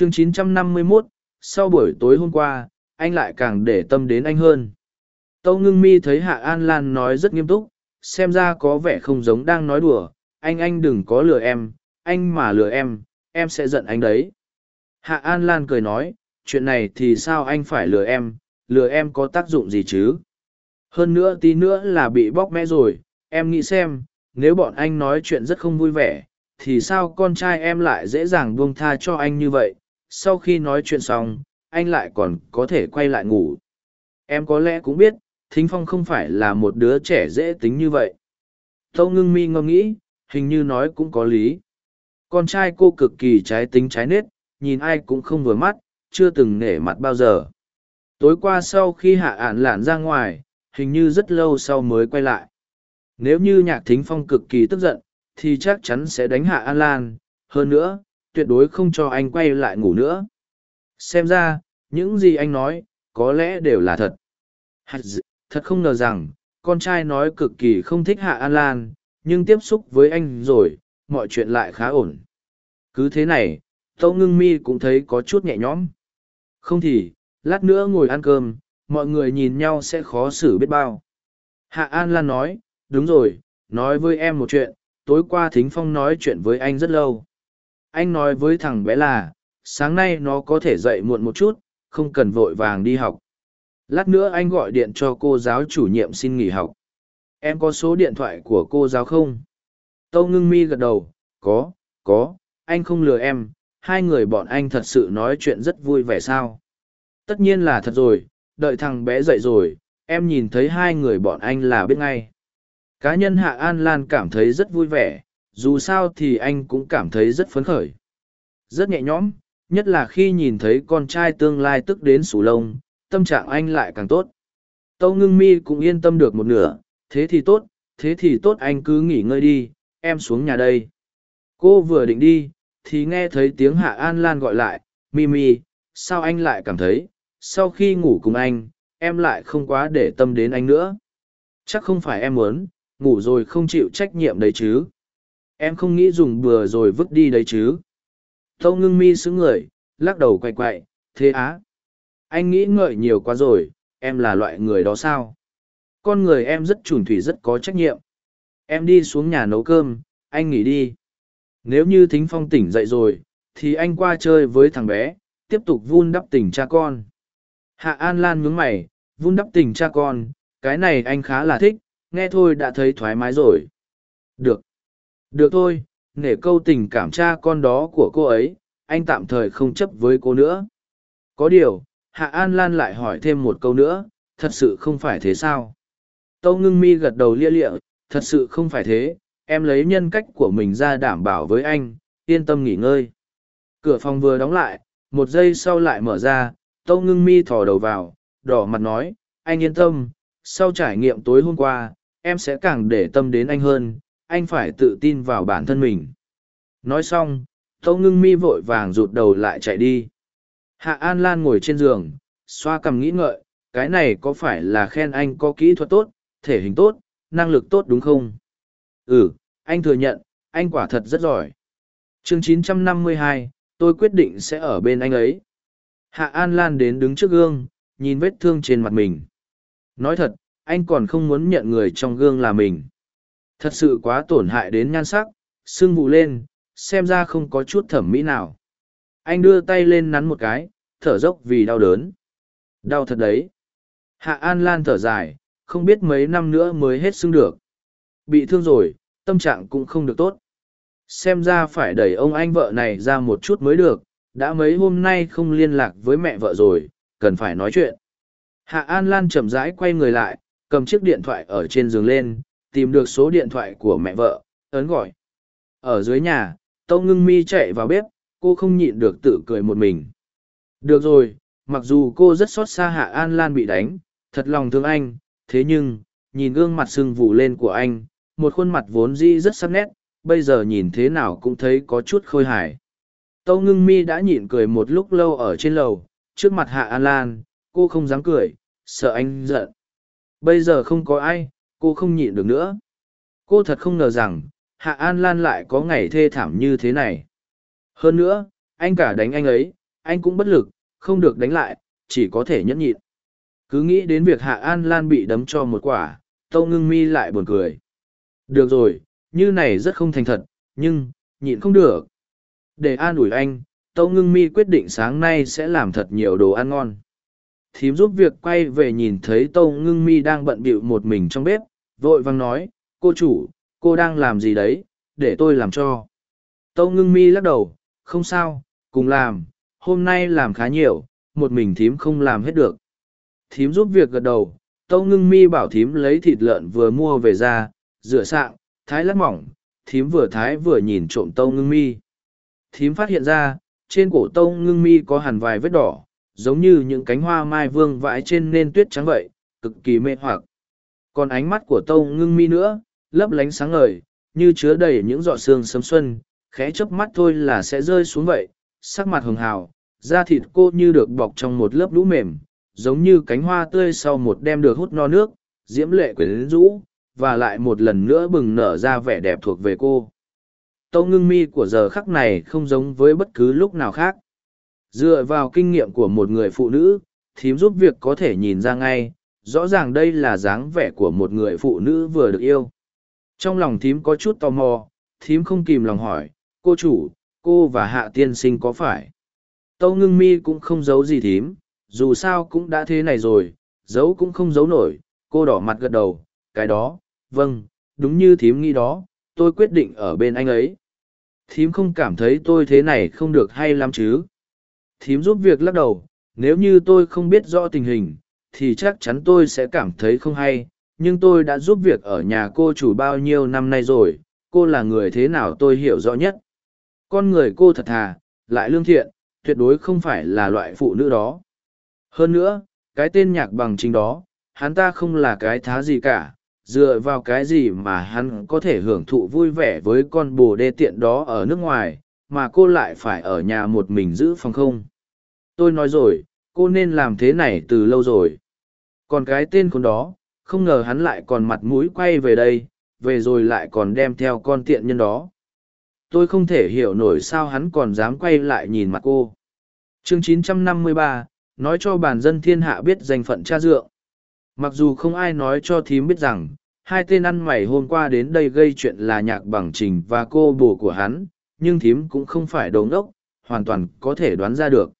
chương 951, sau buổi tối hôm qua, anh lại càng để tâm đến anh hơn. Tâu ngưng mi thấy Hạ An Lan nói rất nghiêm túc, xem ra có vẻ không giống đang nói đùa, anh anh đừng có lừa em, anh mà lừa em, em sẽ giận anh đấy. Hạ An Lan cười nói, chuyện này thì sao anh phải lừa em, lừa em có tác dụng gì chứ? Hơn nữa tí nữa là bị bóc mẽ rồi, em nghĩ xem, nếu bọn anh nói chuyện rất không vui vẻ, thì sao con trai em lại dễ dàng buông tha cho anh như vậy? Sau khi nói chuyện xong, anh lại còn có thể quay lại ngủ. Em có lẽ cũng biết, Thính Phong không phải là một đứa trẻ dễ tính như vậy. Tâu ngưng mi ngẫm nghĩ, hình như nói cũng có lý. Con trai cô cực kỳ trái tính trái nết, nhìn ai cũng không vừa mắt, chưa từng nể mặt bao giờ. Tối qua sau khi hạ ản lạn ra ngoài, hình như rất lâu sau mới quay lại. Nếu như nhạc thính phong cực kỳ tức giận, thì chắc chắn sẽ đánh hạ An Lan, hơn nữa, tuyệt đối không cho anh quay lại ngủ nữa. Xem ra, những gì anh nói, có lẽ đều là thật. Thật không ngờ rằng, con trai nói cực kỳ không thích hạ An Lan, nhưng tiếp xúc với anh rồi, mọi chuyện lại khá ổn. Cứ thế này, Tâu Ngưng Mi cũng thấy có chút nhẹ nhõm. Không thì, lát nữa ngồi ăn cơm, mọi người nhìn nhau sẽ khó xử biết bao. Hạ An Lan nói, đúng rồi, nói với em một chuyện, tối qua Thính Phong nói chuyện với anh rất lâu. Anh nói với thằng bé là, sáng nay nó có thể dậy muộn một chút, không cần vội vàng đi học. Lát nữa anh gọi điện cho cô giáo chủ nhiệm xin nghỉ học. Em có số điện thoại của cô giáo không? Tâu ngưng mi gật đầu, có, có, anh không lừa em, hai người bọn anh thật sự nói chuyện rất vui vẻ sao. Tất nhiên là thật rồi, đợi thằng bé dậy rồi, em nhìn thấy hai người bọn anh là biết ngay. Cá nhân Hạ An Lan cảm thấy rất vui vẻ, dù sao thì anh cũng cảm thấy rất phấn khởi. Rất nhẹ nhõm, nhất là khi nhìn thấy con trai tương lai tức đến sủ lông, tâm trạng anh lại càng tốt. Tâu ngưng mi cũng yên tâm được một nửa, thế thì tốt, thế thì tốt anh cứ nghỉ ngơi đi, em xuống nhà đây. Cô vừa định đi, thì nghe thấy tiếng Hạ An Lan gọi lại, Mimi, sao anh lại cảm thấy, sau khi ngủ cùng anh, em lại không quá để tâm đến anh nữa. Chắc không phải em muốn, ngủ rồi không chịu trách nhiệm đấy chứ. Em không nghĩ dùng bừa rồi vứt đi đấy chứ. Tâu ngưng mi xứ người, lắc đầu quay quậy, thế á. Anh nghĩ ngợi nhiều quá rồi, em là loại người đó sao? Con người em rất trùn thủy rất có trách nhiệm. Em đi xuống nhà nấu cơm, anh nghỉ đi. Nếu như thính phong tỉnh dậy rồi, thì anh qua chơi với thằng bé, tiếp tục vun đắp tình cha con. Hạ An Lan nhướng mày, vun đắp tình cha con, cái này anh khá là thích, nghe thôi đã thấy thoải mái rồi. Được. Được thôi, nể câu tình cảm cha con đó của cô ấy, anh tạm thời không chấp với cô nữa. Có điều, Hạ An Lan lại hỏi thêm một câu nữa, thật sự không phải thế sao? Tâu ngưng mi gật đầu lia lịa, thật sự không phải thế, em lấy nhân cách của mình ra đảm bảo với anh, yên tâm nghỉ ngơi. Cửa phòng vừa đóng lại, một giây sau lại mở ra, Tâu ngưng mi thò đầu vào, đỏ mặt nói, anh yên tâm, sau trải nghiệm tối hôm qua, em sẽ càng để tâm đến anh hơn, anh phải tự tin vào bản thân mình. Nói xong, Tâu ngưng mi vội vàng rụt đầu lại chạy đi. Hạ An Lan ngồi trên giường, xoa cằm nghĩ ngợi, cái này có phải là khen anh có kỹ thuật tốt, thể hình tốt, năng lực tốt đúng không? Ừ, anh thừa nhận, anh quả thật rất giỏi. chương 952, tôi quyết định sẽ ở bên anh ấy. Hạ An Lan đến đứng trước gương, nhìn vết thương trên mặt mình. Nói thật, anh còn không muốn nhận người trong gương là mình. Thật sự quá tổn hại đến nhan sắc, sưng vụ lên, xem ra không có chút thẩm mỹ nào. Anh đưa tay lên nắn một cái, thở dốc vì đau đớn. Đau thật đấy. Hạ An Lan thở dài, không biết mấy năm nữa mới hết sưng được. Bị thương rồi, tâm trạng cũng không được tốt. Xem ra phải đẩy ông anh vợ này ra một chút mới được, đã mấy hôm nay không liên lạc với mẹ vợ rồi, cần phải nói chuyện. Hạ An Lan chậm rãi quay người lại, cầm chiếc điện thoại ở trên giường lên, tìm được số điện thoại của mẹ vợ, ấn gọi. Ở dưới nhà, Tâu Ngưng Mi chạy vào bếp, cô không nhịn được tự cười một mình. Được rồi, mặc dù cô rất xót xa Hạ An Lan bị đánh, thật lòng thương anh, thế nhưng, nhìn gương mặt sưng vụ lên của anh, một khuôn mặt vốn dĩ rất sắc nét, bây giờ nhìn thế nào cũng thấy có chút khôi hài. Tâu ngưng mi đã nhịn cười một lúc lâu ở trên lầu, trước mặt Hạ An Lan, cô không dám cười, sợ anh giận. Bây giờ không có ai, cô không nhịn được nữa. Cô thật không ngờ rằng, Hạ An Lan lại có ngày thê thảm như thế này. Hơn nữa, anh cả đánh anh ấy, anh cũng bất lực, không được đánh lại, chỉ có thể nhẫn nhịn. Cứ nghĩ đến việc Hạ An Lan bị đấm cho một quả, Tâu Ngưng Mi lại buồn cười. Được rồi, như này rất không thành thật, nhưng, nhịn không được. Để an ủi anh, Tâu Ngưng Mi quyết định sáng nay sẽ làm thật nhiều đồ ăn ngon. Thím giúp việc quay về nhìn thấy Tâu Ngưng Mi đang bận bịu một mình trong bếp, vội vàng nói, cô chủ, cô đang làm gì đấy, để tôi làm cho. Tâu Ngưng Mi lắc đầu, không sao, cùng làm, hôm nay làm khá nhiều, một mình thím không làm hết được. Thím giúp việc gật đầu, Tâu Ngưng Mi bảo thím lấy thịt lợn vừa mua về ra, rửa sạng, thái lát mỏng, thím vừa thái vừa nhìn trộm Tâu Ngưng Mi thím phát hiện ra trên cổ tông ngưng mi có hẳn vài vết đỏ giống như những cánh hoa mai vương vãi trên nền tuyết trắng vậy cực kỳ mê hoặc còn ánh mắt của tâu ngưng mi nữa, lấp lánh sáng ngời, như chứa đầy những giọt sương sấm xuân, khẽ chớp mắt thôi là sẽ rơi xuống vậy. Sắc mặt hường hào, da thịt cô như được bọc trong một lớp lũ mềm, giống như cánh hoa tươi sau một đêm được hút no nước, diễm lệ quyến rũ, và lại một lần nữa bừng nở ra vẻ đẹp thuộc về cô. Tâu ngưng mi của giờ khắc này không giống với bất cứ lúc nào khác. Dựa vào kinh nghiệm của một người phụ nữ, thím giúp việc có thể nhìn ra ngay rõ ràng đây là dáng vẻ của một người phụ nữ vừa được yêu. Trong lòng thím có chút tò mò, thím không kìm lòng hỏi, cô chủ, cô và hạ tiên sinh có phải? Tâu ngưng mi cũng không giấu gì thím, dù sao cũng đã thế này rồi, giấu cũng không giấu nổi, cô đỏ mặt gật đầu, cái đó vâng đúng như thím nghĩ đó, tôi quyết định ở bên anh ấy. Thím không cảm thấy tôi thế này không được hay lắm chứ. Thím giúp việc lắc đầu, nếu như tôi không biết rõ tình hình thì chắc chắn tôi sẽ cảm thấy không hay, nhưng tôi đã giúp việc ở nhà cô chủ bao nhiêu năm nay rồi, cô là người thế nào tôi hiểu rõ nhất. Con người cô thật thà, lại lương thiện, tuyệt đối không phải là loại phụ nữ đó. Hơn nữa, cái tên nhạc bằng chính đó, hắn ta không là cái thá gì cả, dựa vào cái gì mà hắn có thể hưởng thụ vui vẻ với con bồ đê tiện đó ở nước ngoài, mà cô lại phải ở nhà một mình giữ phòng không. Tôi nói rồi cô nên làm thế này từ lâu rồi. Còn cái tên con đó không ngờ hắn lại còn mặt mũi quay về đây về rồi lại còn đem theo con tiện nhân đó. Tôi không thể hiểu nổi sao hắn còn dám quay lại nhìn mặt cô. Chương 953, nói cho bản dân thiên hạ biết danh phận cha dượng. Mặc dù không ai nói cho thím biết rằng hai tên ăn mày hôm qua đến đây gây chuyện là nhạc bằng trình và cô bồ của hắn nhưng thím cũng không phải đồ ngốc hoàn toàn có thể đoán ra được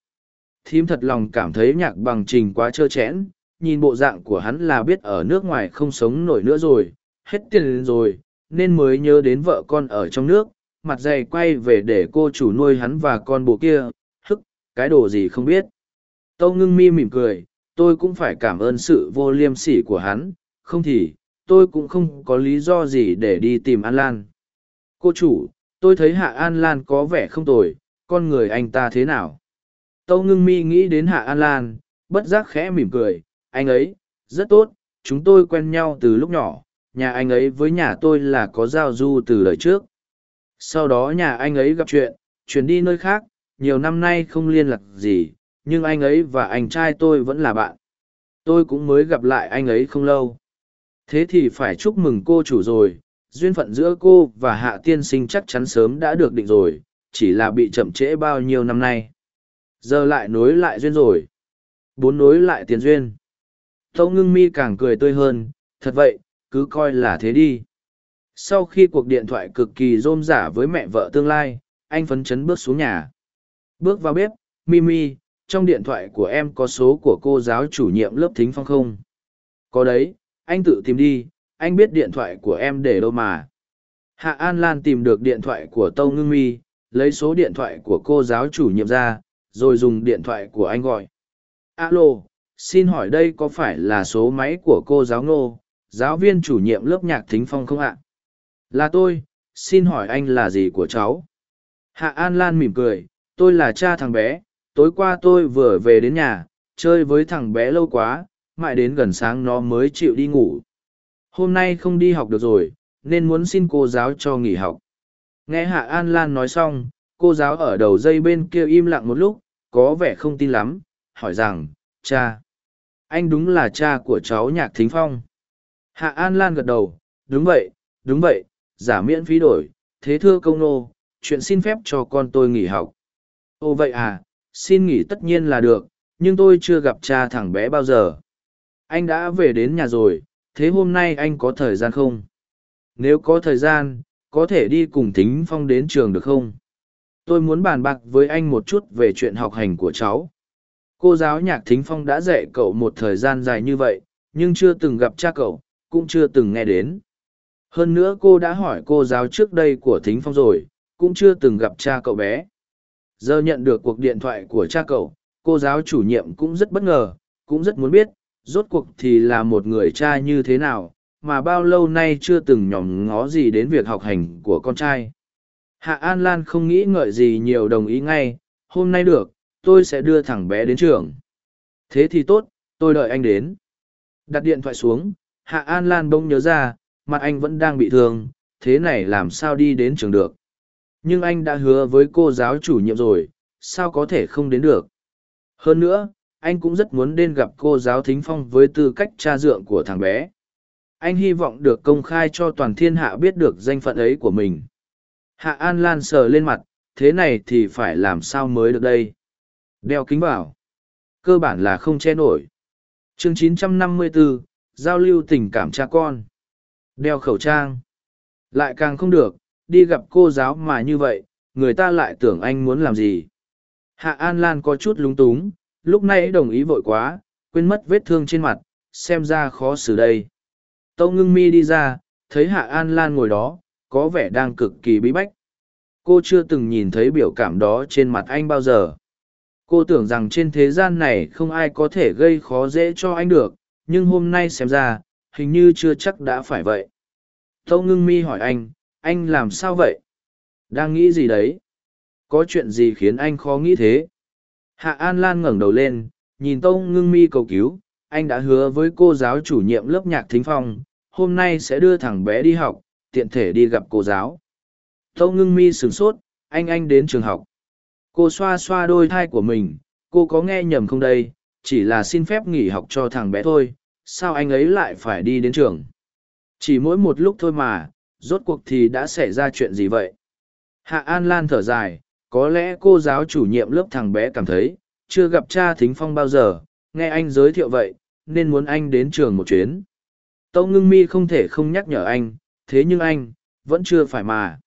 thím thật lòng cảm thấy nhạc bằng trình quá trơ chẽn, nhìn bộ dạng của hắn là biết ở nước ngoài không sống nổi nữa rồi, hết tiền rồi, nên mới nhớ đến vợ con ở trong nước, mặt dày quay về để cô chủ nuôi hắn và con bộ kia, hức, cái đồ gì không biết. Tâu ngưng mi mỉm cười, tôi cũng phải cảm ơn sự vô liêm sỉ của hắn, không thì, tôi cũng không có lý do gì để đi tìm an lan. Cô chủ, tôi thấy hạ an lan có vẻ không tồi, con người anh ta thế nào? Tâu ngưng mi nghĩ đến hạ an lan, bất giác khẽ mỉm cười, anh ấy, rất tốt, chúng tôi quen nhau từ lúc nhỏ, nhà anh ấy với nhà tôi là có giao du từ đời trước. Sau đó nhà anh ấy gặp chuyện, chuyển đi nơi khác, nhiều năm nay không liên lạc gì, nhưng anh ấy và anh trai tôi vẫn là bạn. Tôi cũng mới gặp lại anh ấy không lâu. Thế thì phải chúc mừng cô chủ rồi, duyên phận giữa cô và hạ tiên sinh chắc chắn sớm đã được định rồi, chỉ là bị chậm trễ bao nhiêu năm nay giờ lại nối lại duyên rồi. Bốn nối lại tiền duyên. Tâu ngưng mi càng cười tươi hơn, thật vậy, cứ coi là thế đi. Sau khi cuộc điện thoại cực kỳ rôm rả với mẹ vợ tương lai, anh phấn chấn bước xuống nhà. Bước vào bếp, mimi, trong điện thoại của em có số của cô giáo chủ nhiệm lớp thính phong không? Có đấy, anh tự tìm đi, anh biết điện thoại của em để đâu mà. Hạ an lan tìm được điện thoại của tâu ngưng mi, lấy số điện thoại của cô giáo chủ nhiệm ra rồi dùng điện thoại của anh gọi. Alo, xin hỏi đây có phải là số máy của cô giáo ngô, giáo viên chủ nhiệm lớp nhạc thính phong không ạ? Là tôi, xin hỏi anh là gì của cháu? Hạ an lan mỉm cười, tôi là cha thằng bé, tối qua tôi vừa về đến nhà, chơi với thằng bé lâu quá, mãi đến gần sáng nó mới chịu đi ngủ. Hôm nay không đi học được rồi, nên muốn xin cô giáo cho nghỉ học. Nghe hạ an lan nói xong cô giáo ở đầu dây bên kia im lặng một lúc có vẻ không tin lắm hỏi rằng cha anh đúng là cha của cháu nhạc thính phong hạ an lan gật đầu đúng vậy đúng vậy giả miễn phí đổi thế thưa công nô chuyện xin phép cho con tôi nghỉ học ồ vậy à xin nghỉ tất nhiên là được, nhưng tôi chưa gặp cha thằng bé bao giờ. Anh đã về đến nhà rồi, thế hôm nay anh có thời gian không? Nếu có thời gian, có thể đi cùng Thính Phong đến trường được không? Tôi muốn bàn bạc với anh một chút về chuyện học hành của cháu. Cô giáo nhạc Thính Phong đã dạy cậu một thời gian dài như vậy, nhưng chưa từng gặp cha cậu, cũng chưa từng nghe đến. Hơn nữa cô đã hỏi cô giáo trước đây của Thính Phong rồi, cũng chưa từng gặp cha cậu bé. Giờ nhận được cuộc điện thoại của cha cậu, cô giáo chủ nhiệm cũng rất bất ngờ, cũng rất muốn biết, rốt cuộc thì là một người cha như thế nào, mà bao lâu nay chưa từng nhòm ngó gì đến việc học hành của con trai. Hạ An Lan không nghĩ ngợi gì nhiều đồng ý ngay, hôm nay được, tôi sẽ đưa thằng bé đến trường. Thế thì tốt, tôi đợi anh đến. Đặt điện thoại xuống, Hạ An Lan bỗng nhớ ra, mặt anh vẫn đang bị thương, thế này làm sao đi đến trường được. Nhưng anh đã hứa với cô giáo chủ nhiệm rồi, sao có thể không đến được. Hơn nữa, anh cũng rất muốn đến gặp cô giáo thính phong với tư cách cha dượng của thằng bé anh hy vọng được công khai cho toàn thiên hạ biết được danh phận ấy của mình hạ an lan sờ lên mặt thế này thì phải làm sao mới được đây? Đeo kính vào. Cơ bản là không che nổi. Chương 954, giao lưu tình cảm cha con. Đeo khẩu trang. Lại càng không được đi gặp cô giáo mà như vậy người ta lại tưởng anh muốn làm gì? Hạ an lan có chút lúng túng lúc nãy đồng ý vội quá quên mất vết thương trên mặt xem ra khó xử đây. Tâu ngưng mi đi ra thấy hạ an lan ngồi đó có vẻ đang cực kỳ bí bách. Cô chưa từng nhìn thấy biểu cảm đó trên mặt anh bao giờ. Cô tưởng rằng trên thế gian này không ai có thể gây khó dễ cho anh được, nhưng hôm nay xem ra, hình như chưa chắc đã phải vậy. Tâu ngưng mi hỏi anh anh làm sao vậy? Đang nghĩ gì đấy? Có chuyện gì khiến anh khó nghĩ thế? Hạ an lan ngẩng đầu lên, nhìn tâu ngưng mi cầu cứu, anh đã hứa với cô giáo chủ nhiệm lớp nhạc thính phong, hôm nay sẽ đưa thằng bé đi học tiện thể đi gặp cô giáo. Tâu ngưng mi sửng sốt, anh anh đến trường học. Cô xoa xoa đôi thai của mình, cô có nghe nhầm không đây? Chỉ là xin phép nghỉ học cho thằng bé thôi, sao anh ấy lại phải đi đến trường? Chỉ mỗi một lúc thôi mà, rốt cuộc thì đã xảy ra chuyện gì vậy? Hạ an lan thở dài, có lẽ cô giáo chủ nhiệm lớp thằng bé cảm thấy, chưa gặp cha thính phong bao giờ, nghe anh giới thiệu vậy, nên muốn anh đến trường một chuyến. Tâu ngưng mi không thể không nhắc nhở anh thế nhưng anh vẫn chưa phải mà.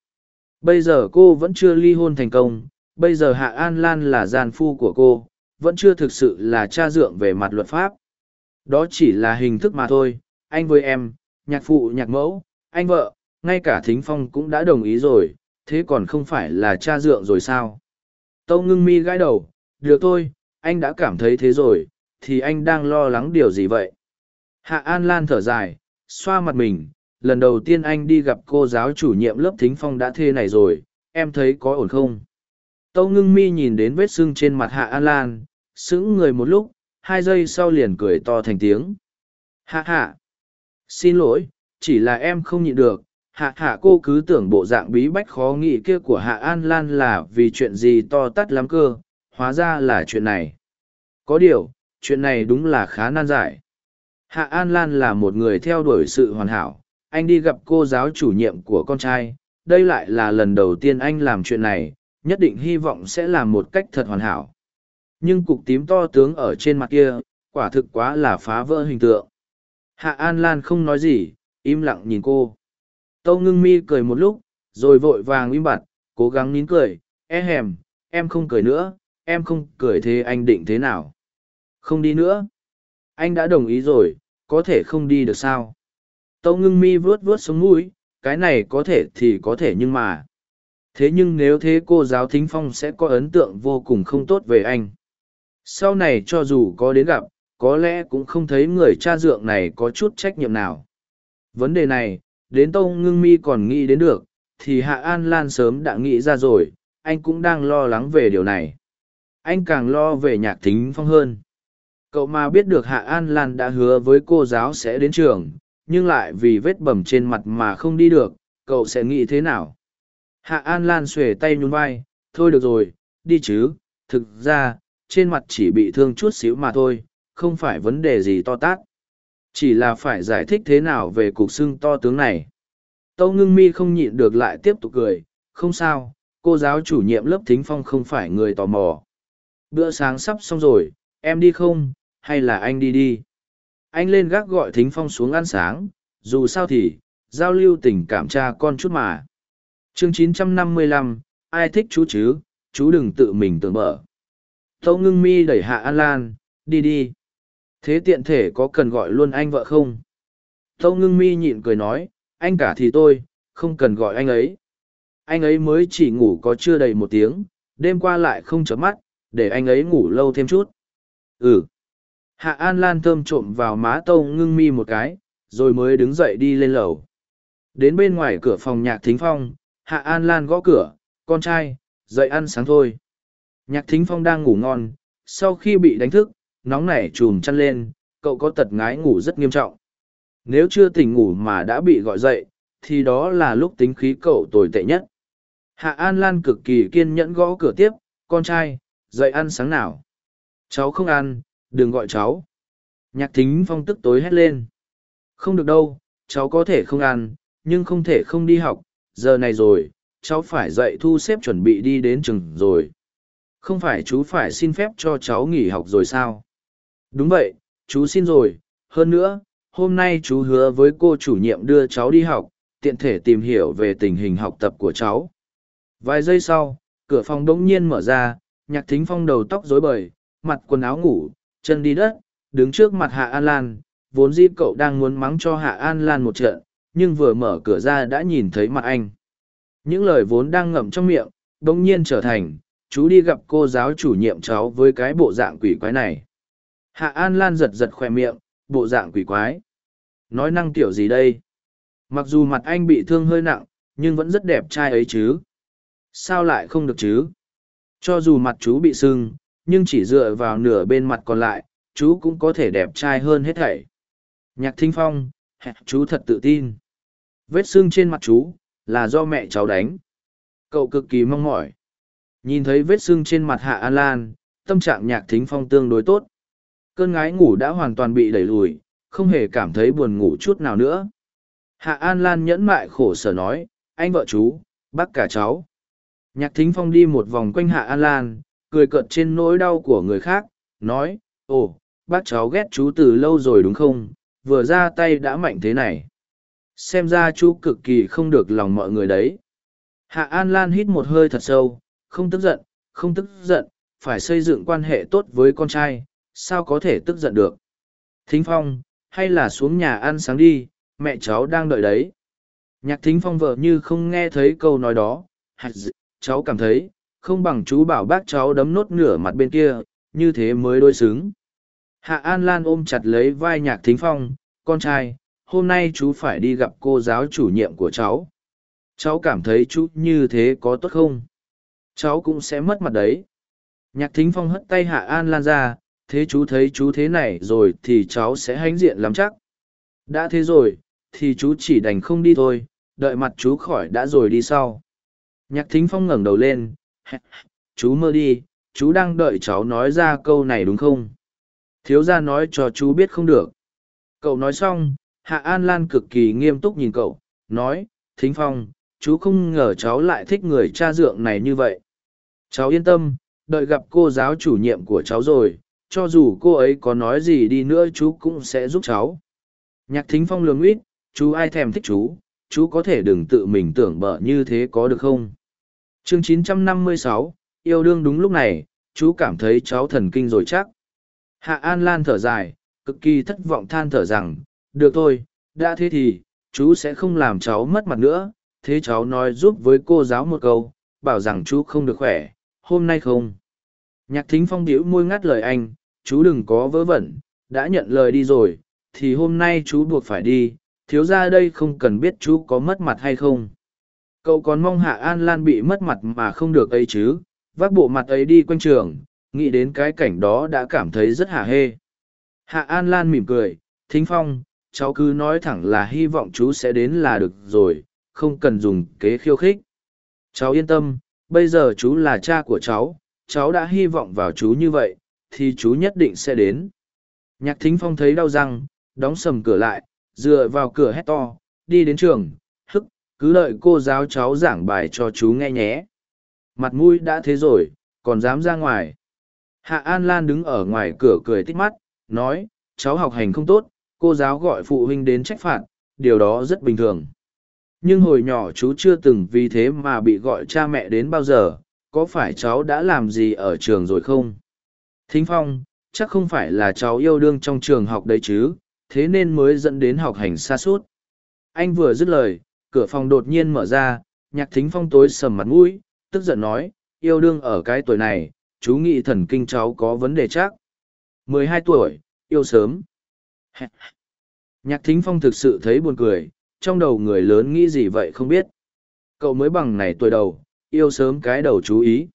Bây giờ cô vẫn chưa ly hôn thành công bây giờ hạ an lan là gian phu của cô vẫn chưa thực sự là cha dượng về mặt luật pháp. Đó chỉ là hình thức mà thôi anh với em nhạc phụ nhạc mẫu anh vợ ngay cả thính phong cũng đã đồng ý rồi thế còn không phải là cha dượng rồi sao? Tâu ngưng mi gãi đầu được thôi anh đã cảm thấy thế rồi thì anh đang lo lắng điều gì vậy? Hạ An Lan thở dài, xoa mặt mình, lần đầu tiên anh đi gặp cô giáo chủ nhiệm lớp thính phong đã thê này rồi, em thấy có ổn không? Tâu ngưng mi nhìn đến vết sưng trên mặt Hạ An Lan, sững người một lúc, hai giây sau liền cười to thành tiếng. Hạ hạ! Xin lỗi, chỉ là em không nhịn được, hạ hạ cô cứ tưởng bộ dạng bí bách khó nghĩ kia của Hạ An Lan là vì chuyện gì to tắt lắm cơ, hóa ra là chuyện này. Có điều, chuyện này đúng là khá nan giải. Hạ An Lan là một người theo đuổi sự hoàn hảo, anh đi gặp cô giáo chủ nhiệm của con trai, đây lại là lần đầu tiên anh làm chuyện này, nhất định hy vọng sẽ làm một cách thật hoàn hảo. Nhưng cục tím to tướng ở trên mặt kia, quả thực quá là phá vỡ hình tượng. Hạ An Lan không nói gì, im lặng nhìn cô. Tâu ngưng mi cười một lúc, rồi vội vàng im bặt, cố gắng nín cười, e hèm, em không cười nữa, em không cười thế anh định thế nào. Không đi nữa. Anh đã đồng ý rồi, có thể không đi được sao tâu ngưng mi vuốt vuốt sống mũi, cái này có thể thì có thể nhưng mà. Thế nhưng nếu thế cô giáo thính phong sẽ có ấn tượng vô cùng không tốt về anh. Sau này cho dù có đến gặp, có lẽ cũng không thấy người cha dượng này có chút trách nhiệm nào. Vấn đề này, đến tâu ngưng mi còn nghĩ đến được, thì hạ an lan sớm đã nghĩ ra rồi, anh cũng đang lo lắng về điều này. Anh càng lo về nhạc thính phong hơn. Cậu mà biết được hạ an lan đã hứa với cô giáo sẽ đến trường nhưng lại vì vết bầm trên mặt mà không đi được cậu sẽ nghĩ thế nào? Hạ an lan xuề tay nhún vai thôi được rồi đi chứ thực ra trên mặt chỉ bị thương chút xíu mà thôi không phải vấn đề gì to tát. Chỉ là phải giải thích thế nào về cục xưng to tướng này. Tâu ngưng mi không nhịn được lại tiếp tục cười không sao cô giáo chủ nhiệm lớp thính phong không phải người tò mò. Bữa sáng sắp xong rồi, em đi không, hay là anh đi đi? Anh lên gác gọi Thính Phong xuống ăn sáng, dù sao thì, giao lưu tình cảm cha con chút mà. chương 955, ai thích chú chứ, chú đừng tự mình tưởng mở. Tâu ngưng mi đẩy hạ An Lan, đi đi. Thế tiện thể có cần gọi luôn anh vợ không? Tâu ngưng mi nhịn cười nói, anh cả thì tôi, không cần gọi anh ấy. Anh ấy mới chỉ ngủ có chưa đầy một tiếng, đêm qua lại không chớp mắt, để anh ấy ngủ lâu thêm chút. Ừ. Hạ An Lan thơm trộm vào má Tâu ngưng mi một cái, rồi mới đứng dậy đi lên lầu. Đến bên ngoài cửa phòng nhạc thính phong, Hạ An Lan gõ cửa, con trai, dậy ăn sáng thôi. Nhạc thính phong đang ngủ ngon, sau khi bị đánh thức, nóng nảy trùm chăn lên, cậu có tật ngái ngủ rất nghiêm trọng. Nếu chưa tỉnh ngủ mà đã bị gọi dậy, thì đó là lúc tính khí cậu tồi tệ nhất. Hạ An Lan cực kỳ kiên nhẫn gõ cửa tiếp, con trai, dậy ăn sáng nào. Cháu không ăn, đừng gọi cháu. Nhạc thính phong tức tối hét lên. Không được đâu, cháu có thể không ăn, nhưng không thể không đi học, giờ này rồi, cháu phải dậy thu xếp chuẩn bị đi đến trường rồi. Không phải chú phải xin phép cho cháu nghỉ học rồi sao? Đúng vậy, chú xin rồi, hơn nữa, hôm nay chú hứa với cô chủ nhiệm đưa cháu đi học, tiện thể tìm hiểu về tình hình học tập của cháu. Vài giây sau, cửa phòng đống nhiên mở ra, nhạc thính phong đầu tóc rối bời, mặt quần áo ngủ, chân đi đất, đứng trước mặt Hạ An Lan, vốn dĩ cậu đang muốn mắng cho Hạ An Lan một trận, nhưng vừa mở cửa ra đã nhìn thấy mặt anh. Những lời vốn đang ngậm trong miệng, bỗng nhiên trở thành, chú đi gặp cô giáo chủ nhiệm cháu với cái bộ dạng quỷ quái này. Hạ An Lan giật giật khoe miệng, bộ dạng quỷ quái. Nói năng kiểu gì đây? Mặc dù mặt anh bị thương hơi nặng, nhưng vẫn rất đẹp trai ấy chứ. Sao lại không được chứ? Cho dù mặt chú bị sưng, nhưng chỉ dựa vào nửa bên mặt còn lại, chú cũng có thể đẹp trai hơn hết thảy. Nhạc thính phong, chú thật tự tin. Vết sưng trên mặt chú, là do mẹ cháu đánh. Cậu cực kỳ mong mỏi. Nhìn thấy vết sưng trên mặt Hạ An Lan, tâm trạng nhạc thính phong tương đối tốt. Cơn ngái ngủ đã hoàn toàn bị đẩy lùi, không hề cảm thấy buồn ngủ chút nào nữa. Hạ An Lan nhẫn mại khổ sở nói, anh vợ chú, bác cả cháu. Nhạc thính phong đi một vòng quanh Hạ An Lan, cười cợt trên nỗi đau của người khác, nói, ồ, bác cháu ghét chú từ lâu rồi đúng không, vừa ra tay đã mạnh thế này. Xem ra chú cực kỳ không được lòng mọi người đấy. Hạ An Lan hít một hơi thật sâu, không tức giận, không tức giận, phải xây dựng quan hệ tốt với con trai, sao có thể tức giận được. Thính Phong, hay là xuống nhà ăn sáng đi, mẹ cháu đang đợi đấy. Nhạc Thính Phong vợ như không nghe thấy câu nói đó, cháu cảm thấy, không bằng chú bảo bác cháu đấm nốt nửa mặt bên kia, như thế mới đối xứng. Hạ An Lan ôm chặt lấy vai Nhạc Thính Phong, con trai, hôm nay chú phải đi gặp cô giáo chủ nhiệm của cháu. Cháu cảm thấy chú như thế có tốt không? cháu cũng sẽ mất mặt đấy nhạc thính phong hất tay hạ an lan ra thế chú thấy chú thế này rồi thì cháu sẽ hãnh diện lắm chắc đã thế rồi thì chú chỉ đành không đi thôi đợi mặt chú khỏi đã rồi đi sau nhạc thính phong ngẩng đầu lên chú mơ đi, chú đang đợi cháu nói ra câu này đúng không? Thiếu gia nói cho chú biết không được. Cậu nói xong, hạ an lan cực kỳ nghiêm túc nhìn cậu, nói, thính phong, chú không ngờ cháu lại thích người cha dượng này như vậy. Cháu yên tâm, đợi gặp cô giáo chủ nhiệm của cháu rồi, cho dù cô ấy có nói gì đi nữa chú cũng sẽ giúp cháu. Nhạc thính phong lường uýt chú ai thèm thích chú? Chú có thể đừng tự mình tưởng bở như thế có được không? Chương 956, yêu đương đúng lúc này chú cảm thấy cháu thần kinh rồi chắc hạ an lan thở dài cực kỳ thất vọng than thở rằng được thôi đã thế thì chú sẽ không làm cháu mất mặt nữa thế cháu nói giúp với cô giáo một câu bảo rằng chú không được khỏe hôm nay không. Nhạc thính phong điểu môi ngắt lời anh, chú đừng có vớ vẩn, đã nhận lời đi rồi, thì hôm nay chú buộc phải đi, thiếu ra đây không cần biết chú có mất mặt hay không. Cậu còn mong Hạ An Lan bị mất mặt mà không được ấy chứ, vác bộ mặt ấy đi quanh trường, nghĩ đến cái cảnh đó đã cảm thấy rất hả hê. Hạ An Lan mỉm cười, thính phong, cháu cứ nói thẳng là hy vọng chú sẽ đến là được rồi, không cần dùng kế khiêu khích. Cháu yên tâm, bây giờ chú là cha của cháu cháu đã hy vọng vào chú như vậy thì chú nhất định sẽ đến nhạc thính phong thấy đau răng đóng sầm cửa lại dựa vào cửa hét to đi đến trường cứ đợi cô giáo cháu giảng bài cho chú nghe nhé mặt mũi đã thế rồi còn dám ra ngoài Hạ An Lan đứng ở ngoài cửa cười tích mắt, nói, cháu học hành không tốt, cô giáo gọi phụ huynh đến trách phạt, điều đó rất bình thường. Nhưng hồi nhỏ chú chưa từng vì thế mà bị gọi cha mẹ đến bao giờ, có phải cháu đã làm gì ở trường rồi không? Thính Phong, chắc không phải là cháu yêu đương trong trường học đấy chứ, thế nên mới dẫn đến học hành xa suốt. Anh vừa dứt lời, cửa phòng đột nhiên mở ra, nhạc thính phong tối sầm mặt mũi, tức giận nói, yêu đương ở cái tuổi này, chú nghĩ thần kinh cháu có vấn đề chắc. mười hai tuổi, yêu sớm. Nhạc thính phong thực sự thấy buồn cười, trong đầu người lớn nghĩ gì vậy không biết. Cậu mới bằng này tuổi đầu, yêu sớm cái đầu chú ý.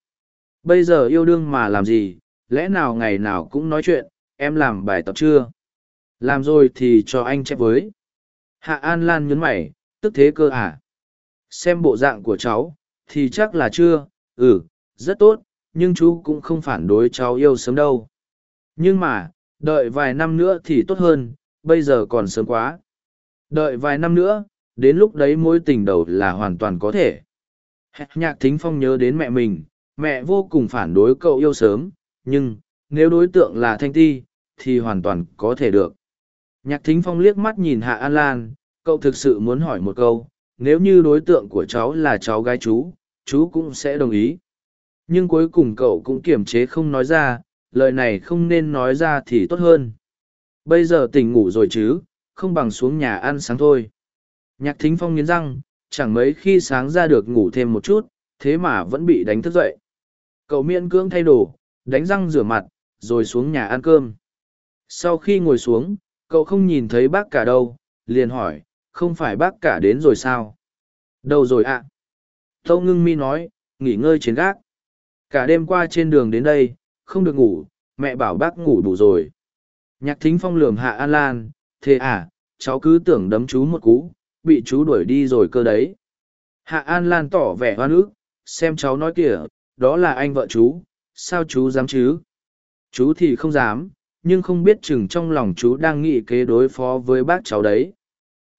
Bây giờ yêu đương mà làm gì, lẽ nào ngày nào cũng nói chuyện, em làm bài tập chưa? Làm rồi thì cho anh chép với. Hạ An Lan nhấn mày, tức thế cơ à? Xem bộ dạng của cháu, thì chắc là chưa, ừ, rất tốt, nhưng chú cũng không phản đối cháu yêu sớm đâu. Nhưng mà, đợi vài năm nữa thì tốt hơn, bây giờ còn sớm quá. Đợi vài năm nữa, đến lúc đấy mối tình đầu là hoàn toàn có thể. Nhạc thính phong nhớ đến mẹ mình, mẹ vô cùng phản đối cậu yêu sớm, nhưng, nếu đối tượng là Thanh Ti, thì hoàn toàn có thể được. Nhạc thính phong liếc mắt nhìn Hạ An Lan, cậu thực sự muốn hỏi một câu, nếu như đối tượng của cháu là cháu gái chú, chú cũng sẽ đồng ý. Nhưng cuối cùng cậu cũng kiềm chế không nói ra, lời này không nên nói ra thì tốt hơn. Bây giờ tỉnh ngủ rồi chứ, không bằng xuống nhà ăn sáng thôi. Nhạc thính phong nghiến răng, chẳng mấy khi sáng ra được ngủ thêm một chút, thế mà vẫn bị đánh thức dậy. Cậu miễn cưỡng thay đồ, đánh răng rửa mặt, rồi xuống nhà ăn cơm. Sau khi ngồi xuống, cậu không nhìn thấy bác cả đâu, liền hỏi, không phải bác cả đến rồi sao? Đâu rồi ạ? À? Tâu ngưng mi nói, nghỉ ngơi trên gác. Cả đêm qua trên đường đến đây, không được ngủ, mẹ bảo bác ngủ đủ rồi. Nhạc thính phong lườm hạ An Lan, thế à, cháu cứ tưởng đấm chú một cú, bị chú đuổi đi rồi cơ đấy. Hạ An Lan tỏ vẻ hoa ức, xem cháu nói kìa, đó là anh vợ chú, sao chú dám chứ? Chú thì không dám, nhưng không biết chừng trong lòng chú đang nghĩ kế đối phó với bác cháu đấy.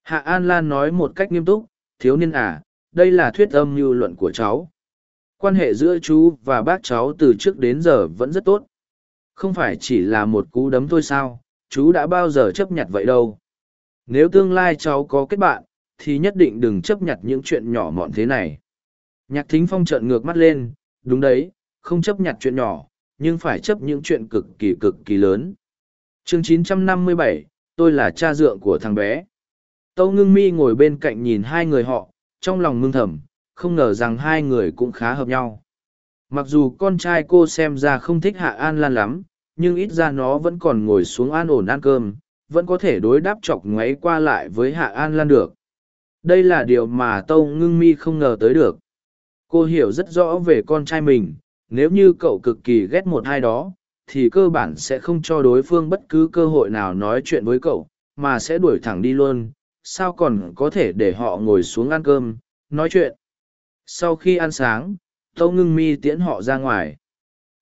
Hạ An Lan nói một cách nghiêm túc, thiếu niên à, đây là thuyết âm mưu luận của cháu. Quan hệ giữa chú và bác cháu từ trước đến giờ vẫn rất tốt. Không phải chỉ là một cú đấm thôi sao, chú đã bao giờ chấp nhận vậy đâu. Nếu tương lai cháu có kết bạn, thì nhất định đừng chấp nhận những chuyện nhỏ mọn thế này. Nhạc thính phong trợn ngược mắt lên, đúng đấy, không chấp nhận chuyện nhỏ, nhưng phải chấp những chuyện cực kỳ cực kỳ lớn. chương 957, tôi là cha dượng của thằng bé. Tâu ngưng mi ngồi bên cạnh nhìn hai người họ, trong lòng ngưng thầm, không ngờ rằng hai người cũng khá hợp nhau. Mặc dù con trai cô xem ra không thích Hạ An Lan lắm, nhưng ít ra nó vẫn còn ngồi xuống an ổn ăn cơm, vẫn có thể đối đáp chọc ngoáy qua lại với Hạ An Lan được. Đây là điều mà Tâu Ngưng Mi không ngờ tới được. Cô hiểu rất rõ về con trai mình, nếu như cậu cực kỳ ghét một ai đó, thì cơ bản sẽ không cho đối phương bất cứ cơ hội nào nói chuyện với cậu, mà sẽ đuổi thẳng đi luôn, sao còn có thể để họ ngồi xuống ăn cơm, nói chuyện. Sau khi ăn sáng, Tâu Ngưng Mi tiễn họ ra ngoài.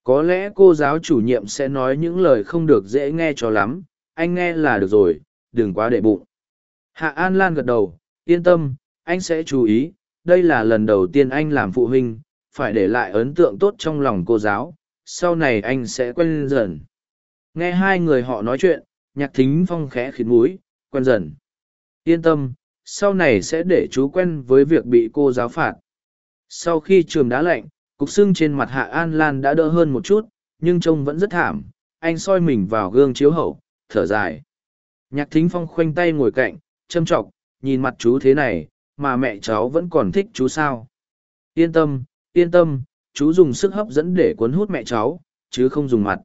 Có lẽ cô giáo chủ nhiệm sẽ nói những lời không được dễ nghe cho lắm, anh nghe là được rồi, đừng quá để bụng. Hạ An Lan gật đầu, yên tâm, anh sẽ chú ý, đây là lần đầu tiên anh làm phụ huynh, phải để lại ấn tượng tốt trong lòng cô giáo, sau này anh sẽ quen dần. Nghe hai người họ nói chuyện, nhạc thính phong khẽ khiến mũi, quen dần. Yên tâm, sau này sẽ để chú quen với việc bị cô giáo phạt. Sau khi trường đá lạnh, cục xương trên mặt Hạ An Lan đã đỡ hơn một chút, nhưng trông vẫn rất thảm. Anh soi mình vào gương chiếu hậu, thở dài. Nhạc thính phong khoanh tay ngồi cạnh, châm trọc, nhìn mặt chú thế này, mà mẹ cháu vẫn còn thích chú sao. Yên tâm, yên tâm, chú dùng sức hấp dẫn để cuốn hút mẹ cháu, chứ không dùng mặt.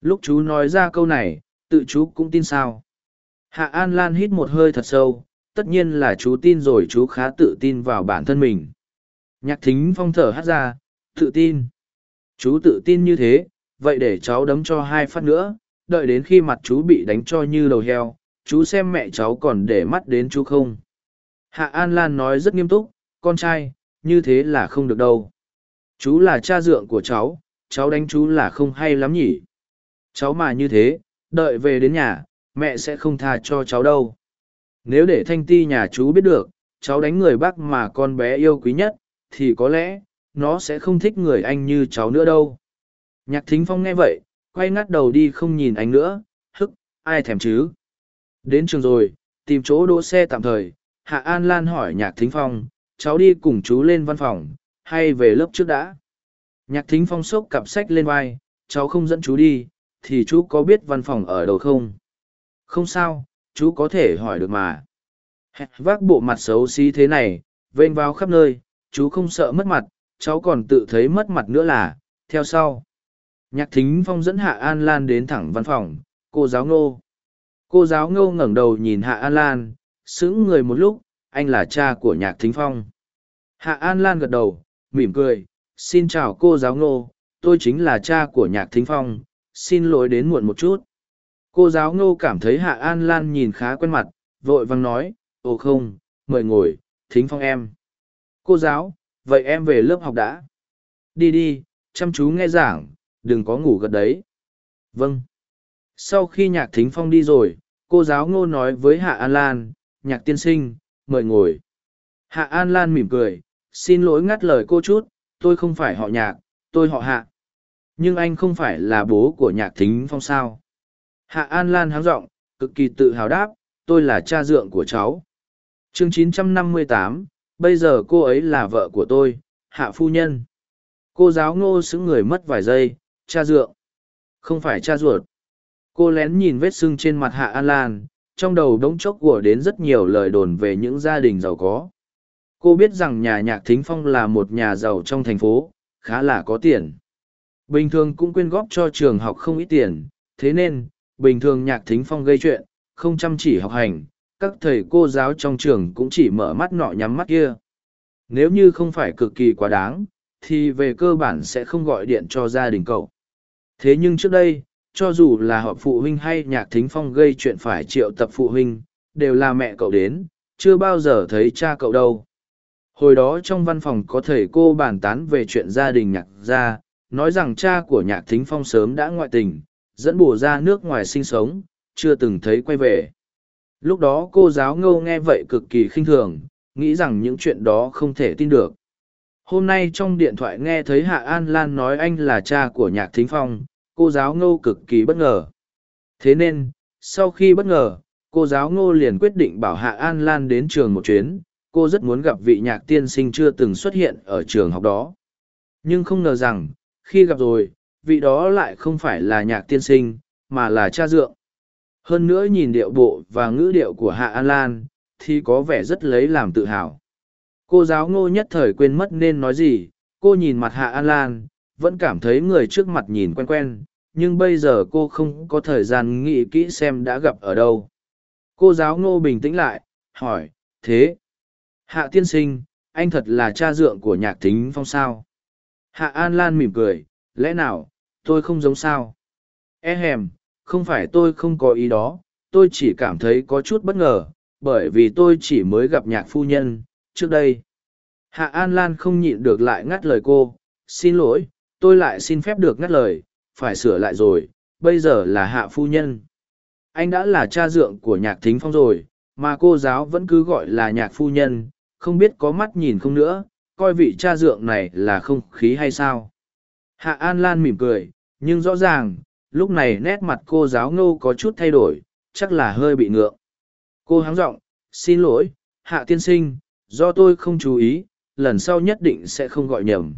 Lúc chú nói ra câu này, tự chú cũng tin sao. Hạ An Lan hít một hơi thật sâu, tất nhiên là chú tin rồi chú khá tự tin vào bản thân mình. Nhạc thính phong thở hát ra, tự tin. Chú tự tin như thế, vậy để cháu đấm cho hai phát nữa, đợi đến khi mặt chú bị đánh cho như đầu heo, chú xem mẹ cháu còn để mắt đến chú không. Hạ An Lan nói rất nghiêm túc, con trai, như thế là không được đâu. Chú là cha dượng của cháu, cháu đánh chú là không hay lắm nhỉ. Cháu mà như thế, đợi về đến nhà, mẹ sẽ không tha cho cháu đâu. Nếu để thanh ti nhà chú biết được, cháu đánh người bác mà con bé yêu quý nhất, thì có lẽ, nó sẽ không thích người anh như cháu nữa đâu. Nhạc thính phong nghe vậy, quay ngắt đầu đi không nhìn anh nữa, hức, ai thèm chứ. Đến trường rồi, tìm chỗ đỗ xe tạm thời, Hạ An Lan hỏi nhạc thính phong, cháu đi cùng chú lên văn phòng, hay về lớp trước đã. Nhạc thính phong xốc cặp sách lên vai, cháu không dẫn chú đi, thì chú có biết văn phòng ở đâu không? Không sao, chú có thể hỏi được mà. Vác bộ mặt xấu xí thế này, vênh vào khắp nơi, chú không sợ mất mặt, cháu còn tự thấy mất mặt nữa là, theo sau. Nhạc thính phong dẫn Hạ An Lan đến thẳng văn phòng, cô giáo ngô. Cô giáo ngô ngẩng đầu nhìn Hạ An Lan, sững người một lúc, anh là cha của nhạc thính phong. Hạ An Lan gật đầu, mỉm cười, xin chào cô giáo ngô, tôi chính là cha của nhạc thính phong, xin lỗi đến muộn một chút. Cô giáo ngô cảm thấy Hạ An Lan nhìn khá quen mặt, vội vàng nói, ồ không, mời ngồi, thính phong em. Cô giáo, vậy em về lớp học đã. Đi đi, chăm chú nghe giảng, đừng có ngủ gật đấy. Vâng. Sau khi nhạc thính phong đi rồi, cô giáo ngô nói với Hạ An Lan, nhạc tiên sinh, mời ngồi. Hạ An Lan mỉm cười, xin lỗi ngắt lời cô chút, tôi không phải họ nhạc, tôi họ Hạ. Nhưng anh không phải là bố của nhạc thính phong sao. Hạ An Lan háng giọng cực kỳ tự hào đáp, tôi là cha dượng của cháu. chương 958, bây giờ cô ấy là vợ của tôi, Hạ Phu Nhân. Cô giáo ngô xứng người mất vài giây, cha dượng. Không phải cha ruột. Cô lén nhìn vết sưng trên mặt Hạ An Lan, trong đầu đống chốc của đến rất nhiều lời đồn về những gia đình giàu có. Cô biết rằng nhà nhạc Thính Phong là một nhà giàu trong thành phố, khá là có tiền. Bình thường cũng quyên góp cho trường học không ít tiền, thế nên, bình thường nhạc Thính Phong gây chuyện, không chăm chỉ học hành, các thầy cô giáo trong trường cũng chỉ mở mắt nọ nhắm mắt kia. Nếu như không phải cực kỳ quá đáng, thì về cơ bản sẽ không gọi điện cho gia đình cậu. Thế nhưng trước đây, cho dù là họp phụ huynh hay nhạc thính phong gây chuyện phải triệu tập phụ huynh, đều là mẹ cậu đến, chưa bao giờ thấy cha cậu đâu. Hồi đó trong văn phòng có thầy cô bàn tán về chuyện gia đình nhạc gia, nói rằng cha của nhạc thính phong sớm đã ngoại tình, dẫn bổ ra nước ngoài sinh sống, chưa từng thấy quay về. Lúc đó cô giáo ngâu nghe vậy cực kỳ khinh thường, nghĩ rằng những chuyện đó không thể tin được. Hôm nay trong điện thoại nghe thấy Hạ An Lan nói anh là cha của nhạc thính phong, cô giáo ngô cực kỳ bất ngờ. Thế nên, sau khi bất ngờ, cô giáo ngô liền quyết định bảo Hạ An Lan đến trường một chuyến, cô rất muốn gặp vị nhạc tiên sinh chưa từng xuất hiện ở trường học đó. Nhưng không ngờ rằng, khi gặp rồi, vị đó lại không phải là nhạc tiên sinh, mà là cha dượng. Hơn nữa nhìn điệu bộ và ngữ điệu của Hạ An Lan, thì có vẻ rất lấy làm tự hào. Cô giáo ngô nhất thời quên mất nên nói gì, cô nhìn mặt Hạ An Lan, vẫn cảm thấy người trước mặt nhìn quen quen, nhưng bây giờ cô không có thời gian nghĩ kỹ xem đã gặp ở đâu. Cô giáo ngô bình tĩnh lại, hỏi, thế? Hạ tiên sinh, anh thật là cha dượng của nhạc thính phong sao? Hạ An Lan mỉm cười, lẽ nào, tôi không giống sao? E hèm, không phải tôi không có ý đó, tôi chỉ cảm thấy có chút bất ngờ, bởi vì tôi chỉ mới gặp nhạc phu nhân, trước đây. Hạ An Lan không nhịn được lại ngắt lời cô, xin lỗi, tôi lại xin phép được ngắt lời, phải sửa lại rồi, bây giờ là hạ phu nhân. Anh đã là cha dượng của nhạc thính phong rồi, mà cô giáo vẫn cứ gọi là nhạc phu nhân, không biết có mắt nhìn không nữa, coi vị cha dượng này là không khí hay sao. Hạ An Lan mỉm cười, nhưng rõ ràng, lúc này nét mặt cô giáo ngô có chút thay đổi, chắc là hơi bị ngượng. Cô háng giọng xin lỗi, hạ tiên sinh, do tôi không chú ý, lần sau nhất định sẽ không gọi nhầm.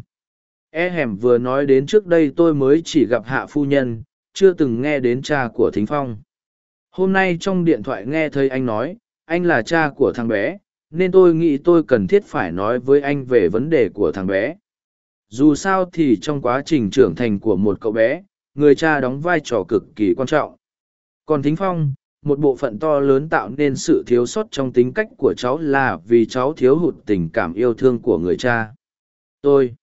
E hẻm vừa nói đến trước đây tôi mới chỉ gặp hạ phu nhân, chưa từng nghe đến cha của Thính Phong. Hôm nay trong điện thoại nghe thấy anh nói, anh là cha của thằng bé, nên tôi nghĩ tôi cần thiết phải nói với anh về vấn đề của thằng bé. Dù sao thì trong quá trình trưởng thành của một cậu bé, người cha đóng vai trò cực kỳ quan trọng. Còn Thính Phong, một bộ phận to lớn tạo nên sự thiếu sót trong tính cách của cháu là vì cháu thiếu hụt tình cảm yêu thương của người cha. Tôi.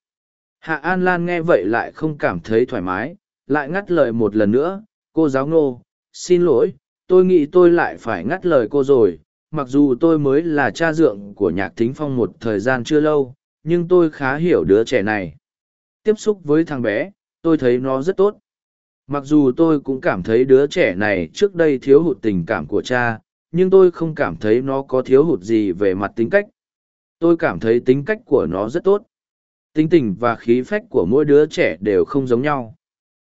Hạ An Lan nghe vậy lại không cảm thấy thoải mái, lại ngắt lời một lần nữa, cô giáo ngô, xin lỗi, tôi nghĩ tôi lại phải ngắt lời cô rồi, mặc dù tôi mới là cha dượng của nhạc thính phong một thời gian chưa lâu, nhưng tôi khá hiểu đứa trẻ này. Tiếp xúc với thằng bé, tôi thấy nó rất tốt. Mặc dù tôi cũng cảm thấy đứa trẻ này trước đây thiếu hụt tình cảm của cha nhưng tôi không cảm thấy nó có thiếu hụt gì về mặt tính cách. Tôi cảm thấy tính cách của nó rất tốt. Tính tình và khí phách của mỗi đứa trẻ đều không giống nhau.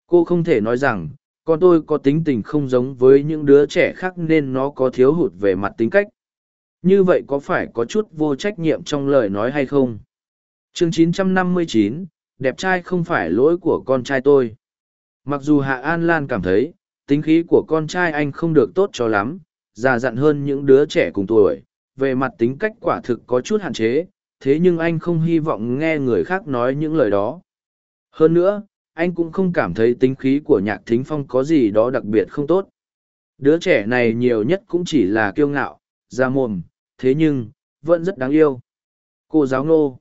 Cô không thể nói rằng con tôi có tính tình không giống với những đứa trẻ khác nên nó có thiếu hụt về mặt tính cách. Như vậy có phải có chút vô trách nhiệm trong lời nói hay không? Chương 959, đẹp trai không phải lỗi của con trai tôi. Mặc dù hạ an lan cảm thấy tính khí của con trai anh không được tốt cho lắm già dặn hơn những đứa trẻ cùng tuổi về mặt tính cách quả thực có chút hạn chế thế nhưng anh không hy vọng nghe người khác nói những lời đó. Hơn nữa anh cũng không cảm thấy tính khí của nhạc thính phong có gì đó đặc biệt không tốt. Đứa trẻ này nhiều nhất cũng chỉ là kiêu ngạo da mồm thế nhưng vẫn rất đáng yêu. Cô giáo nô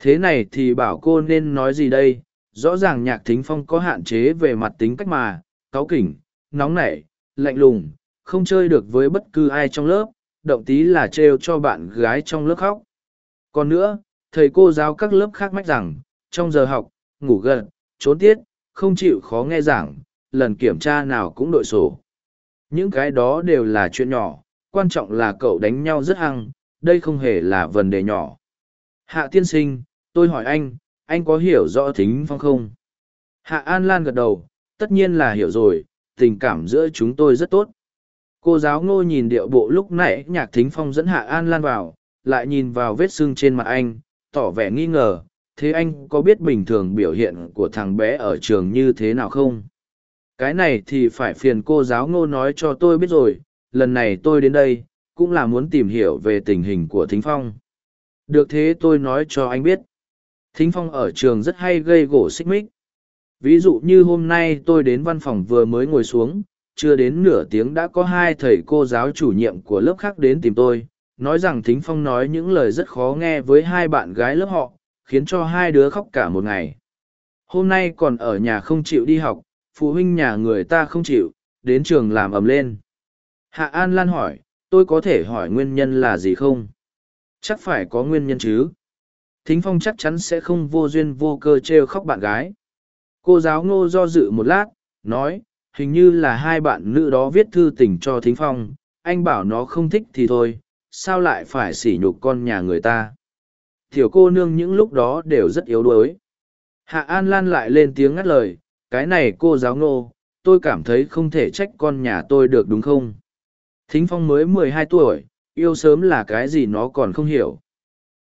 thế này thì bảo cô nên nói gì đây? Rõ ràng nhạc thính phong có hạn chế về mặt tính cách mà cáu kỉnh nóng nảy lạnh lùng không chơi được với bất cứ ai trong lớp động tí là trêu cho bạn gái trong lớp khóc. Còn nữa thầy cô giáo các lớp khác mách rằng trong giờ học ngủ gật, trốn tiết không chịu khó nghe giảng lần kiểm tra nào cũng đội sổ. Những cái đó đều là chuyện nhỏ quan trọng là cậu đánh nhau rất hăng đây không hề là vấn đề nhỏ. Hạ tiên sinh tôi hỏi anh anh có hiểu rõ thính phong không? Hạ an lan gật đầu, tất nhiên là hiểu rồi, tình cảm giữa chúng tôi rất tốt. Cô giáo ngô nhìn điệu bộ lúc nãy nhạc thính phong dẫn hạ an lan vào, lại nhìn vào vết sưng trên mặt anh, tỏ vẻ nghi ngờ, thế anh có biết bình thường biểu hiện của thằng bé ở trường như thế nào không? Cái này thì phải phiền cô giáo ngô nói cho tôi biết rồi, lần này tôi đến đây, cũng là muốn tìm hiểu về tình hình của thính phong. Được thế tôi nói cho anh biết thính phong ở trường rất hay gây gỗ xích mích. Ví dụ như hôm nay tôi đến văn phòng vừa mới ngồi xuống, chưa đến nửa tiếng đã có hai thầy cô giáo chủ nhiệm của lớp khác đến tìm tôi, nói rằng thính phong nói những lời rất khó nghe với hai bạn gái lớp họ, khiến cho hai đứa khóc cả một ngày. Hôm nay còn ở nhà không chịu đi học, phụ huynh nhà người ta không chịu, đến trường làm ầm lên. Hạ an lan hỏi, tôi có thể hỏi nguyên nhân là gì không? Chắc phải có nguyên nhân chứ thính phong chắc chắn sẽ không vô duyên vô cơ t r e o khóc bạn gái. Cô giáo ngô do dự một lát, nói, hình như là hai bạn nữ đó viết thư tình cho thính phong, anh bảo nó không thích thì thôi, sao lại phải sỉ nhục con nhà người ta? Thiểu cô nương những lúc đó đều rất yếu đuối. Hạ an lan lại lên tiếng ngắt lời, cái này cô giáo ngô, tôi cảm thấy không thể trách con nhà tôi được đúng không? Thính phong mới mười hai tuổi, yêu sớm là cái gì nó còn không hiểu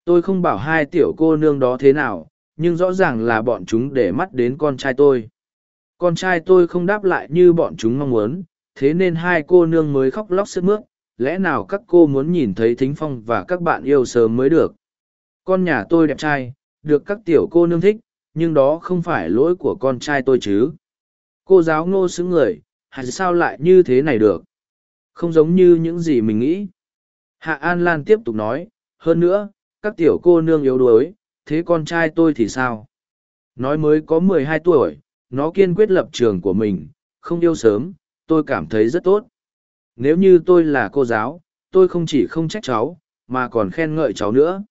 tôi không bảo hai tiểu cô nương đó thế nào, nhưng rõ ràng là bọn chúng để mắt đến con trai tôi. Con trai tôi không đáp lại như bọn chúng mong muốn, thế nên hai cô nương mới khóc lóc sức mướt, lẽ nào các cô muốn nhìn thấy thính phong và các bạn yêu sớm mới được? Con nhà tôi đẹp trai, được các tiểu cô nương thích, nhưng đó không phải lỗi của con trai tôi chứ. Cô giáo ngô xứng người hay sao lại như thế này được? Không giống như những gì mình nghĩ. Hạ an lan tiếp tục nói, hơn nữa các tiểu cô nương yếu đuối thế con trai tôi thì sao nói mới có mười hai tuổi nó kiên quyết lập trường của mình không yêu sớm tôi cảm thấy rất tốt nếu như tôi là cô giáo tôi không chỉ không trách cháu mà còn khen ngợi cháu nữa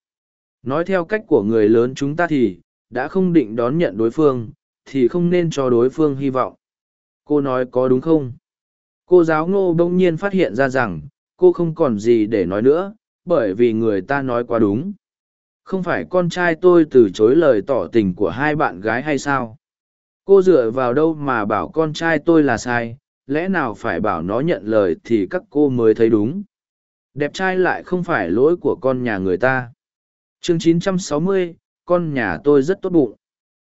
Nói theo cách của người lớn chúng ta thì, đã không định đón nhận đối phương, thì không nên cho đối phương hy vọng. Cô nói có đúng không? Cô giáo ngô bỗng nhiên phát hiện ra rằng, cô không còn gì để nói nữa, bởi vì người ta nói quá đúng. Không phải con trai tôi từ chối lời tỏ tình của hai bạn gái hay sao? Cô dựa vào đâu mà bảo con trai tôi là sai, lẽ nào phải bảo nó nhận lời thì các cô mới thấy đúng. Đẹp trai lại không phải lỗi của con nhà người ta chương 960, con nhà tôi rất tốt bụng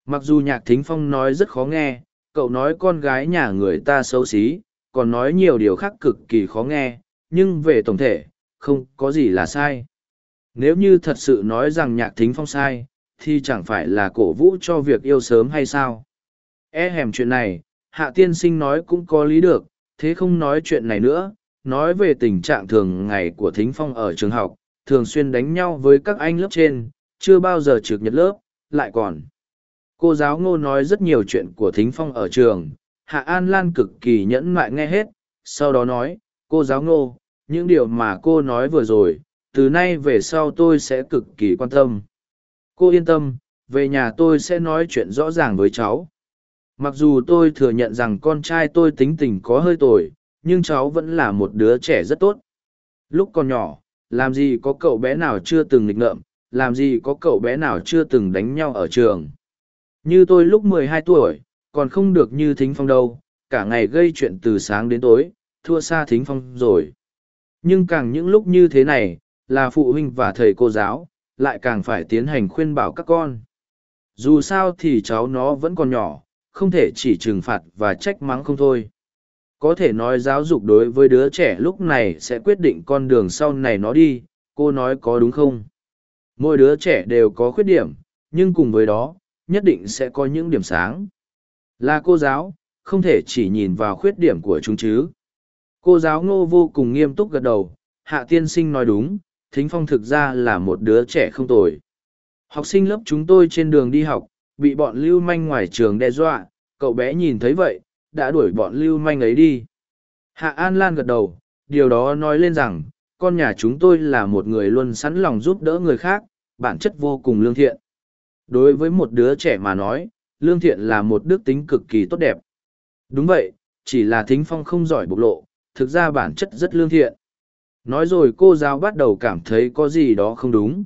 mặc dù nhạc thính phong nói rất khó nghe cậu nói con gái nhà người ta xấu xí còn nói nhiều điều khác cực kỳ khó nghe nhưng về tổng thể không có gì là sai nếu như thật sự nói rằng nhạc thính phong sai thì chẳng phải là cổ vũ cho việc yêu sớm hay sao e hèm chuyện này hạ tiên sinh nói cũng có lý được thế không nói chuyện này nữa nói về tình trạng thường ngày của thính phong ở trường học thường xuyên đánh nhau với các anh lớp trên, chưa bao giờ trực nhật lớp, lại còn. Cô giáo ngô nói rất nhiều chuyện của Thính Phong ở trường, Hạ An Lan cực kỳ nhẫn mại nghe hết, sau đó nói, cô giáo ngô, những điều mà cô nói vừa rồi, từ nay về sau tôi sẽ cực kỳ quan tâm. Cô yên tâm, về nhà tôi sẽ nói chuyện rõ ràng với cháu. Mặc dù tôi thừa nhận rằng con trai tôi tính tình có hơi tồi, nhưng cháu vẫn là một đứa trẻ rất tốt. Lúc còn nhỏ, làm gì có cậu bé nào chưa từng nghịch ngợm, làm gì có cậu bé nào chưa từng đánh nhau ở trường. Như tôi lúc 12 tuổi, còn không được như thính phong đâu, cả ngày gây chuyện từ sáng đến tối, thua xa thính phong rồi. Nhưng càng những lúc như thế này, là phụ huynh và thầy cô giáo, lại càng phải tiến hành khuyên bảo các con. Dù sao thì cháu nó vẫn còn nhỏ, không thể chỉ trừng phạt và trách mắng không thôi. Có thể nói giáo dục đối với đứa trẻ lúc này sẽ quyết định con đường sau này nó đi, cô nói có đúng không? Mỗi đứa trẻ đều có khuyết điểm, nhưng cùng với đó, nhất định sẽ có những điểm sáng. Là cô giáo, không thể chỉ nhìn vào khuyết điểm của chúng chứ. Cô giáo ngô vô cùng nghiêm túc gật đầu, hạ tiên sinh nói đúng, thính phong thực ra là một đứa trẻ không tồi. Học sinh lớp chúng tôi trên đường đi học, bị bọn lưu manh ngoài trường đe dọa, cậu bé nhìn thấy vậy, đã đuổi bọn lưu manh ấy đi. Hạ An Lan gật đầu, điều đó nói lên rằng, con nhà chúng tôi là một người luôn sẵn lòng giúp đỡ người khác, bản chất vô cùng lương thiện. Đối với một đứa trẻ mà nói, lương thiện là một đức tính cực kỳ tốt đẹp. Đúng vậy, chỉ là thính phong không giỏi bộc lộ, thực ra bản chất rất lương thiện. Nói rồi cô giáo bắt đầu cảm thấy có gì đó không đúng.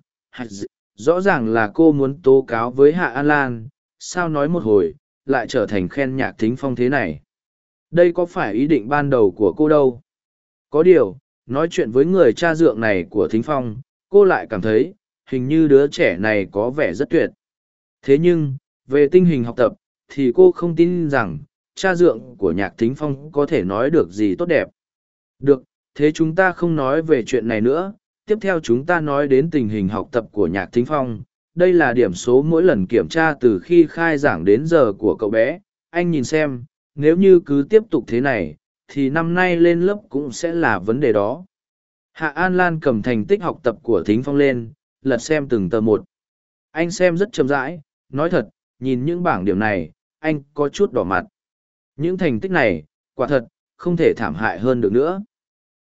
Rõ ràng là cô muốn tố cáo với Hạ An Lan, sao nói một hồi, lại trở thành khen nhạc thính phong thế này. Đây có phải ý định ban đầu của cô đâu? Có điều, nói chuyện với người cha dượng này của thính phong, cô lại cảm thấy, hình như đứa trẻ này có vẻ rất tuyệt. Thế nhưng, về tình hình học tập, thì cô không tin rằng, cha dượng của nhạc thính phong có thể nói được gì tốt đẹp. Được, thế chúng ta không nói về chuyện này nữa, tiếp theo chúng ta nói đến tình hình học tập của nhạc thính phong. Đây là điểm số mỗi lần kiểm tra từ khi khai giảng đến giờ của cậu bé. Anh nhìn xem, nếu như cứ tiếp tục thế này, thì năm nay lên lớp cũng sẽ là vấn đề đó. Hạ An Lan cầm thành tích học tập của Thính Phong lên, lật xem từng tờ một. Anh xem rất chậm rãi, nói thật, nhìn những bảng điểm này, anh có chút đỏ mặt. Những thành tích này, quả thật, không thể thảm hại hơn được nữa.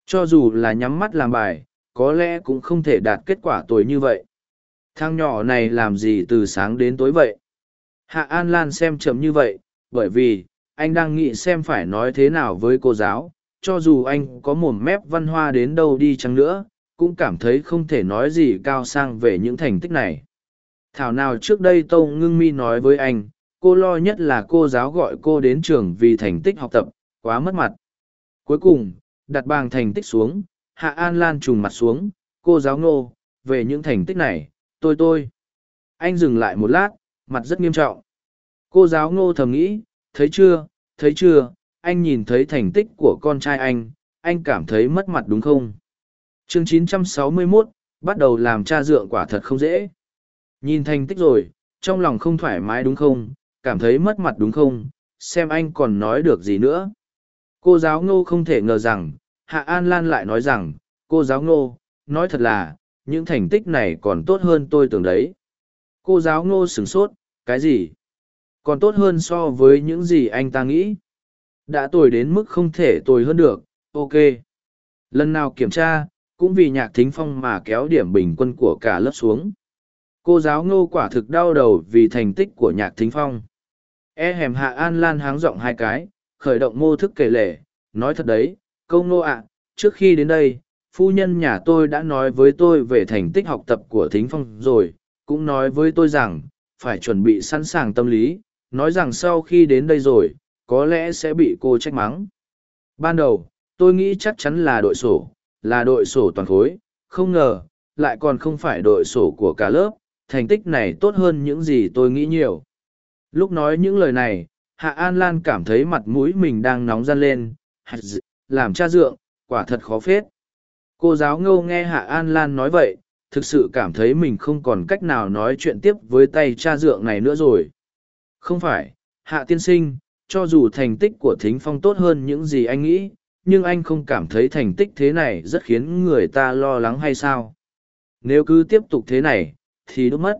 Cho dù là nhắm mắt làm bài, có lẽ cũng không thể đạt kết quả tồi như vậy. Thang nhỏ này làm gì từ sáng đến tối vậy? Hạ An Lan xem chậm như vậy, bởi vì, anh đang nghĩ xem phải nói thế nào với cô giáo, cho dù anh có mồm mép văn hoa đến đâu đi chăng nữa, cũng cảm thấy không thể nói gì cao sang về những thành tích này. Thảo nào trước đây Tâu Ngưng Mi nói với anh, cô lo nhất là cô giáo gọi cô đến trường vì thành tích học tập, quá mất mặt. Cuối cùng, đặt bàng thành tích xuống, Hạ An Lan trùng mặt xuống, cô giáo ngô, về những thành tích này, tôi tôi. Anh dừng lại một lát, mặt rất nghiêm trọng. Cô giáo ngô thầm nghĩ, thấy chưa, thấy chưa, anh nhìn thấy thành tích của con trai anh, anh cảm thấy mất mặt đúng không? chương 961, bắt đầu làm cha dượng quả thật không dễ. Nhìn thành tích rồi, trong lòng không thoải mái đúng không, cảm thấy mất mặt đúng không, xem anh còn nói được gì nữa. Cô giáo ngô không thể ngờ rằng, Hạ An Lan lại nói rằng, cô giáo ngô, nói thật là, những thành tích này còn tốt hơn tôi tưởng đấy. Cô giáo ngô sửng sốt, cái gì? Còn tốt hơn so với những gì anh ta nghĩ. Đã tồi đến mức không thể tồi hơn được, ok. Lần nào kiểm tra, cũng vì nhạc thính phong mà kéo điểm bình quân của cả lớp xuống. Cô giáo ngô quả thực đau đầu vì thành tích của nhạc thính phong. E hèm hạ an lan háng rộng hai cái, khởi động mô thức kể lể, nói thật đấy, câu ngô ạ, trước khi đến đây, phu nhân nhà tôi đã nói với tôi về thành tích học tập của thính phong rồi, cũng nói với tôi rằng, phải chuẩn bị sẵn sàng tâm lý, nói rằng sau khi đến đây rồi, có lẽ sẽ bị cô trách mắng. Ban đầu, tôi nghĩ chắc chắn là đội sổ, là đội sổ toàn khối, không ngờ, lại còn không phải đội sổ của cả lớp, thành tích này tốt hơn những gì tôi nghĩ nhiều. Lúc nói những lời này, Hạ An Lan cảm thấy mặt mũi mình đang nóng gian lên, làm cha dượng, quả thật khó phết. Cô giáo ngâu nghe Hạ An Lan nói vậy, thực sự cảm thấy mình không còn cách nào nói chuyện tiếp với tay cha dượng này nữa rồi. Không phải, Hạ tiên sinh, cho dù thành tích của Thính Phong tốt hơn những gì anh nghĩ, nhưng anh không cảm thấy thành tích thế này rất khiến người ta lo lắng hay sao? Nếu cứ tiếp tục thế này, thì đốt mất.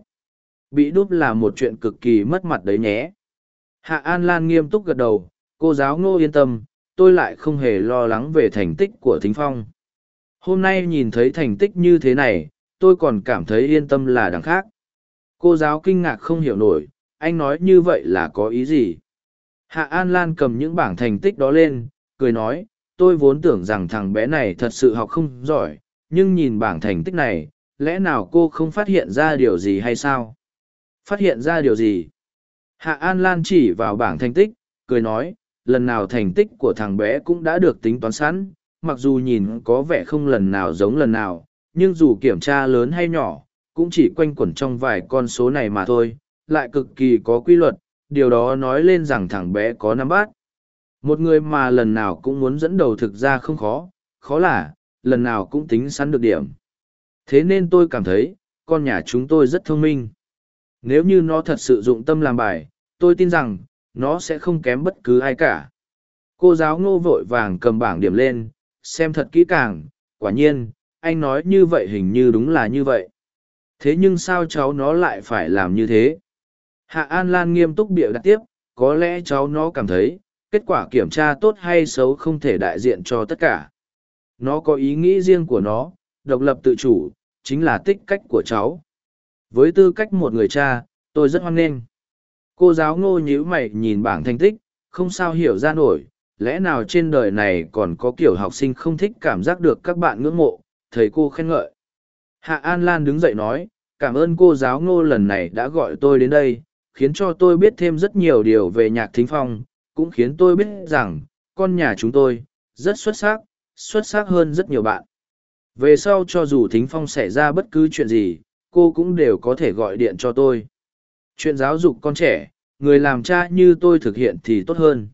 Bị đốt là một chuyện cực kỳ mất mặt đấy nhé. Hạ An Lan nghiêm túc gật đầu, cô giáo ngô yên tâm, tôi lại không hề lo lắng về thành tích của Thính Phong. Hôm nay nhìn thấy thành tích như thế này, tôi còn cảm thấy yên tâm là đằng khác. Cô giáo kinh ngạc không hiểu nổi, anh nói như vậy là có ý gì? Hạ An Lan cầm những bảng thành tích đó lên, cười nói, tôi vốn tưởng rằng thằng bé này thật sự học không giỏi, nhưng nhìn bảng thành tích này, lẽ nào cô không phát hiện ra điều gì hay sao? Phát hiện ra điều gì? Hạ An Lan chỉ vào bảng thành tích, cười nói, lần nào thành tích của thằng bé cũng đã được tính toán sẵn, mặc dù nhìn có vẻ không lần nào giống lần nào, nhưng dù kiểm tra lớn hay nhỏ, cũng chỉ quanh quẩn trong vài con số này mà thôi, lại cực kỳ có quy luật, điều đó nói lên rằng thằng bé có nắm bát. Một người mà lần nào cũng muốn dẫn đầu thực ra không khó, khó là, lần nào cũng tính sẵn được điểm. Thế nên tôi cảm thấy, con nhà chúng tôi rất thông minh. Nếu như nó thật sự dụng tâm làm bài, tôi tin rằng, nó sẽ không kém bất cứ ai cả. Cô giáo ngô vội vàng cầm bảng điểm lên, xem thật kỹ càng, quả nhiên, anh nói như vậy hình như đúng là như vậy. Thế nhưng sao cháu nó lại phải làm như thế? Hạ An Lan nghiêm túc biểu đặt tiếp, có lẽ cháu nó cảm thấy, kết quả kiểm tra tốt hay xấu không thể đại diện cho tất cả. Nó có ý nghĩ riêng của nó, độc lập tự chủ, chính là tích cách của cháu. Với tư cách một người cha, tôi rất hoan nghênh. Cô giáo ngô nhíu mày nhìn bảng thành tích, không sao hiểu ra nổi, lẽ nào trên đời này còn có kiểu học sinh không thích cảm giác được các bạn ngưỡng mộ, thầy cô khen ngợi. Hạ An Lan đứng dậy nói, cảm ơn cô giáo ngô lần này đã gọi tôi đến đây, khiến cho tôi biết thêm rất nhiều điều về nhạc thính phong, cũng khiến tôi biết rằng, con nhà chúng tôi, rất xuất sắc, xuất sắc hơn rất nhiều bạn. Về sau cho dù thính phong xảy ra bất cứ chuyện gì, cô cũng đều có thể gọi điện cho tôi. Chuyện giáo dục con trẻ, người làm cha như tôi thực hiện thì tốt hơn.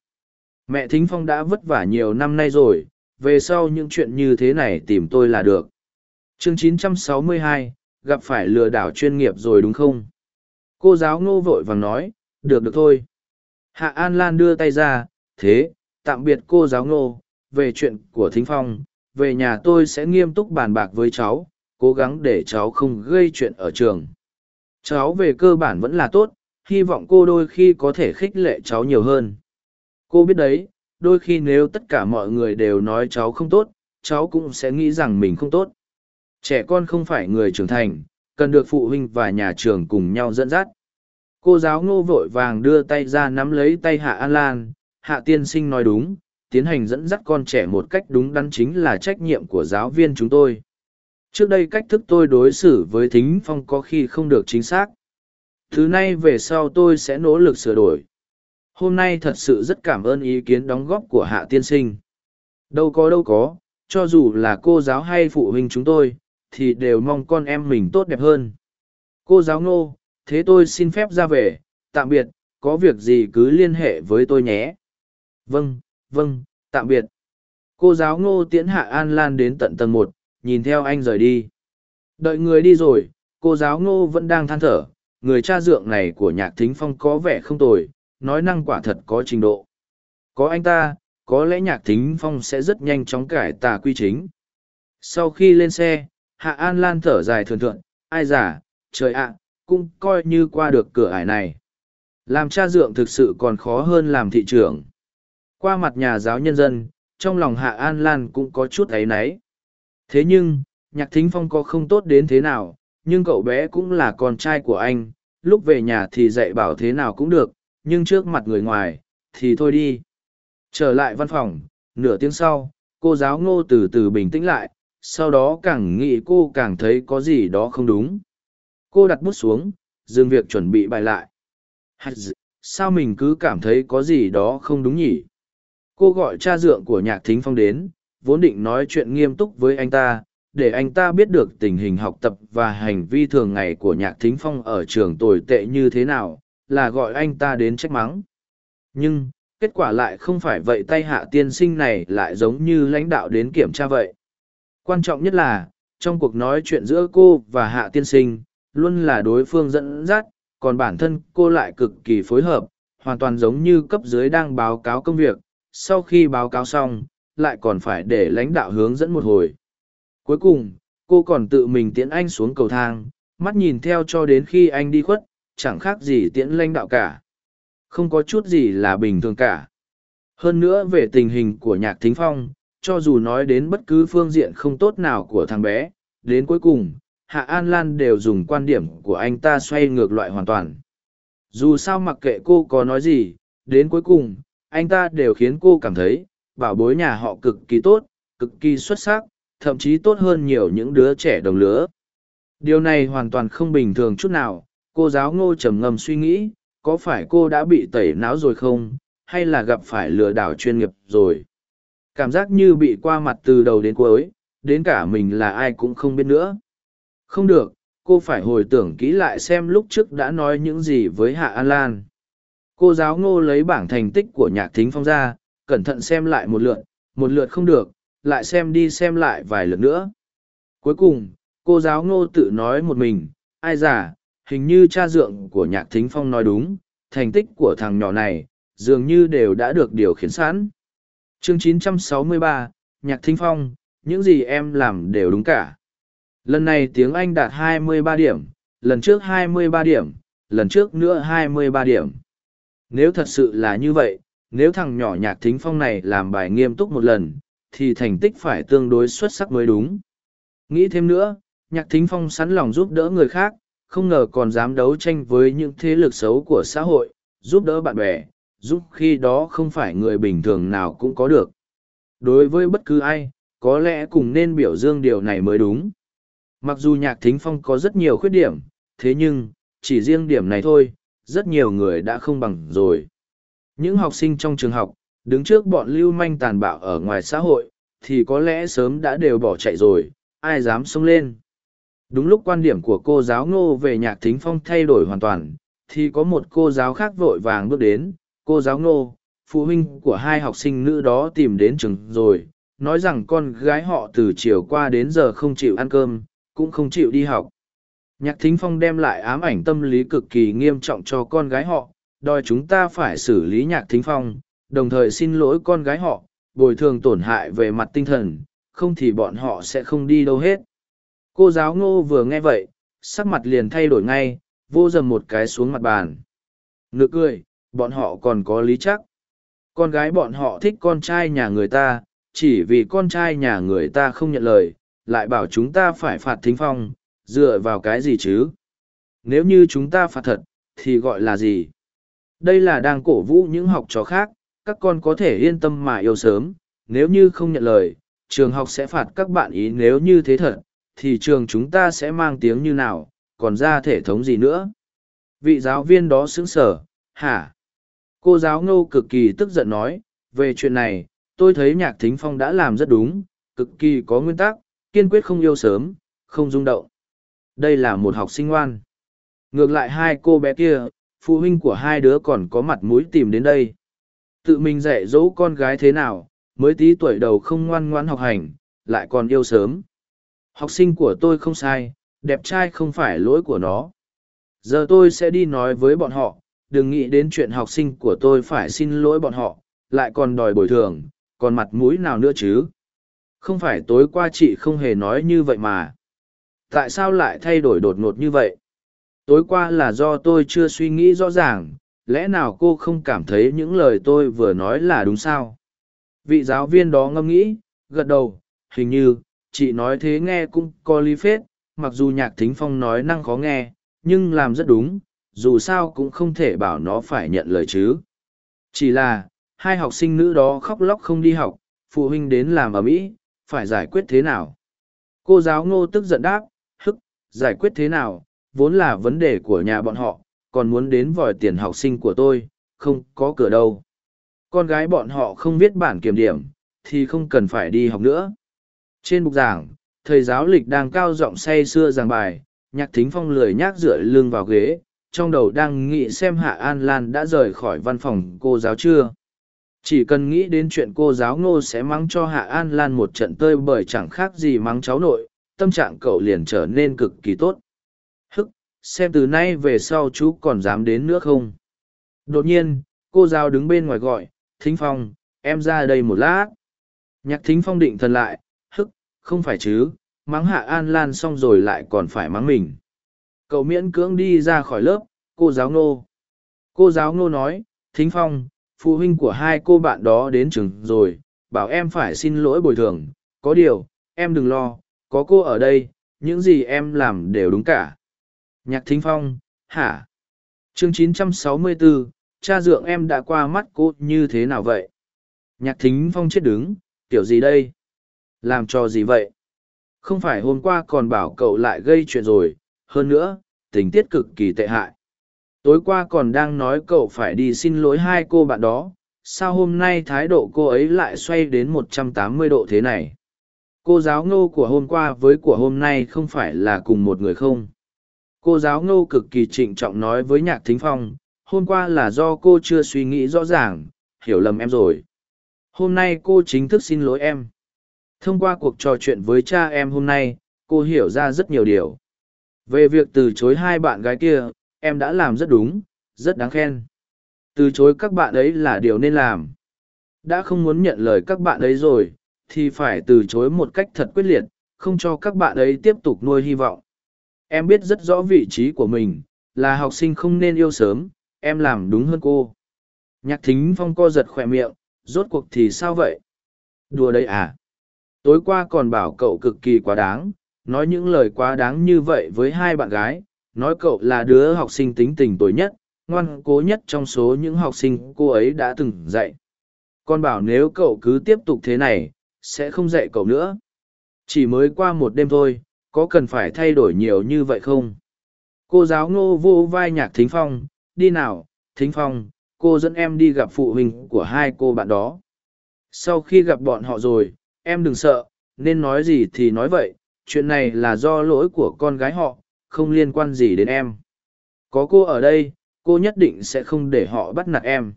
Mẹ thính phong đã vất vả nhiều năm nay rồi, về sau những chuyện như thế này tìm tôi là được. Chương 962, gặp phải lừa đảo chuyên nghiệp rồi đúng không? Cô giáo ngô vội vàng nói, được được thôi. Hạ An Lan đưa tay ra, thế, tạm biệt cô giáo ngô, về chuyện của Thính Phong, về nhà tôi sẽ nghiêm túc bàn bạc với cháu, cố gắng để cháu không gây chuyện ở trường. Cháu về cơ bản vẫn là tốt, hy vọng cô đôi khi có thể khích lệ cháu nhiều hơn. Cô biết đấy, đôi khi nếu tất cả mọi người đều nói cháu không tốt, cháu cũng sẽ nghĩ rằng mình không tốt. Trẻ con không phải người trưởng thành, cần được phụ huynh và nhà trường cùng nhau dẫn dắt. Cô giáo ngô vội vàng đưa tay ra nắm lấy tay Hạ An Lan, Hạ tiên sinh nói đúng, tiến hành dẫn dắt con trẻ một cách đúng đắn chính là trách nhiệm của giáo viên chúng tôi. Trước đây cách thức tôi đối xử với Thính Phong có khi không được chính xác. Thứ nay về sau tôi sẽ nỗ lực sửa đổi. Hôm nay thật sự rất cảm ơn ý kiến đóng góp của Hạ tiên sinh. Đâu có đâu có, cho dù là cô giáo hay phụ huynh chúng tôi, thì đều mong con em mình tốt đẹp hơn. Cô giáo ngô, thế tôi xin phép ra về, tạm biệt, có việc gì cứ liên hệ với tôi nhé. Vâng, vâng, tạm biệt. Cô giáo ngô tiễn hạ An Lan đến tận tầng một, nhìn theo anh rời đi. Đợi người đi rồi, cô giáo ngô vẫn đang than thở, người cha dượng này của nhạc thính phong có vẻ không tồi, nói năng quả thật có trình độ. Có anh ta, có lẽ nhạc thính phong sẽ rất nhanh chóng cải tà quy chính. Sau khi lên xe, Hạ An Lan thở dài thường thượng, ai giả, trời ạ, cũng coi như qua được cửa ải này. Làm cha dượng thực sự còn khó hơn làm thị trưởng. Qua mặt nhà giáo nhân dân, trong lòng Hạ An Lan cũng có chút ấy náy. Thế nhưng, nhạc thính phong có không tốt đến thế nào, nhưng cậu bé cũng là con trai của anh, lúc về nhà thì dạy bảo thế nào cũng được, nhưng trước mặt người ngoài, thì thôi đi. Trở lại văn phòng, nửa tiếng sau, cô giáo ngô từ từ bình tĩnh lại, sau đó càng nghĩ cô càng thấy có gì đó không đúng. Cô đặt bút xuống dừng việc chuẩn bị bài lại. Sao mình cứ cảm thấy có gì đó không đúng nhỉ? Cô gọi cha dượng của nhạc thính phong đến vốn định nói chuyện nghiêm túc với anh ta để anh ta biết được tình hình học tập và hành vi thường ngày của nhạc thính phong ở trường tồi tệ như thế nào là gọi anh ta đến trách mắng. Nhưng kết quả lại không phải vậy tay hạ tiên sinh này lại giống như lãnh đạo đến kiểm tra vậy. Quan trọng nhất là, trong cuộc nói chuyện giữa cô và Hạ Tiên Sinh, luôn là đối phương dẫn dắt, còn bản thân cô lại cực kỳ phối hợp, hoàn toàn giống như cấp dưới đang báo cáo công việc, sau khi báo cáo xong, lại còn phải để lãnh đạo hướng dẫn một hồi. Cuối cùng, cô còn tự mình tiễn anh xuống cầu thang, mắt nhìn theo cho đến khi anh đi khuất, chẳng khác gì tiễn lãnh đạo cả. Không có chút gì là bình thường cả. Hơn nữa về tình hình của nhạc thính phong, cho dù nói đến bất cứ phương diện không tốt nào của thằng bé, đến cuối cùng, Hạ An Lan đều dùng quan điểm của anh ta xoay ngược loại hoàn toàn. Dù sao mặc kệ cô có nói gì, đến cuối cùng, anh ta đều khiến cô cảm thấy, bảo bối nhà họ cực kỳ tốt, cực kỳ xuất sắc, thậm chí tốt hơn nhiều những đứa trẻ đồng lứa. Điều này hoàn toàn không bình thường chút nào, cô giáo ngô trầm ngầm suy nghĩ, có phải cô đã bị tẩy não rồi không hay là gặp phải lừa đảo chuyên nghiệp rồi? Cảm giác như bị qua mặt từ đầu đến cuối đến cả mình là ai cũng không biết nữa. Không được cô phải hồi tưởng kỹ lại xem lúc trước đã nói những gì với hạ an lan. Cô giáo ngô lấy bảng thành tích của nhạc thính phong ra cẩn thận xem lại một lượt một lượt không được lại xem đi xem lại vài lượt nữa. Cuối cùng cô giáo ngô tự nói một mình ai giả hình như cha dượng của nhạc thính phong nói đúng thành tích của thằng nhỏ này dường như đều đã được điều khiển sẵn. Chương 963, nhạc thính phong những gì em làm đều đúng cả. Lần này tiếng anh đạt 23 điểm lần trước 23 điểm lần trước nữa 23 điểm. Nếu thật sự là như vậy nếu thằng nhỏ nhạc thính phong này làm bài nghiêm túc một lần, thì thành tích phải tương đối xuất sắc mới đúng. Nghĩ thêm nữa, nhạc thính phong sẵn lòng giúp đỡ người khác, không ngờ còn dám đấu tranh với những thế lực xấu của xã hội, giúp đỡ bạn bè, giúp khi đó không phải người bình thường nào cũng có được. Đối với bất cứ ai, có lẽ cùng nên biểu dương điều này mới đúng. Mặc dù nhạc thính phong có rất nhiều khuyết điểm, thế nhưng, chỉ riêng điểm này thôi, rất nhiều người đã không bằng rồi những học sinh trong trường học, đứng trước bọn lưu manh tàn bạo ở ngoài xã hội, thì có lẽ sớm đã đều bỏ chạy rồi, ai dám xông lên. Đúng lúc quan điểm của cô giáo ngô về nhạc thính phong thay đổi hoàn toàn, thì có một cô giáo khác vội vàng bước đến. Cô giáo ngô, phụ huynh của hai học sinh nữ đó tìm đến trường rồi, nói rằng con gái họ từ chiều qua đến giờ không chịu ăn cơm, cũng không chịu đi học. Nhạc thính phong đem lại ám ảnh tâm lý cực kỳ nghiêm trọng cho con gái họ đòi chúng ta phải xử lý nhạc thính phong, đồng thời xin lỗi con gái họ, bồi thường tổn hại về mặt tinh thần, không thì bọn họ sẽ không đi đâu hết. Cô giáo ngô vừa nghe vậy, sắc mặt liền thay đổi ngay, vô dầm một cái xuống mặt bàn. Nực cười, bọn họ còn có lý chắc. Con gái bọn họ thích con trai nhà người ta, chỉ vì con trai nhà người ta không nhận lời, lại bảo chúng ta phải phạt thính phong, dựa vào cái gì chứ? Nếu như chúng ta phạt thật, thì gọi là gì? Đây là đang cổ vũ những học trò khác các con có thể yên tâm mà yêu sớm nếu như không nhận lời trường học sẽ phạt các bạn ý nếu như thế thật thì trường chúng ta sẽ mang tiếng như nào còn ra thể thống gì nữa? Vị giáo viên đó sững sở, hả? Cô giáo ngô cực kỳ tức giận nói về chuyện này tôi thấy nhạc thính phong đã làm rất đúng cực kỳ có nguyên tắc kiên quyết không yêu sớm không rung động. Đây là một học sinh ngoan. Ngược lại hai cô bé kia phụ huynh của hai đứa còn có mặt mũi tìm đến đây. Tự mình dạy dỗ con gái thế nào, mới tí tuổi đầu không ngoan ngoãn học hành, lại còn yêu sớm. Học sinh của tôi không sai, đẹp trai không phải lỗi của nó. Giờ tôi sẽ đi nói với bọn họ, đừng nghĩ đến chuyện học sinh của tôi phải xin lỗi bọn họ, lại còn đòi bồi thường, còn mặt mũi nào nữa chứ? Không phải tối qua chị không hề nói như vậy mà. Tại sao lại thay đổi đột ngột như vậy? Tối qua là do tôi chưa suy nghĩ rõ ràng, lẽ nào cô không cảm thấy những lời tôi vừa nói là đúng sao? Vị giáo viên đó ngẫm nghĩ, gật đầu, hình như, chị nói thế nghe cũng có lý phết, mặc dù nhạc thính phong nói năng khó nghe, nhưng làm rất đúng, dù sao cũng không thể bảo nó phải nhận lời chứ. Chỉ là, hai học sinh nữ đó khóc lóc không đi học, phụ huynh đến làm ở mỹ, phải giải quyết thế nào? Cô giáo ngô tức giận đáp, hức, giải quyết thế nào? Vốn là vấn đề của nhà bọn họ, còn muốn đến vòi tiền học sinh của tôi, không có cửa đâu. Con gái bọn họ không viết bản kiểm điểm, thì không cần phải đi học nữa. Trên bục giảng, thầy giáo lịch đang cao giọng say sưa giảng bài, nhạc thính phong lười nhác dựa lưng vào ghế, trong đầu đang nghĩ xem hạ an lan đã rời khỏi văn phòng cô giáo chưa. Chỉ cần nghĩ đến chuyện cô giáo ngô sẽ mắng cho hạ an lan một trận tơi bởi chẳng khác gì mắng cháu nội, tâm trạng cậu liền trở nên cực kỳ tốt xem từ nay về sau chú còn dám đến nữa không? Đột nhiên, cô giáo đứng bên ngoài gọi, thính phong, em ra đây một lát. Nhạc thính phong định thần lại, hức, không phải chứ, mắng hạ an lan xong rồi lại còn phải mắng mình. Cậu miễn cưỡng đi ra khỏi lớp, cô giáo ngô. Cô giáo ngô nói, thính phong, phụ huynh của hai cô bạn đó đến trường rồi, bảo em phải xin lỗi bồi thường. Có điều, em đừng lo, có cô ở đây, những gì em làm đều đúng cả nhạc thính phong hả? Chương 964, cha dượng em đã qua mắt cô như thế nào vậy? Nhạc thính phong chết đứng kiểu gì đây? Làm cho gì vậy? Không phải hôm qua còn bảo cậu lại gây chuyện rồi hơn nữa tình tiết cực kỳ tệ hại. Tối qua còn đang nói cậu phải đi xin lỗi hai cô bạn đó sao hôm nay thái độ cô ấy lại xoay đến 180 độ thế này? Cô giáo ngô của hôm qua với của hôm nay không phải là cùng một người không? Cô giáo ngô cực kỳ trịnh trọng nói với nhạc thính phong, hôm qua là do cô chưa suy nghĩ rõ ràng, hiểu lầm em rồi. Hôm nay cô chính thức xin lỗi em. Thông qua cuộc trò chuyện với cha em hôm nay, cô hiểu ra rất nhiều điều. Về việc từ chối hai bạn gái kia, em đã làm rất đúng, rất đáng khen. Từ chối các bạn ấy là điều nên làm. Đã không muốn nhận lời các bạn ấy rồi, thì phải từ chối một cách thật quyết liệt, không cho các bạn ấy tiếp tục nuôi hy vọng em biết rất rõ vị trí của mình, là học sinh không nên yêu sớm, em làm đúng hơn cô. Nhạc thính phong co giật khỏe miệng, rốt cuộc thì sao vậy? Đùa đấy à? Tối qua còn bảo cậu cực kỳ quá đáng, nói những lời quá đáng như vậy với hai bạn gái, nói cậu là đứa học sinh tính tình tồi nhất, ngoan cố nhất trong số những học sinh cô ấy đã từng dạy. Con bảo nếu cậu cứ tiếp tục thế này, sẽ không dạy cậu nữa. Chỉ mới qua một đêm thôi có cần phải thay đổi nhiều như vậy không? Cô giáo ngô vô vai nhạc thính phong, đi nào, thính phong, cô dẫn em đi gặp phụ huynh của hai cô bạn đó. Sau khi gặp bọn họ rồi, em đừng sợ, nên nói gì thì nói vậy, chuyện này là do lỗi của con gái họ, không liên quan gì đến em. Có cô ở đây, cô nhất định sẽ không để họ bắt nạt em.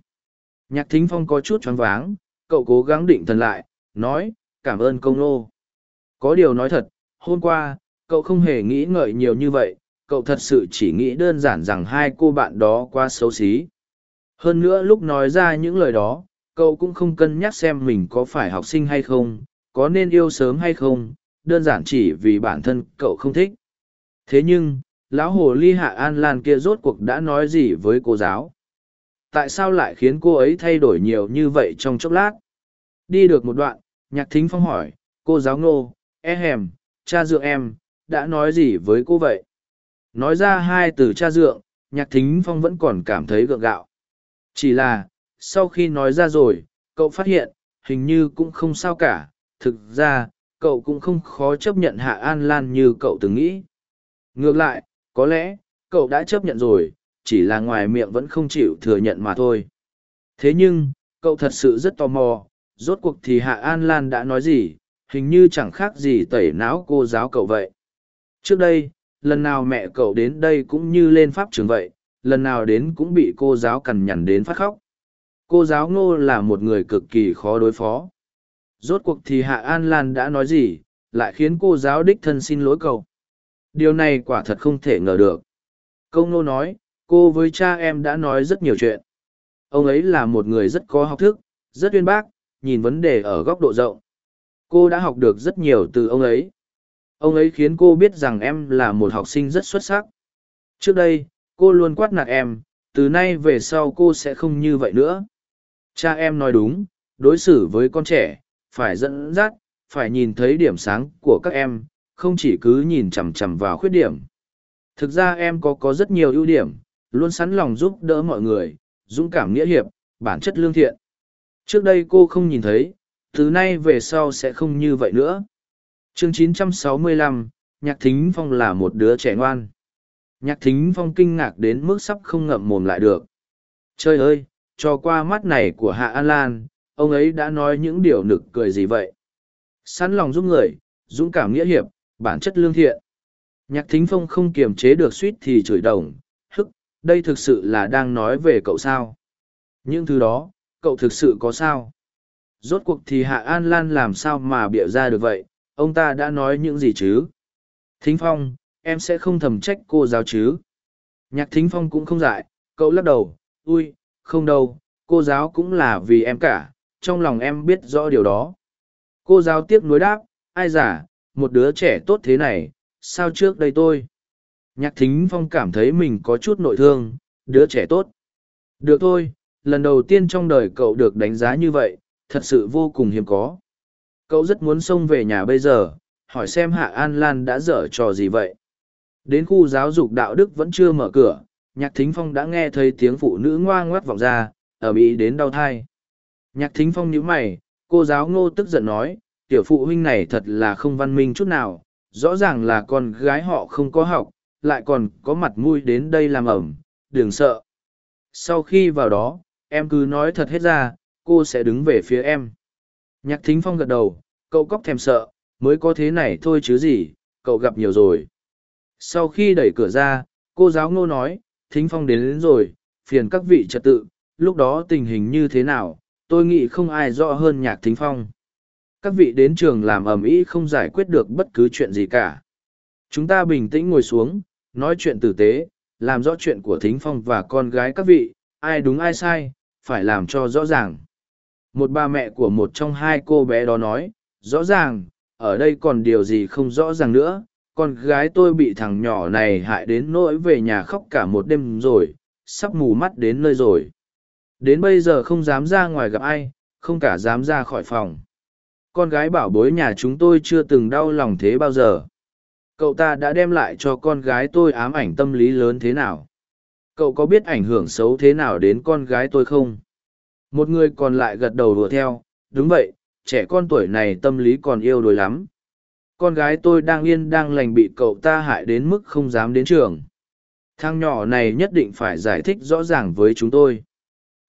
Nhạc thính phong có chút choáng váng, cậu cố gắng định thần lại, nói, cảm ơn công nô có điều nói thật, hôm qua cậu không hề nghĩ ngợi nhiều như vậy, cậu thật sự chỉ nghĩ đơn giản rằng hai cô bạn đó quá xấu xí. Hơn nữa lúc nói ra những lời đó, cậu cũng không cân nhắc xem mình có phải học sinh hay không, có nên yêu sớm hay không, đơn giản chỉ vì bản thân cậu không thích. Thế nhưng, lão hồ ly hạ an lan kia rốt cuộc đã nói gì với cô giáo? Tại sao lại khiến cô ấy thay đổi nhiều như vậy trong chốc lát? Đi được một đoạn, nhạc thính phong hỏi, cô giáo ngô e hèm, cha dượng em đã nói gì với cô vậy? Nói ra hai từ cha dượng, nhạc thính phong vẫn còn cảm thấy gượng gạo. Chỉ là, sau khi nói ra rồi, cậu phát hiện, hình như cũng không sao cả. Thực ra, cậu cũng không khó chấp nhận hạ an lan như cậu từng nghĩ. Ngược lại, có lẽ, cậu đã chấp nhận rồi, chỉ là ngoài miệng vẫn không chịu thừa nhận mà thôi. Thế nhưng, cậu thật sự rất tò mò, rốt cuộc thì hạ an lan đã nói gì? Hình như chẳng khác gì tẩy não cô giáo cậu vậy trước đây, lần nào mẹ cậu đến đây cũng như lên pháp trường vậy, lần nào đến cũng bị cô giáo cằn nhằn đến phát khóc. Cô giáo ngô là một người cực kỳ khó đối phó. Rốt cuộc thì hạ an lan đã nói gì, lại khiến cô giáo đích thân xin lỗi cậu? Điều này quả thật không thể ngờ được. Câu ngô nói, cô với cha em đã nói rất nhiều chuyện. Ông ấy là một người rất có học thức, rất uyên bác, nhìn vấn đề ở góc độ rộng. Cô đã học được rất nhiều từ ông ấy ông ấy khiến cô biết rằng em là một học sinh rất xuất sắc. Trước đây, cô luôn quát nạt em, từ nay về sau cô sẽ không như vậy nữa. Cha em nói đúng, đối xử với con trẻ, phải dẫn dắt, phải nhìn thấy điểm sáng của các em, không chỉ cứ nhìn chằm chằm vào khuyết điểm. Thực ra em có có rất nhiều ưu điểm, luôn sẵn lòng giúp đỡ mọi người, dũng cảm nghĩa hiệp, bản chất lương thiện. Trước đây cô không nhìn thấy, từ nay về sau sẽ không như vậy nữa chương 965, nhạc thính phong là một đứa trẻ ngoan. Nhạc thính phong kinh ngạc đến mức sắp không ngậm mồm lại được. Trời ơi cho qua mắt này của hạ an lan ông ấy đã nói những điều nực cười gì vậy? Sẵn lòng giúp người dũng cảm nghĩa hiệp bản chất lương thiện. Nhạc thính phong không kiềm chế được suýt thì chửi đồng hức đây thực sự là đang nói về cậu sao? Những thứ đó cậu thực sự có sao? Rốt cuộc thì hạ an lan làm sao mà bịa ra được vậy? Ông ta đã nói những gì chứ? Thính phong, em sẽ không thầm trách cô giáo chứ? Nhạc thính phong cũng không dại, cậu lắc đầu, ui, không đâu, cô giáo cũng là vì em cả, trong lòng em biết rõ điều đó. Cô giáo tiếc nuối đáp, ai giả một đứa trẻ tốt thế này, sao trước đây tôi? Nhạc thính phong cảm thấy mình có chút nội thương, đứa trẻ tốt. Được thôi, lần đầu tiên trong đời cậu được đánh giá như vậy, thật sự vô cùng hiếm có cậu rất muốn xông về nhà bây giờ, hỏi xem hạ an lan đã dở trò gì vậy. Đến khu giáo dục đạo đức vẫn chưa mở cửa, nhạc thính phong đã nghe thấy tiếng phụ nữ ngoa ngoắt vọng ra, ở mỹ đến đau thai. Nhạc thính phong nhíu mày, cô giáo ngô tức giận nói, tiểu phụ huynh này thật là không văn minh chút nào, rõ ràng là con gái họ không có học, lại còn có mặt mũi đến đây làm ẩm, đừng sợ. Sau khi vào đó, em cứ nói thật hết ra, cô sẽ đứng về phía em nhạc thính phong gật đầu cậu cóc thèm sợ mới có thế này thôi chứ gì cậu gặp nhiều rồi. Sau khi đẩy cửa ra cô giáo ngô nói thính phong đến, đến rồi phiền các vị trật tự lúc đó tình hình như thế nào tôi nghĩ không ai rõ hơn nhạc thính phong. Các vị đến trường làm ầm ĩ không giải quyết được bất cứ chuyện gì cả. Chúng ta bình tĩnh ngồi xuống nói chuyện tử tế làm rõ chuyện của thính phong và con gái các vị ai đúng ai sai phải làm cho rõ ràng một bà mẹ của một trong hai cô bé đó nói, rõ ràng, ở đây còn điều gì không rõ ràng nữa, con gái tôi bị thằng nhỏ này hại đến nỗi về nhà khóc cả một đêm rồi, sắp mù mắt đến nơi rồi. Đến bây giờ không dám ra ngoài gặp ai, không cả dám ra khỏi phòng. Con gái bảo bối nhà chúng tôi chưa từng đau lòng thế bao giờ. Cậu ta đã đem lại cho con gái tôi ám ảnh tâm lý lớn thế nào? Cậu có biết ảnh hưởng xấu thế nào đến con gái tôi không? Một người còn lại gật đầu đùa theo, đúng vậy, trẻ con tuổi này tâm lý còn yêu đuối lắm. Con gái tôi đang yên đang lành bị cậu ta hại đến mức không dám đến trường. Thằng nhỏ này nhất định phải giải thích rõ ràng với chúng tôi.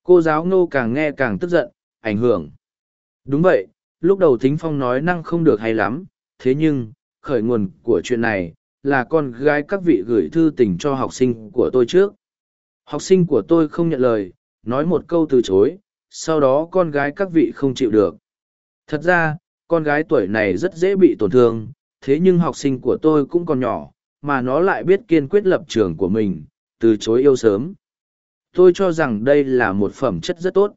Cô giáo ngô càng nghe càng tức giận, ảnh hưởng. Đúng vậy, lúc đầu thính phong nói năng không được hay lắm, thế nhưng, khởi nguồn của chuyện này là con gái các vị gửi thư tình cho học sinh của tôi trước. Học sinh của tôi không nhận lời, nói một câu từ chối sau đó con gái các vị không chịu được. Thật ra, con gái tuổi này rất dễ bị tổn thương, thế nhưng học sinh của tôi cũng còn nhỏ, mà nó lại biết kiên quyết lập trường của mình, từ chối yêu sớm. Tôi cho rằng đây là một phẩm chất rất tốt.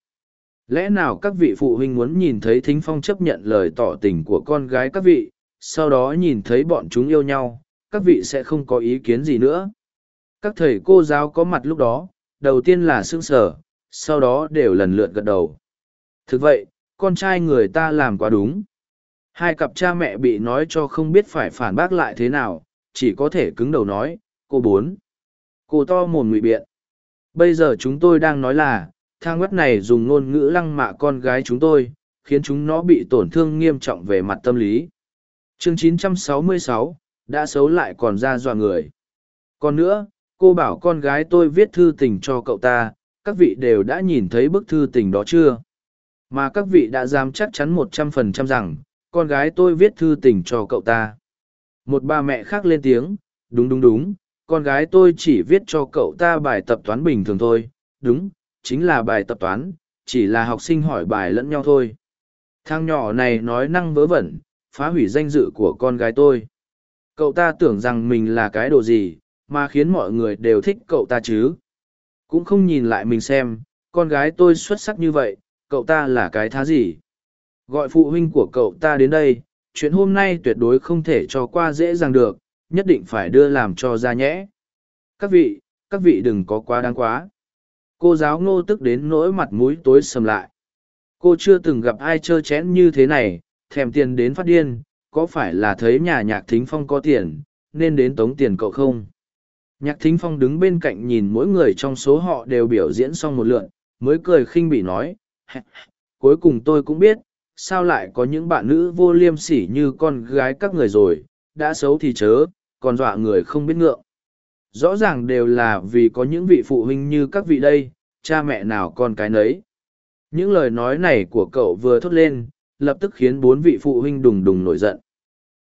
Lẽ nào các vị phụ huynh muốn nhìn thấy thính phong chấp nhận lời tỏ tình của con gái các vị, sau đó nhìn thấy bọn chúng yêu nhau, các vị sẽ không có ý kiến gì nữa. Các thầy cô giáo có mặt lúc đó, đầu tiên là s sờ. sở sau đó đều lần lượt gật đầu. Thực vậy con trai người ta làm quá đúng. Hai cặp cha mẹ bị nói cho không biết phải phản bác lại thế nào chỉ có thể cứng đầu nói cô bốn cô to mồm ngụy biện. Bây giờ chúng tôi đang nói là thang web này dùng ngôn ngữ lăng mạ con gái chúng tôi khiến chúng nó bị tổn thương nghiêm trọng về mặt tâm lý. Chương 966, đã xấu lại còn ra dọa người. Còn nữa, cô bảo con gái tôi viết thư tình cho cậu ta, các vị đều đã nhìn thấy bức thư tình đó chưa? Mà các vị đã dám chắc chắn một trăm phần trăm rằng, con gái tôi viết thư tình cho cậu ta. Một bà mẹ khác lên tiếng, đúng đúng đúng, con gái tôi chỉ viết cho cậu ta bài tập toán bình thường thôi, đúng, chính là bài tập toán, chỉ là học sinh hỏi bài lẫn nhau thôi. Thằng nhỏ này nói năng vớ vẩn, phá hủy danh dự của con gái tôi cậu ta tưởng rằng mình là cái đồ gì mà khiến mọi người đều thích cậu ta chứ cũng không nhìn lại mình xem con gái tôi xuất sắc như vậy cậu ta là cái thá gì? Gọi phụ huynh của cậu ta đến đây chuyện hôm nay tuyệt đối không thể cho qua dễ dàng được nhất định phải đưa làm cho ra nhẽ. Các vị các vị đừng có quá đáng quá. Cô giáo ngô tức đến nỗi mặt mũi tối sầm lại. Cô chưa từng gặp ai trơ chén như thế này thèm tiền đến phát điên, có phải là thấy nhà nhạc thính phong có tiền, nên đến tống tiền cậu không? Nhạc thính phong đứng bên cạnh nhìn mỗi người trong số họ đều biểu diễn xong một lượn, mới cười khinh bỉ nói, cuối cùng tôi cũng biết, sao lại có những bạn nữ vô liêm sỉ như con gái các người rồi, đã xấu thì chớ, còn dọa người không biết ngượng. Rõ ràng đều là vì có những vị phụ huynh như các vị đây, cha mẹ nào con cái nấy. Những lời nói này của cậu vừa thốt lên, lập tức khiến bốn vị phụ huynh đùng đùng nổi giận.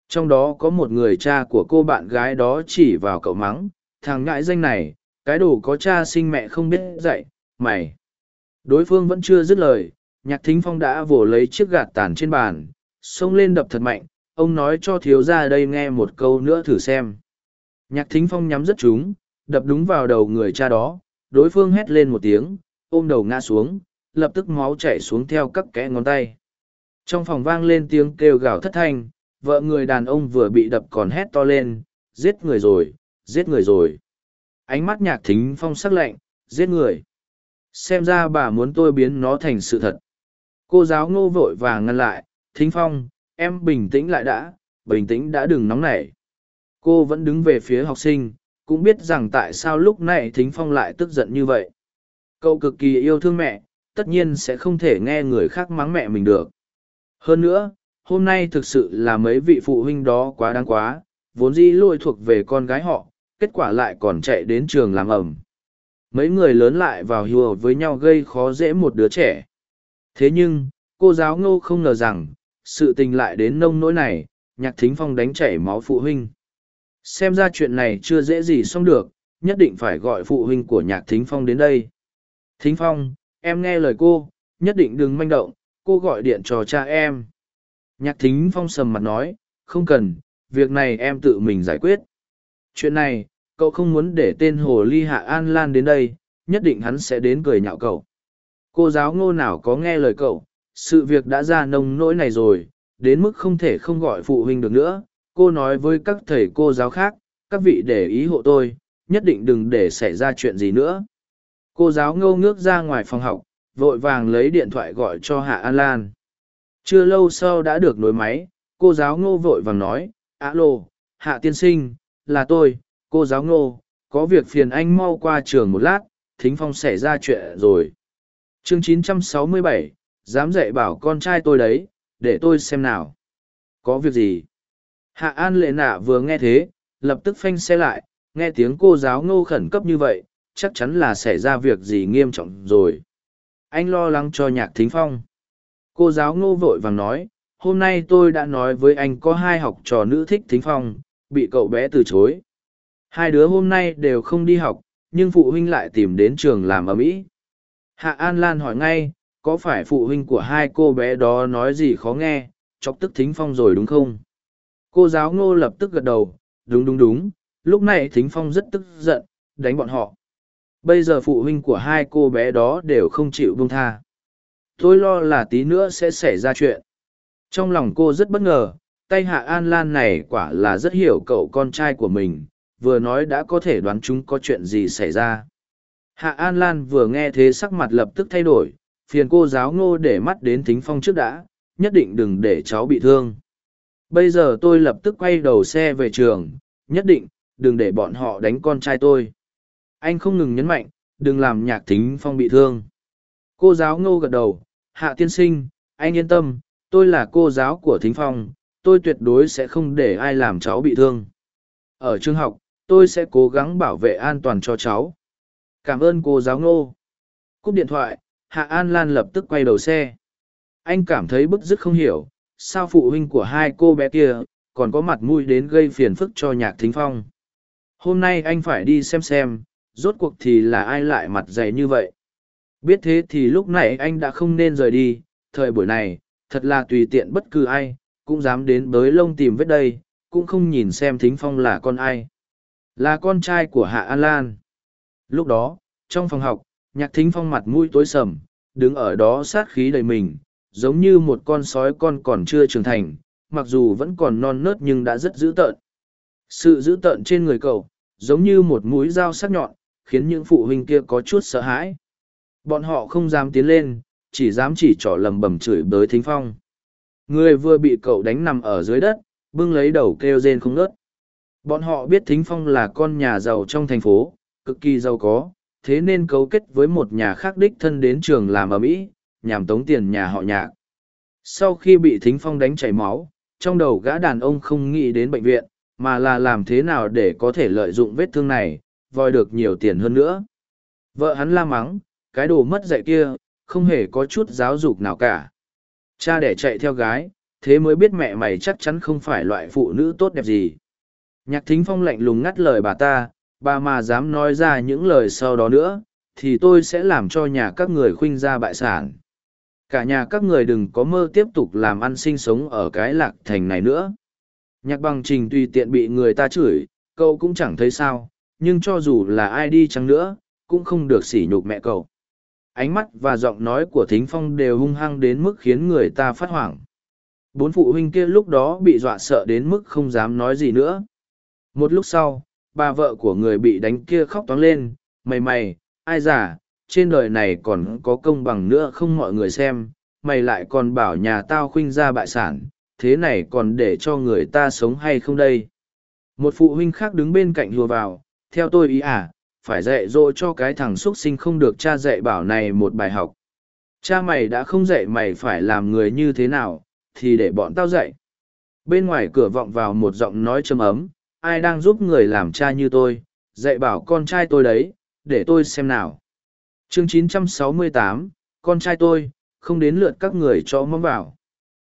Trong đó có một người cha của cô bạn gái đó chỉ vào cậu mắng, thằng ngại danh này, cái đồ có cha sinh mẹ không biết dạy, mày. Đối phương vẫn chưa dứt lời, nhạc thính phong đã vồ lấy chiếc gạt tàn trên bàn, xông lên đập thật mạnh, ông nói cho thiếu ra đây nghe một câu nữa thử xem. Nhạc thính phong nhắm rất trúng, đập đúng vào đầu người cha đó, đối phương hét lên một tiếng, ôm đầu ngã xuống, lập tức máu chảy xuống theo các kẽ ngón tay trong phòng vang lên tiếng kêu gào thất thanh vợ người đàn ông vừa bị đập còn hét to lên giết người rồi giết người rồi. Ánh mắt nhạc thính phong sắc lạnh giết người. Xem ra bà muốn tôi biến nó thành sự thật. Cô giáo ngô vội và ngăn lại thính phong em bình tĩnh lại đã bình tĩnh đã đừng nóng nảy. Cô vẫn đứng về phía học sinh cũng biết rằng tại sao lúc này thính phong lại tức giận như vậy. Cậu cực kỳ yêu thương mẹ tất nhiên sẽ không thể nghe người khác mắng mẹ mình được. Hơn nữa, hôm nay thực sự là mấy vị phụ huynh đó quá đáng quá, vốn dĩ lôi thuộc về con gái họ, kết quả lại còn chạy đến trường làm ẩm. mấy người lớn lại vào hùa với nhau gây khó dễ một đứa trẻ. Thế nhưng, cô giáo ngô không ngờ rằng, sự tình lại đến nông nỗi này, nhạc thính phong đánh chảy máu phụ huynh. Xem ra chuyện này chưa dễ gì xong được, nhất định phải gọi phụ huynh của nhạc thính phong đến đây. Thính phong, em nghe lời cô, nhất định đừng manh động, cô gọi điện cho cha em. Nhạc thính phong sầm mặt nói, không cần, việc này em tự mình giải quyết. Chuyện này cậu không muốn để tên hồ ly hạ an lan đến đây, nhất định hắn sẽ đến cười nhạo cậu. Cô giáo ngô nào có nghe lời cậu, sự việc đã ra nông nỗi này rồi, đến mức không thể không gọi phụ huynh được nữa. Cô nói với các thầy cô giáo khác, các vị để ý hộ tôi, nhất định đừng để xảy ra chuyện gì nữa. Cô giáo ngô ngước ra ngoài phòng học, vội vàng lấy điện thoại gọi cho hạ an lan. Chưa lâu sau đã được nối máy, cô giáo ngô vội vàng nói, alo, hạ tiên sinh, là tôi cô giáo ngô có việc phiền anh mau qua trường một lát thính phong xảy ra chuyện rồi. Chương 967, dám dạy bảo con trai tôi đấy để tôi xem nào. Có việc gì? Hạ an lệ nạ vừa nghe thế lập tức phanh xe lại nghe tiếng cô giáo ngô khẩn cấp như vậy chắc chắn là xảy ra việc gì nghiêm trọng rồi. Anh lo lắng cho nhạc thính phong. Cô giáo ngô vội vàng nói hôm nay tôi đã nói với anh có hai học trò nữ thích thính phong bị cậu bé từ chối hai đứa hôm nay đều không đi học, nhưng phụ huynh lại tìm đến trường làm ở mỹ. Hạ an lan hỏi ngay, có phải phụ huynh của hai cô bé đó nói gì khó nghe, chọc tức thính phong rồi đúng không? Cô giáo ngô lập tức gật đầu, đúng đúng đúng, lúc này thính phong rất tức giận, đánh bọn họ. Bây giờ phụ huynh của hai cô bé đó đều không chịu buông tha. Tôi lo là tí nữa sẽ xảy ra chuyện. Trong lòng cô rất bất ngờ, tay hạ an lan này quả là rất hiểu cậu con trai của mình vừa nói đã có thể đoán chúng có chuyện gì xảy ra. Hạ an lan vừa nghe thế sắc mặt lập tức thay đổi, phiền cô giáo ngô để mắt đến thính phong trước đã, nhất định đừng để cháu bị thương. Bây giờ tôi lập tức quay đầu xe về trường, nhất định, đừng để bọn họ đánh con trai tôi. Anh không ngừng nhấn mạnh, đừng làm nhạc thính phong bị thương. Cô giáo ngô gật đầu, hạ tiên sinh, anh yên tâm, tôi là cô giáo của thính phong, tôi tuyệt đối sẽ không để ai làm cháu bị thương. Ở trường học tôi sẽ cố gắng bảo vệ an toàn cho cháu. Cảm ơn cô giáo ngô. Cúp điện thoại, hạ an lan lập tức quay đầu xe. Anh cảm thấy bức dứt không hiểu, sao phụ huynh của hai cô bé kia còn có mặt mũi đến gây phiền phức cho nhạc thính phong? Hôm nay anh phải đi xem xem, rốt cuộc thì là ai lại mặt dày như vậy? Biết thế thì lúc này anh đã không nên rời đi, thời buổi này, thật là tùy tiện bất cứ ai, cũng dám đến bới lông tìm vết đây, cũng không nhìn xem thính phong là con ai là con trai của hạ an lan. Lúc đó, trong phòng học, nhạc thính phong mặt mũi tối sầm, đứng ở đó sát khí đầy mình, giống như một con sói con còn chưa trưởng thành, mặc dù vẫn còn non nớt nhưng đã rất dữ tợn. Sự dữ tợn trên người cậu, giống như một mũi dao sắc nhọn, khiến những phụ huynh kia có chút sợ hãi. Bọn họ không dám tiến lên, chỉ dám chỉ trỏ lầm bầm chửi bới thính phong. Người vừa bị cậu đánh nằm ở dưới đất, bưng lấy đầu kêu rên không ngớt bọn họ biết thính phong là con nhà giàu trong thành phố, cực kỳ giàu có, thế nên cấu kết với một nhà khác đích thân đến trường làm ở mỹ, nhằm tống tiền nhà họ nhạc. Sau khi bị thính phong đánh chảy máu, trong đầu gã đàn ông không nghĩ đến bệnh viện, mà là làm thế nào để có thể lợi dụng vết thương này vòi được nhiều tiền hơn nữa. Vợ hắn la mắng, cái đồ mất dạy kia, không hề có chút giáo dục nào cả. Cha đẻ chạy theo gái, thế mới biết mẹ mày chắc chắn không phải loại phụ nữ tốt đẹp gì nhạc thính phong lạnh lùng ngắt lời bà ta, bà mà dám nói ra những lời sau đó nữa, thì tôi sẽ làm cho nhà các người khuynh ra bại sản. Cả nhà các người đừng có mơ tiếp tục làm ăn sinh sống ở cái lạc thành này nữa. Nhạc bằng trình tùy tiện bị người ta chửi, cậu cũng chẳng thấy sao, nhưng cho dù là ai đi chăng nữa, cũng không được sỉ nhục mẹ cậu. Ánh mắt và giọng nói của thính phong đều hung hăng đến mức khiến người ta phát hoảng. Bốn phụ huynh kia lúc đó bị dọa sợ đến mức không dám nói gì nữa một lúc sau, bà vợ của người bị đánh kia khóc toáng lên, mày mày, ai giả trên đời này còn có công bằng nữa không mọi người xem, mày lại còn bảo nhà tao khuynh ra bại sản, thế này còn để cho người ta sống hay không đây? Một phụ huynh khác đứng bên cạnh hùa vào, theo tôi ý à phải dạy dỗ cho cái thằng x u ấ t sinh không được cha dạy bảo này một bài học. Cha mày đã không dạy mày phải làm người như thế nào, thì để bọn tao dạy. Bên ngoài cửa vọng vào một giọng nói châm ấm ai đang giúp người làm cha như tôi dạy bảo con trai tôi đấy để tôi xem nào. Chương 968, con trai tôi không đến lượt các người cho mâm vào.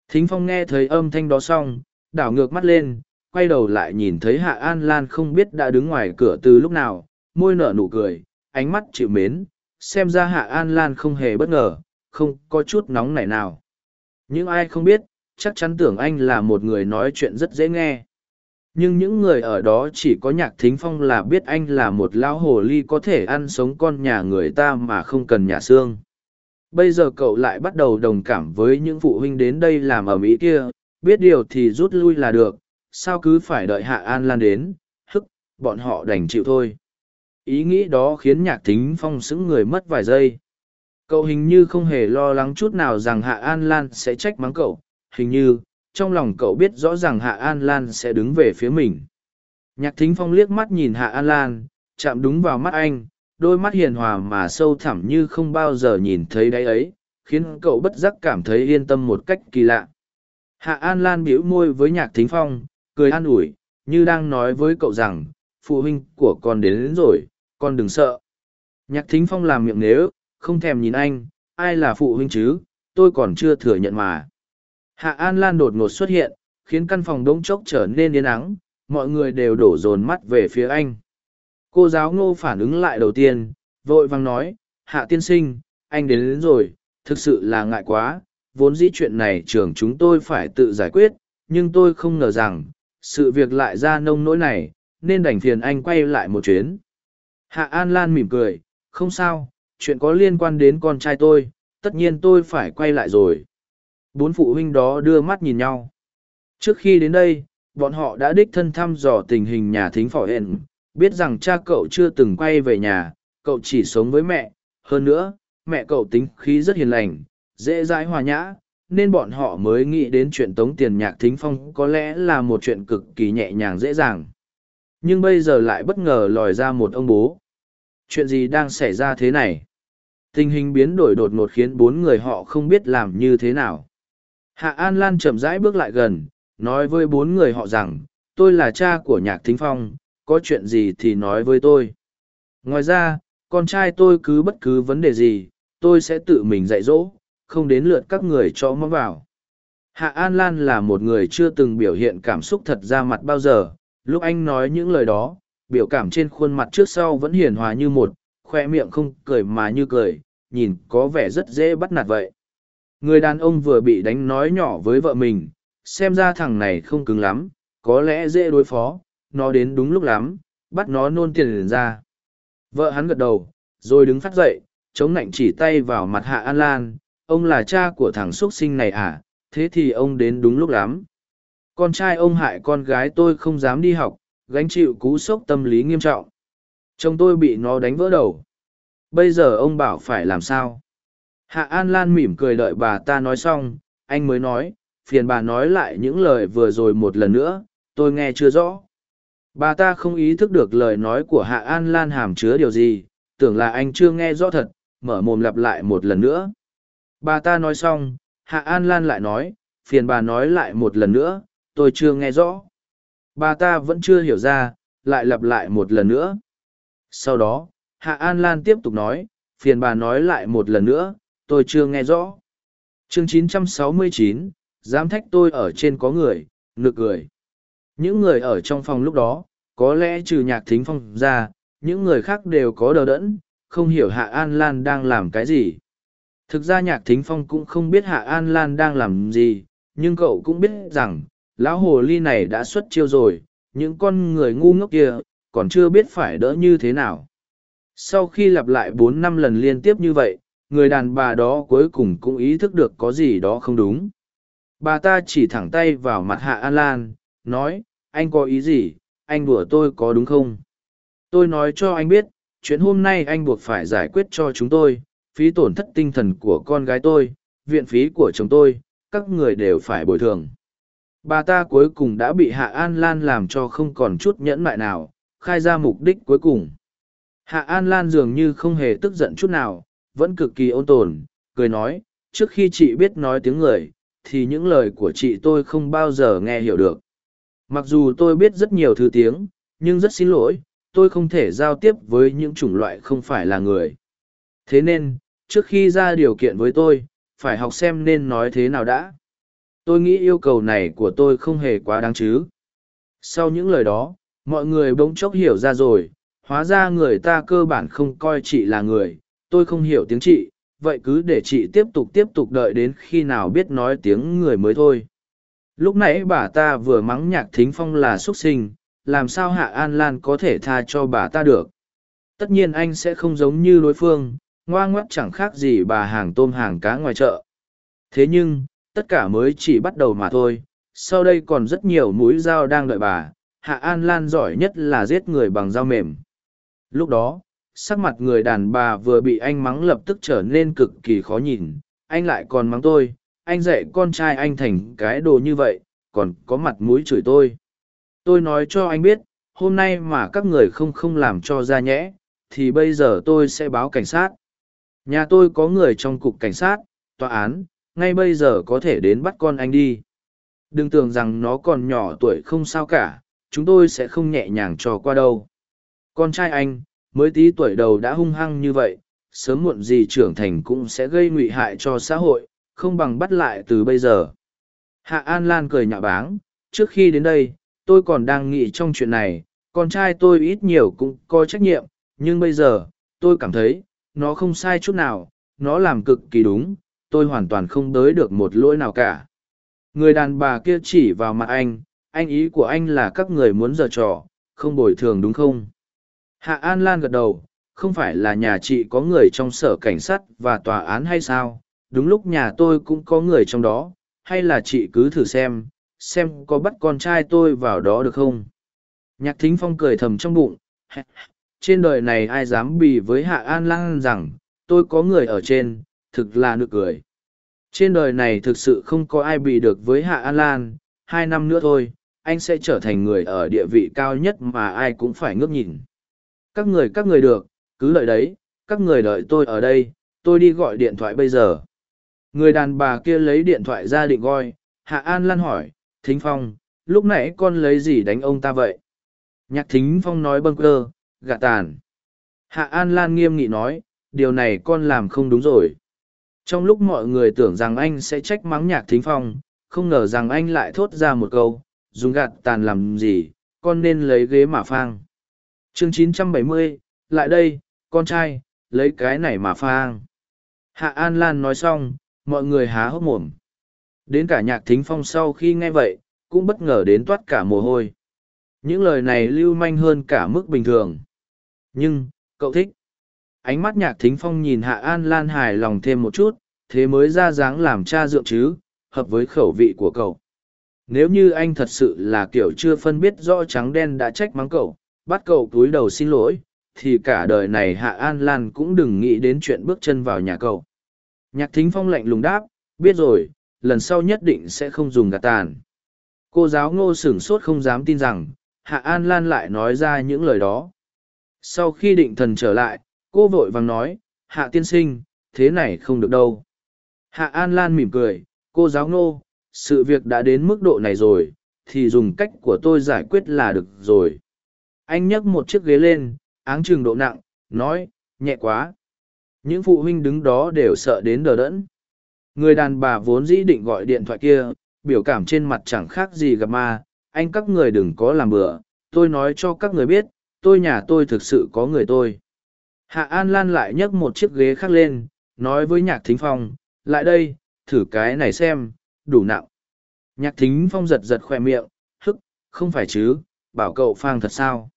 Thính phong nghe thấy âm thanh đó xong đảo ngược mắt lên quay đầu lại nhìn thấy hạ an lan không biết đã đứng ngoài cửa từ lúc nào môi nở nụ cười ánh mắt chịu mến xem ra hạ an lan không hề bất ngờ không có chút nóng nảy nào. Những ai không biết chắc chắn tưởng anh là một người nói chuyện rất dễ nghe nhưng những người ở đó chỉ có nhạc thính phong là biết anh là một lão hồ ly có thể ăn sống con nhà người ta mà không cần nhà xương. Bây giờ cậu lại bắt đầu đồng cảm với những phụ huynh đến đây làm ở mỹ kia, biết điều thì rút lui là được, sao cứ phải đợi hạ an lan đến, hức, bọn họ đành chịu thôi. Ý nghĩ đó khiến nhạc thính phong sững người mất vài giây. Cậu hình như không hề lo lắng chút nào rằng hạ an lan sẽ trách mắng cậu, hình như trong lòng cậu biết rõ ràng hạ an lan sẽ đứng về phía mình. Nhạc thính phong liếc mắt nhìn hạ an lan chạm đúng vào mắt anh đôi mắt hiền hòa mà sâu thẳm như không bao giờ nhìn thấy đáy ấy khiến cậu bất giác cảm thấy yên tâm một cách kỳ lạ. Hạ an lan bĩu môi với nhạc thính phong cười an ủi như đang nói với cậu rằng phụ huynh của con đến, đến rồi con đừng sợ. Nhạc thính phong làm miệng nếu không thèm nhìn anh ai là phụ huynh chứ? Tôi còn chưa thừa nhận mà hạ an lan đột ngột xuất hiện khiến căn phòng đống chốc trở nên yên ắng mọi người đều đổ dồn mắt về phía anh. Cô giáo ngô phản ứng lại đầu tiên vội vàng nói hạ tiên sinh anh đến, đến rồi thực sự là ngại quá vốn dĩ chuyện này trường chúng tôi phải tự giải quyết nhưng tôi không ngờ rằng sự việc lại ra nông nỗi này nên đành phiền anh quay lại một chuyến. Hạ an lan mỉm cười không sao chuyện có liên quan đến con trai tôi tất nhiên tôi phải quay lại rồi bốn phụ huynh đó đưa mắt nhìn nhau. Trước khi đến đây, bọn họ đã đích thân thăm dò tình hình nhà thính phỏ hẹn. Biết rằng cha cậu chưa từng quay về nhà, cậu chỉ sống với mẹ. Hơn nữa, mẹ cậu tính khí rất hiền lành, dễ dãi hòa nhã, nên bọn họ mới nghĩ đến chuyện tống tiền nhạc thính phong có lẽ là một chuyện cực kỳ nhẹ nhàng dễ dàng. Nhưng bây giờ lại bất ngờ lòi ra một ông bố. Chuyện gì đang xảy ra thế này? Tình hình biến đổi đột ngột khiến bốn người họ không biết làm như thế nào hạ an lan chậm rãi bước lại gần, nói với bốn người họ rằng, tôi là cha của nhạc thính phong, có chuyện gì thì nói với tôi. Ngoài ra, con trai tôi cứ bất cứ vấn đề gì, tôi sẽ tự mình dạy dỗ, không đến lượt các người cho mong vào. Hạ an lan là một người chưa từng biểu hiện cảm xúc thật ra mặt bao giờ. Lúc anh nói những lời đó, biểu cảm trên khuôn mặt trước sau vẫn hiền hòa như một, khoe miệng không cười mà như cười, nhìn có vẻ rất dễ bắt nạt vậy người đàn ông vừa bị đánh nói nhỏ với vợ mình, xem ra thằng này không cứng lắm, có lẽ dễ đối phó, nó đến đúng lúc lắm, bắt nó nôn tiền liền ra. Vợ hắn gật đầu, rồi đứng phát dậy, chống nạnh chỉ tay vào mặt hạ an lan, ông là cha của thằng x u ấ t sinh này à thế thì ông đến đúng lúc lắm. Con trai ông hại con gái tôi không dám đi học, gánh chịu cú sốc tâm lý nghiêm trọng. Chồng tôi bị nó đánh vỡ đầu. Bây giờ ông bảo phải làm sao? Hạ an lan mỉm cười đợi bà ta nói xong, anh mới nói, phiền bà nói lại những lời vừa rồi một lần nữa, tôi nghe chưa rõ. Bà ta không ý thức được lời nói của hạ an lan hàm chứa điều gì, tưởng là anh chưa nghe rõ thật, mở mồm lặp lại một lần nữa. Bà ta nói xong, hạ an lan lại nói, phiền bà nói lại một lần nữa, tôi chưa nghe rõ. Bà ta vẫn chưa hiểu ra, lại lặp lại một lần nữa. Sau đó, hạ an lan tiếp tục nói, phiền bà nói lại một lần nữa tôi chưa nghe rõ. Chương 969, dám thách tôi ở trên có người nực cười những người ở trong phòng lúc đó có lẽ trừ nhạc thính phong ra những người khác đều có đờ đẫn không hiểu hạ an lan đang làm cái gì. Thực ra nhạc thính phong cũng không biết hạ an lan đang làm gì nhưng cậu cũng biết rằng lão hồ ly này đã xuất chiêu rồi những con người ngu ngốc kia còn chưa biết phải đỡ như thế nào. Sau khi lặp lại bốn năm lần liên tiếp như vậy người đàn bà đó cuối cùng cũng ý thức được có gì đó không đúng. Bà ta chỉ thẳng tay vào mặt hạ an lan, nói, anh có ý gì? Anh đùa tôi có đúng không? Tôi nói cho anh biết, chuyện hôm nay anh buộc phải giải quyết cho chúng tôi, phí tổn thất tinh thần của con gái tôi, viện phí của chồng tôi, các người đều phải bồi thường. Bà ta cuối cùng đã bị hạ an lan làm cho không còn chút nhẫn mại nào, khai ra mục đích cuối cùng. Hạ an lan dường như không hề tức giận chút nào vẫn cực kỳ ôn tồn cười nói trước khi chị biết nói tiếng người thì những lời của chị tôi không bao giờ nghe hiểu được mặc dù tôi biết rất nhiều thứ tiếng nhưng rất xin lỗi tôi không thể giao tiếp với những chủng loại không phải là người. Thế nên, trước khi ra điều kiện với tôi, phải học xem nên nói thế nào đã. Tôi nghĩ yêu cầu này của tôi không hề quá đáng chứ. Sau những lời đó, mọi người bỗng chốc hiểu ra rồi, hóa ra người ta cơ bản không coi chị là người, tôi không hiểu tiếng chị, vậy cứ để chị tiếp tục tiếp tục đợi đến khi nào biết nói tiếng người mới thôi. Lúc nãy bà ta vừa mắng nhạc thính phong là xuất sinh, làm sao Hạ An Lan có thể tha cho bà ta được. Tất nhiên anh sẽ không giống như đối phương, ngoa ngoắt chẳng khác gì bà hàng tôm hàng cá ngoài chợ. Thế nhưng, tất cả mới chỉ bắt đầu mà thôi, sau đây còn rất nhiều mũi dao đang đợi bà, Hạ An Lan giỏi nhất là giết người bằng dao mềm. Lúc đó, sắc mặt người đàn bà vừa bị anh mắng lập tức trở nên cực kỳ khó nhìn, anh lại còn mắng tôi, anh dạy con trai anh thành cái đồ như vậy, còn có mặt mũi chửi tôi. Tôi nói cho anh biết, hôm nay mà các người không không làm cho ra nhẽ, thì bây giờ tôi sẽ báo cảnh sát. Nhà tôi có người trong cục cảnh sát, tòa án, ngay bây giờ có thể đến bắt con anh đi. Đừng tưởng rằng nó còn nhỏ tuổi không sao cả, chúng tôi sẽ không nhẹ nhàng trò qua đâu. Con trai anh, mới tí tuổi đầu đã hung hăng như vậy, sớm muộn gì trưởng thành cũng sẽ gây nguy hại cho xã hội, không bằng bắt lại từ bây giờ. Hạ An Lan cười nhạo báng, trước khi đến đây, tôi còn đang nghĩ trong chuyện này, con trai tôi ít nhiều cũng có trách nhiệm, nhưng bây giờ, tôi cảm thấy, nó không sai chút nào, nó làm cực kỳ đúng, tôi hoàn toàn không tới được một lỗi nào cả. Người đàn bà kia chỉ vào mặt anh, anh ý của anh là các người muốn giở trò, không bồi thường đúng không? Hạ An Lan gật đầu, không phải là nhà chị có người trong sở cảnh sát và tòa án hay sao? Đúng lúc nhà tôi cũng có người trong đó, hay là chị cứ thử xem, xem có bắt con trai tôi vào đó được không? Nhạc thính phong cười thầm trong bụng, trên đời này ai dám bì với Hạ An Lan rằng, tôi có người ở trên, thực là nực cười. Trên đời này thực sự không có ai bị được với Hạ An Lan, hai năm nữa thôi, anh sẽ trở thành người ở địa vị cao nhất mà ai cũng phải ngước nhìn. Các người các người được, cứ lợi đấy, các người đợi tôi ở đây, tôi đi gọi điện thoại bây giờ. Người đàn bà kia lấy điện thoại ra định gọi, Hạ An Lan hỏi, Thính Phong, lúc nãy con lấy gì đánh ông ta vậy? Nhạc Thính Phong nói bâng cơ, gạ tàn. Hạ An Lan nghiêm nghị nói, điều này con làm không đúng rồi. Trong lúc mọi người tưởng rằng anh sẽ trách mắng nhạc thính phong, không ngờ rằng anh lại thốt ra một câu, dùng gạt tàn làm gì, con nên lấy ghế mà phang chương 970, lại đây, con trai, lấy cái này mà phang. Hạ An Lan nói xong, mọi người há hốc mồm. Đến cả nhạc thính phong sau khi nghe vậy, cũng bất ngờ đến toát cả mồ hôi. Những lời này lưu manh hơn cả mức bình thường. Nhưng, cậu thích ánh mắt nhạc thính phong nhìn hạ an lan hài lòng thêm một chút thế mới ra dáng làm cha dượng chứ hợp với khẩu vị của cậu nếu như anh thật sự là kiểu chưa phân biết rõ trắng đen đã trách mắng cậu bắt cậu túi đầu xin lỗi, thì cả đời này hạ an lan cũng đừng nghĩ đến chuyện bước chân vào nhà cậu. Nhạc thính phong lạnh lùng đáp, biết rồi, lần sau nhất định sẽ không dùng gạt tàn. Cô giáo ngô sửng sốt không dám tin rằng, hạ an lan lại nói ra những lời đó. Sau khi định thần trở lại, cô vội vàng nói, hạ tiên sinh, thế này không được đâu. Hạ an lan mỉm cười, cô giáo Ngô, sự việc đã đến mức độ này rồi, thì dùng cách của tôi giải quyết là được rồi anh nhấc một chiếc ghế lên áng chừng độ nặng nói nhẹ quá. Những phụ huynh đứng đó đều sợ đến đờ đẫn. Người đàn bà vốn dĩ định gọi điện thoại kia biểu cảm trên mặt chẳng khác gì gặp ma. Anh các người đừng có làm bừa. Tôi nói cho các người biết tôi nhà tôi thực sự có người tôi. Hạ An Lan lại nhấc một chiếc ghế khác lên, nói với Nhạc Thính Phong, lại đây, thử cái này xem, đủ nặng. Nhạc Thính Phong giật giật khoe miệng, hức, không phải chứ, bảo cậu phang thật sao.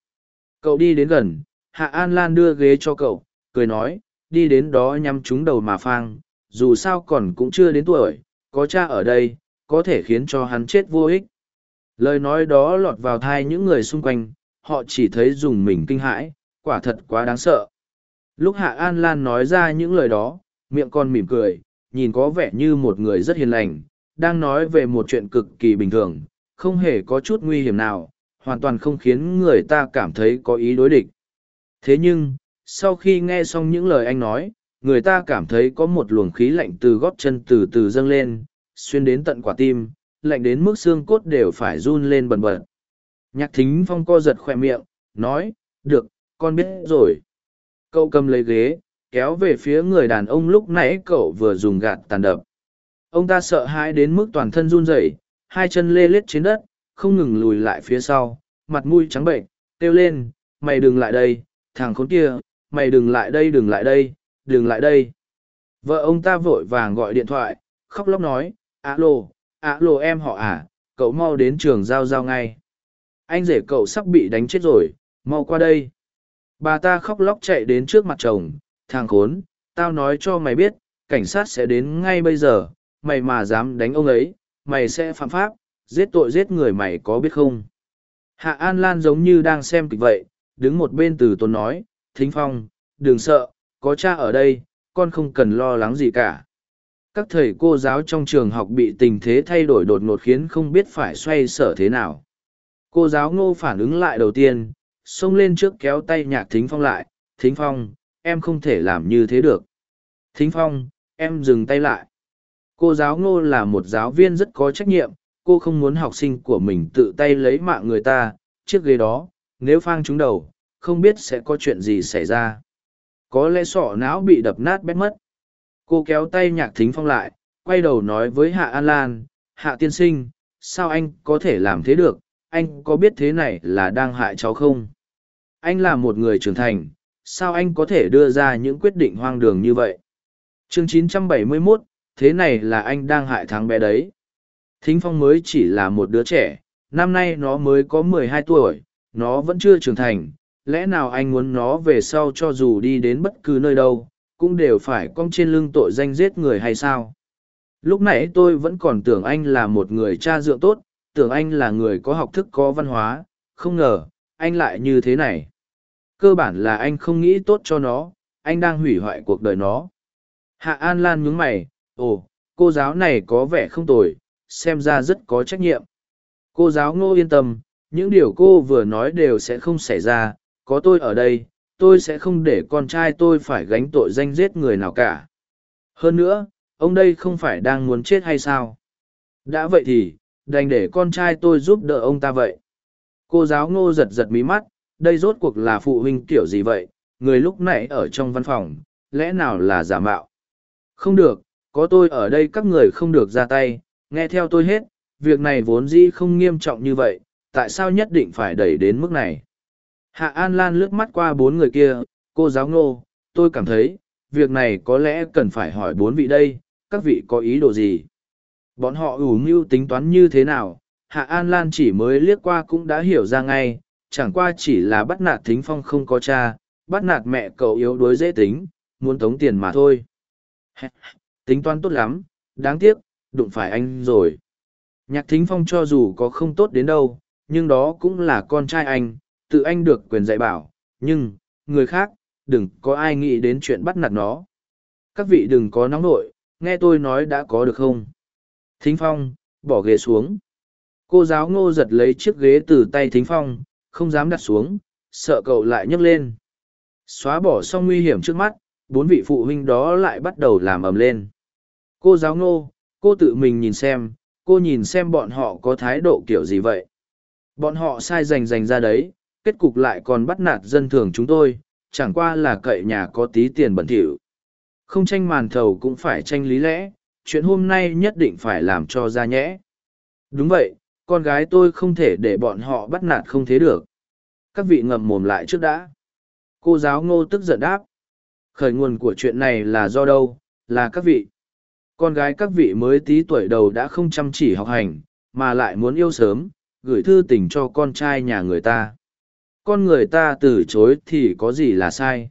Cậu đi đến gần, Hạ An Lan đưa ghế cho cậu, cười nói, đi đến đó nhắm trúng đầu mà phang, dù sao còn cũng chưa đến tuổi, có cha ở đây, có thể khiến cho hắn chết vô ích. Lời nói đó lọt vào thai những người xung quanh, họ chỉ thấy dùng mình kinh hãi, quả thật quá đáng sợ. Lúc Hạ An Lan nói ra những lời đó, miệng con mỉm cười, nhìn có vẻ như một người rất hiền lành, đang nói về một chuyện cực kỳ bình thường, không hề có chút nguy hiểm nào, hoàn toàn không khiến người ta cảm thấy có ý đối địch. Thế nhưng, sau khi nghe xong những lời anh nói, người ta cảm thấy có một luồng khí lạnh từ gót chân từ từ dâng lên, xuyên đến tận quả tim, lạnh đến mức xương cốt đều phải run lên bần bật. Nhạc thính phong co giật khoe miệng, nói, được con biết rồi cậu cầm lấy ghế kéo về phía người đàn ông lúc nãy cậu vừa dùng gạt tàn đập ông ta sợ hãi đến mức toàn thân run rẩy hai chân lê lết trên đất không ngừng lùi lại phía sau, mặt mũi trắng bệnh, kêu lên, mày đừng lại đây, thằng khốn kia, mày đừng lại đây, đừng lại đây, đừng lại đây. Vợ ông ta vội vàng gọi điện thoại, khóc lóc nói, alo alo em họ à cậu mau đến trường giao giao ngay. Anh rể cậu sắp bị đánh chết rồi, mau qua đây. Bà ta khóc lóc chạy đến trước mặt chồng, thằng khốn, tao nói cho mày biết, cảnh sát sẽ đến ngay bây giờ, mày mà dám đánh ông ấy, mày sẽ phạm pháp giết tội giết người mày có biết không? Hạ an lan giống như đang xem kịch vậy, đứng một bên từ tốn nói, thính phong, đừng sợ, có cha ở đây, con không cần lo lắng gì cả. Các thầy cô giáo trong trường học bị tình thế thay đổi đột ngột khiến không biết phải xoay sở thế nào. Cô giáo ngô phản ứng lại đầu tiên, xông lên trước kéo tay nhạc thính phong lại, thính phong, em không thể làm như thế được. Thính phong, em dừng tay lại. Cô giáo ngô là một giáo viên rất có trách nhiệm cô không muốn học sinh của mình tự tay lấy mạng người ta chiếc ghế đó nếu phang trúng đầu không biết sẽ có chuyện gì xảy ra. Có lẽ sọ não bị đập nát bét mất. Cô kéo tay nhạc thính phong lại quay đầu nói với hạ an lan hạ tiên sinh sao anh có thể làm thế được? Anh có biết thế này là đang hại cháu không? Anh là một người trưởng thành sao anh có thể đưa ra những quyết định hoang đường như vậy? Chương 971, thế này là anh đang hại thằng bé đấy thính phong mới chỉ là một đứa trẻ, năm nay nó mới có mười hai tuổi, nó vẫn chưa trưởng thành, lẽ nào anh muốn nó về sau cho dù đi đến bất cứ nơi đâu, cũng đều phải cong trên lưng tội danh giết người hay sao? Lúc nãy tôi vẫn còn tưởng anh là một người cha dượng tốt, tưởng anh là người có học thức, có văn hóa, không ngờ, anh lại như thế này. Cơ bản là anh không nghĩ tốt cho nó, anh đang hủy hoại cuộc đời nó. Hạ an lan nhướng mày, ồ, cô giáo này có vẻ không tồi xem ra rất có trách nhiệm. Cô giáo ngô yên tâm, những điều cô vừa nói đều sẽ không xảy ra, có tôi ở đây, tôi sẽ không để con trai tôi phải gánh tội danh giết người nào cả. Hơn nữa, ông đây không phải đang muốn chết hay sao? Đã vậy thì, đành để con trai tôi giúp đỡ ông ta vậy. Cô giáo ngô giật giật mí mắt, đây rốt cuộc là phụ huynh kiểu gì vậy? Người lúc nãy ở trong văn phòng, lẽ nào là giả mạo? Không được, có tôi ở đây các người không được ra tay nghe theo tôi hết, việc này vốn dĩ không nghiêm trọng như vậy, tại sao nhất định phải đẩy đến mức này? Hạ an lan lướt mắt qua bốn người kia, cô giáo ngô, tôi cảm thấy, việc này có lẽ cần phải hỏi bốn vị đây, các vị có ý đồ gì? Bọn họ ủ mưu tính toán như thế nào? Hạ an lan chỉ mới liếc qua cũng đã hiểu ra ngay, chẳng qua chỉ là bắt nạt thính phong không có cha, bắt nạt mẹ cậu yếu đuối dễ tính, muốn tống tiền mà thôi. Tính toán tốt lắm, đáng tiếc đụng phải anh rồi. Nhạc thính phong cho dù có không tốt đến đâu, nhưng đó cũng là con trai anh, tự anh được quyền dạy bảo. Nhưng, người khác, đừng có ai nghĩ đến chuyện bắt nạt nó. Các vị đừng có nóng nổi nghe tôi nói đã có được không? Thính phong, bỏ ghế xuống. Cô giáo ngô giật lấy chiếc ghế từ tay thính phong, không dám đặt xuống, sợ cậu lại nhấc lên. Xóa bỏ xong nguy hiểm trước mắt, bốn vị phụ huynh đó lại bắt đầu làm ầm lên. Cô giáo ngô cô tự mình nhìn xem, cô nhìn xem bọn họ có thái độ kiểu gì vậy? Bọn họ sai rành rành ra đấy, kết cục lại còn bắt nạt dân thường chúng tôi, chẳng qua là cậy nhà có tí tiền bẩn thỉu. Không tranh màn thầu cũng phải tranh lý lẽ, chuyện hôm nay nhất định phải làm cho ra nhẽ. Đúng vậy, con gái tôi không thể để bọn họ bắt nạt không thế được. Các vị ngậm mồm lại trước đã. Cô giáo ngô tức giận đáp. Khởi nguồn của chuyện này là do đâu? Là các vị con gái các vị mới tí tuổi đầu đã không chăm chỉ học hành, mà lại muốn yêu sớm, gửi thư tình cho con trai nhà người ta. Con người ta từ chối thì có gì là sai?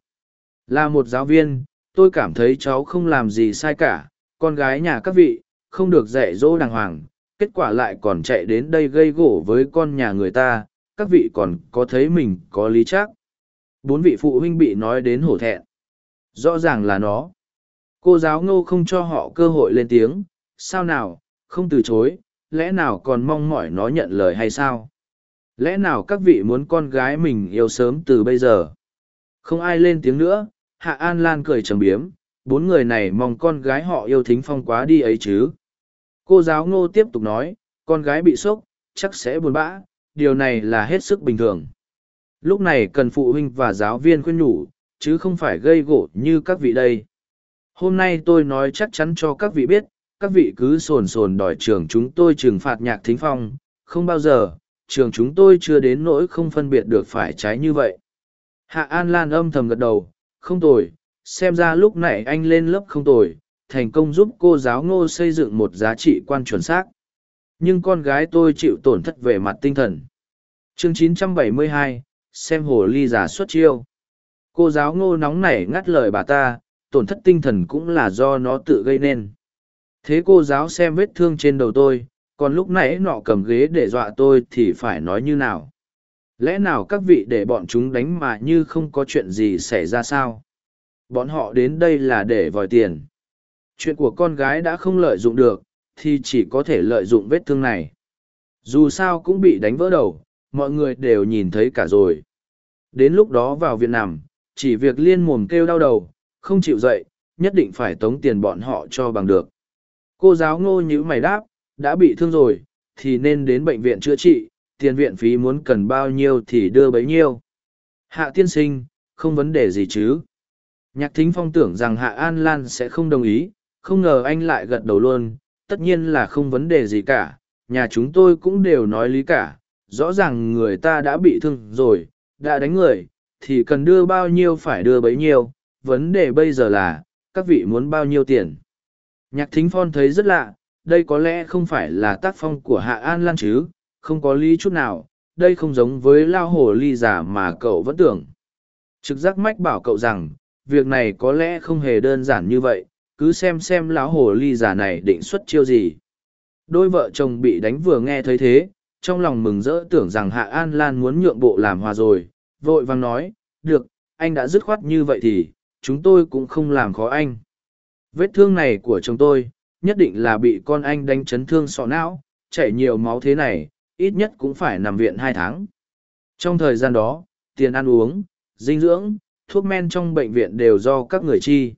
Là một giáo viên, tôi cảm thấy cháu không làm gì sai cả, con gái nhà các vị, không được dạy dỗ đàng hoàng, kết quả lại còn chạy đến đây gây gỗ với con nhà người ta, các vị còn có thấy mình có lý chắc? Bốn vị phụ huynh bị nói đến hổ thẹn. Rõ ràng là nó cô giáo ngô không cho họ cơ hội lên tiếng. Sao nào không từ chối lẽ nào còn mong mỏi nó nhận lời hay sao? Lẽ nào các vị muốn con gái mình yêu sớm từ bây giờ? Không ai lên tiếng nữa. Hạ an lan cười trầm biếm. Bốn người này mong con gái họ yêu thính phong quá đi ấy chứ? Cô giáo ngô tiếp tục nói. Con gái bị sốc chắc sẽ buồn bã. Điều này là hết sức bình thường. Lúc này cần phụ huynh và giáo viên khuyên nhủ, chứ không phải gây gỗ như các vị đây. Hôm nay tôi nói chắc chắn cho các vị biết, các vị cứ sồn sồn đòi trường chúng tôi trừng phạt nhạc thính phong, không bao giờ, trường chúng tôi chưa đến nỗi không phân biệt được phải trái như vậy. Hạ An Lan âm thầm gật đầu, không tồi, xem ra lúc này anh lên lớp không tồi, thành công giúp cô giáo ngô xây dựng một giá trị quan chuẩn xác. Nhưng con gái tôi chịu tổn thất về mặt tinh thần. Chương 972, xem hồ ly giả xuất chiêu. Cô giáo ngô nóng nảy ngắt lời bà ta, tổn thất tinh thần cũng là do nó tự gây nên. Thế cô giáo xem vết thương trên đầu tôi, còn lúc nãy nọ cầm ghế để dọa tôi thì phải nói như nào? Lẽ nào các vị để bọn chúng đánh mà như không có chuyện gì xảy ra sao? Bọn họ đến đây là để vòi tiền. Chuyện của con gái đã không lợi dụng được thì chỉ có thể lợi dụng vết thương này. Dù sao cũng bị đánh vỡ đầu mọi người đều nhìn thấy cả rồi. Đến lúc đó vào viện nằm chỉ việc liên mồm kêu đau đầu không chịu dậy nhất định phải tống tiền bọn họ cho bằng được cô giáo ngô Như mày đáp đã bị thương rồi, thì nên đến bệnh viện chữa trị, tiền viện phí muốn cần bao nhiêu thì đưa bấy nhiêu. Hạ tiên sinh, không vấn đề gì chứ. Nhạc thính phong tưởng rằng Hạ An Lan sẽ không đồng ý, không ngờ anh lại gật đầu luôn, tất nhiên là không vấn đề gì cả, nhà chúng tôi cũng đều nói lý cả, rõ ràng người ta đã bị thương rồi, đã đánh người, thì cần đưa bao nhiêu phải đưa bấy nhiêu, vấn đề bây giờ là, các vị muốn bao nhiêu tiền. Nhạc thính phong thấy rất lạ, đây có lẽ không phải là tác phong của hạ an lan chứ không có lý chút nào đây không giống với lao hồ ly giả mà cậu vẫn tưởng trực giác mách bảo cậu rằng việc này có lẽ không hề đơn giản như vậy cứ xem xem lão hồ ly giả này định xuất chiêu gì đôi vợ chồng bị đánh vừa nghe thấy thế trong lòng mừng rỡ tưởng rằng hạ an lan muốn nhượng bộ làm hòa rồi vội vàng nói được anh đã dứt khoát như vậy thì chúng tôi cũng không làm khó anh vết thương này của chồng tôi nhất định là bị con anh đánh chấn thương sọ não, chảy nhiều máu thế này, ít nhất cũng phải nằm viện hai tháng. Trong thời gian đó, tiền ăn uống, dinh dưỡng, thuốc men trong bệnh viện đều do các người chi.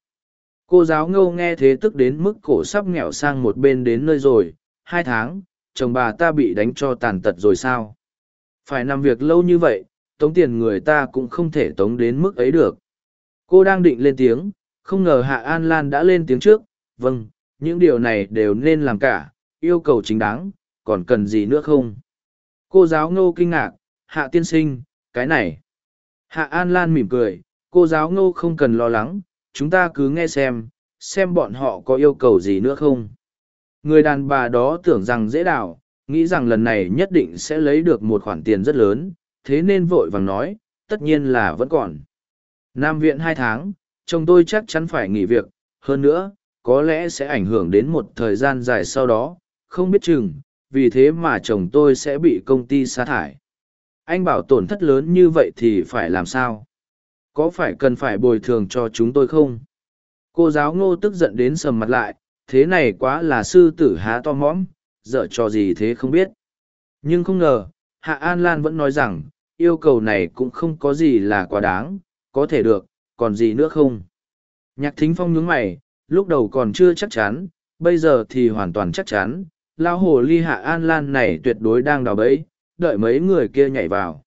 Cô giáo ngâu nghe thế tức đến mức cổ sắp nghẹo sang một bên đến nơi rồi, hai tháng, chồng bà ta bị đánh cho tàn tật rồi sao? Phải nằm việc lâu như vậy, tống tiền người ta cũng không thể tống đến mức ấy được. Cô đang định lên tiếng, không ngờ Hạ An Lan đã lên tiếng trước, vâng, những điều này đều nên làm cả, yêu cầu chính đáng, còn cần gì nữa không? Cô giáo ngô kinh ngạc, hạ tiên sinh, cái này. Hạ An Lan mỉm cười, cô giáo ngô không cần lo lắng, chúng ta cứ nghe xem, xem bọn họ có yêu cầu gì nữa không. Người đàn bà đó tưởng rằng dễ đảo, nghĩ rằng lần này nhất định sẽ lấy được một khoản tiền rất lớn, thế nên vội vàng nói, tất nhiên là vẫn còn. Nam viện hai tháng, chồng tôi chắc chắn phải nghỉ việc, hơn nữa, có lẽ sẽ ảnh hưởng đến một thời gian dài sau đó, không biết chừng, vì thế mà chồng tôi sẽ bị công ty sa thải. Anh bảo tổn thất lớn như vậy thì phải làm sao? Có phải cần phải bồi thường cho chúng tôi không? Cô giáo ngô tức giận đến sầm mặt lại, thế này quá là sư tử há to mõm, dở trò gì thế không biết. Nhưng không ngờ, Hạ An Lan vẫn nói rằng, yêu cầu này cũng không có gì là quá đáng, có thể được, còn gì nữa không? Nhạc thính phong nhướng mày, lúc đầu còn chưa chắc chắn, bây giờ thì hoàn toàn chắc chắn, lao hồ ly hạ an lan này tuyệt đối đang đào bẫy, đợi mấy người kia nhảy vào.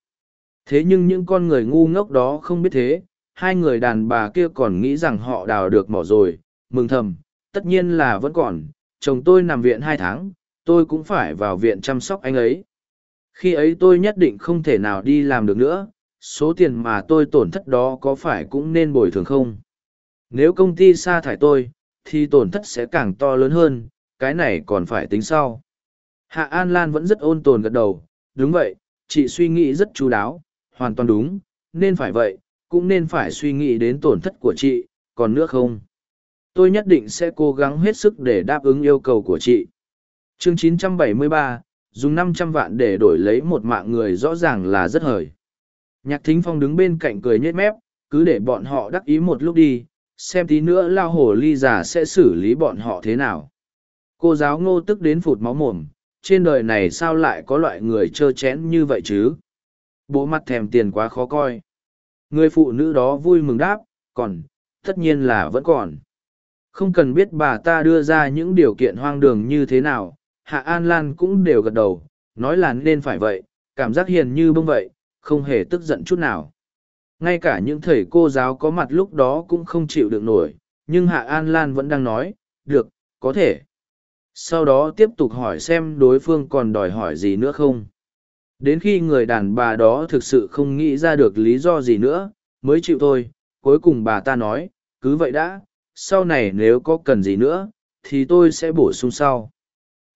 Thế nhưng những con người ngu ngốc đó không biết thế, hai người đàn bà kia còn nghĩ rằng họ đào được mỏ rồi, mừng thầm, tất nhiên là vẫn còn, chồng tôi nằm viện hai tháng, tôi cũng phải vào viện chăm sóc anh ấy. Khi ấy tôi nhất định không thể nào đi làm được nữa, số tiền mà tôi tổn thất đó có phải cũng nên bồi thường không? nếu công ty sa thải tôi thì tổn thất sẽ càng to lớn hơn cái này còn phải tính sau. Hạ an lan vẫn rất ôn tồn gật đầu đúng vậy chị suy nghĩ rất chú đáo hoàn toàn đúng nên phải vậy cũng nên phải suy nghĩ đến tổn thất của chị còn nữa không? Tôi nhất định sẽ cố gắng hết sức để đáp ứng yêu cầu của chị. Chương 973, dùng 500 vạn để đổi lấy một mạng người rõ ràng là rất hời nhạc thính phong đứng bên cạnh cười nhếch mép, cứ để bọn họ đắc ý một lúc đi, xem tí nữa lao Hổ ly già sẽ xử lý bọn họ thế nào. Cô giáo ngô tức đến phụt máu mồm, trên đời này sao lại có loại người trơ chén như vậy chứ? Bộ mặt thèm tiền quá khó coi. Người phụ nữ đó vui mừng đáp, còn, tất nhiên là vẫn còn. Không cần biết bà ta đưa ra những điều kiện hoang đường như thế nào, hạ an lan cũng đều gật đầu, nói là nên phải vậy, cảm giác hiền như bông vậy không hề tức giận chút nào. Ngay cả những thầy cô giáo có mặt lúc đó cũng không chịu được nổi, nhưng Hạ An Lan vẫn đang nói, được, có thể. Sau đó tiếp tục hỏi xem đối phương còn đòi hỏi gì nữa không. Đến khi người đàn bà đó thực sự không nghĩ ra được lý do gì nữa, mới chịu thôi, cuối cùng bà ta nói, cứ vậy đã, sau này nếu có cần gì nữa, thì tôi sẽ bổ sung sau.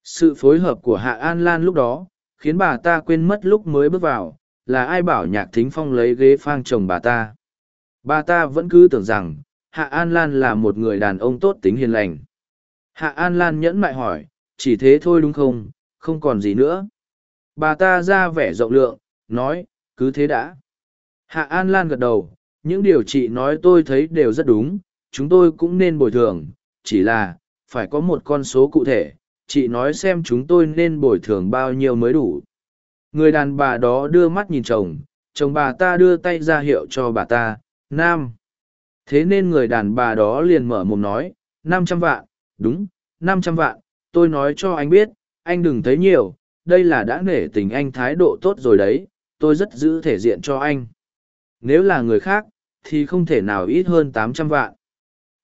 Sự phối hợp của Hạ An Lan lúc đó, khiến bà ta quên mất lúc mới bước vào, là ai bảo nhạc thính phong lấy ghế phang chồng bà ta. Bà ta vẫn cứ tưởng rằng, Hạ An Lan là một người đàn ông tốt tính hiền lành. Hạ An Lan nhẫn mại hỏi, chỉ thế thôi đúng không, không còn gì nữa. Bà ta ra vẻ rộng lượng, nói, cứ thế đã. Hạ An Lan gật đầu, những điều chị nói tôi thấy đều rất đúng, chúng tôi cũng nên bồi thường, chỉ là, phải có một con số cụ thể, chị nói xem chúng tôi nên bồi thường bao nhiêu mới đủ. Người đàn bà đó đưa mắt nhìn chồng, chồng bà ta đưa tay ra hiệu cho bà ta, nam. Thế nên người đàn bà đó liền mở mồm nói, năm trăm vạn, đúng, năm trăm vạn, tôi nói cho anh biết, anh đừng thấy nhiều, đây là đã nể tình anh thái độ tốt rồi đấy, tôi rất giữ thể diện cho anh. Nếu là người khác, thì không thể nào ít hơn tám trăm vạn.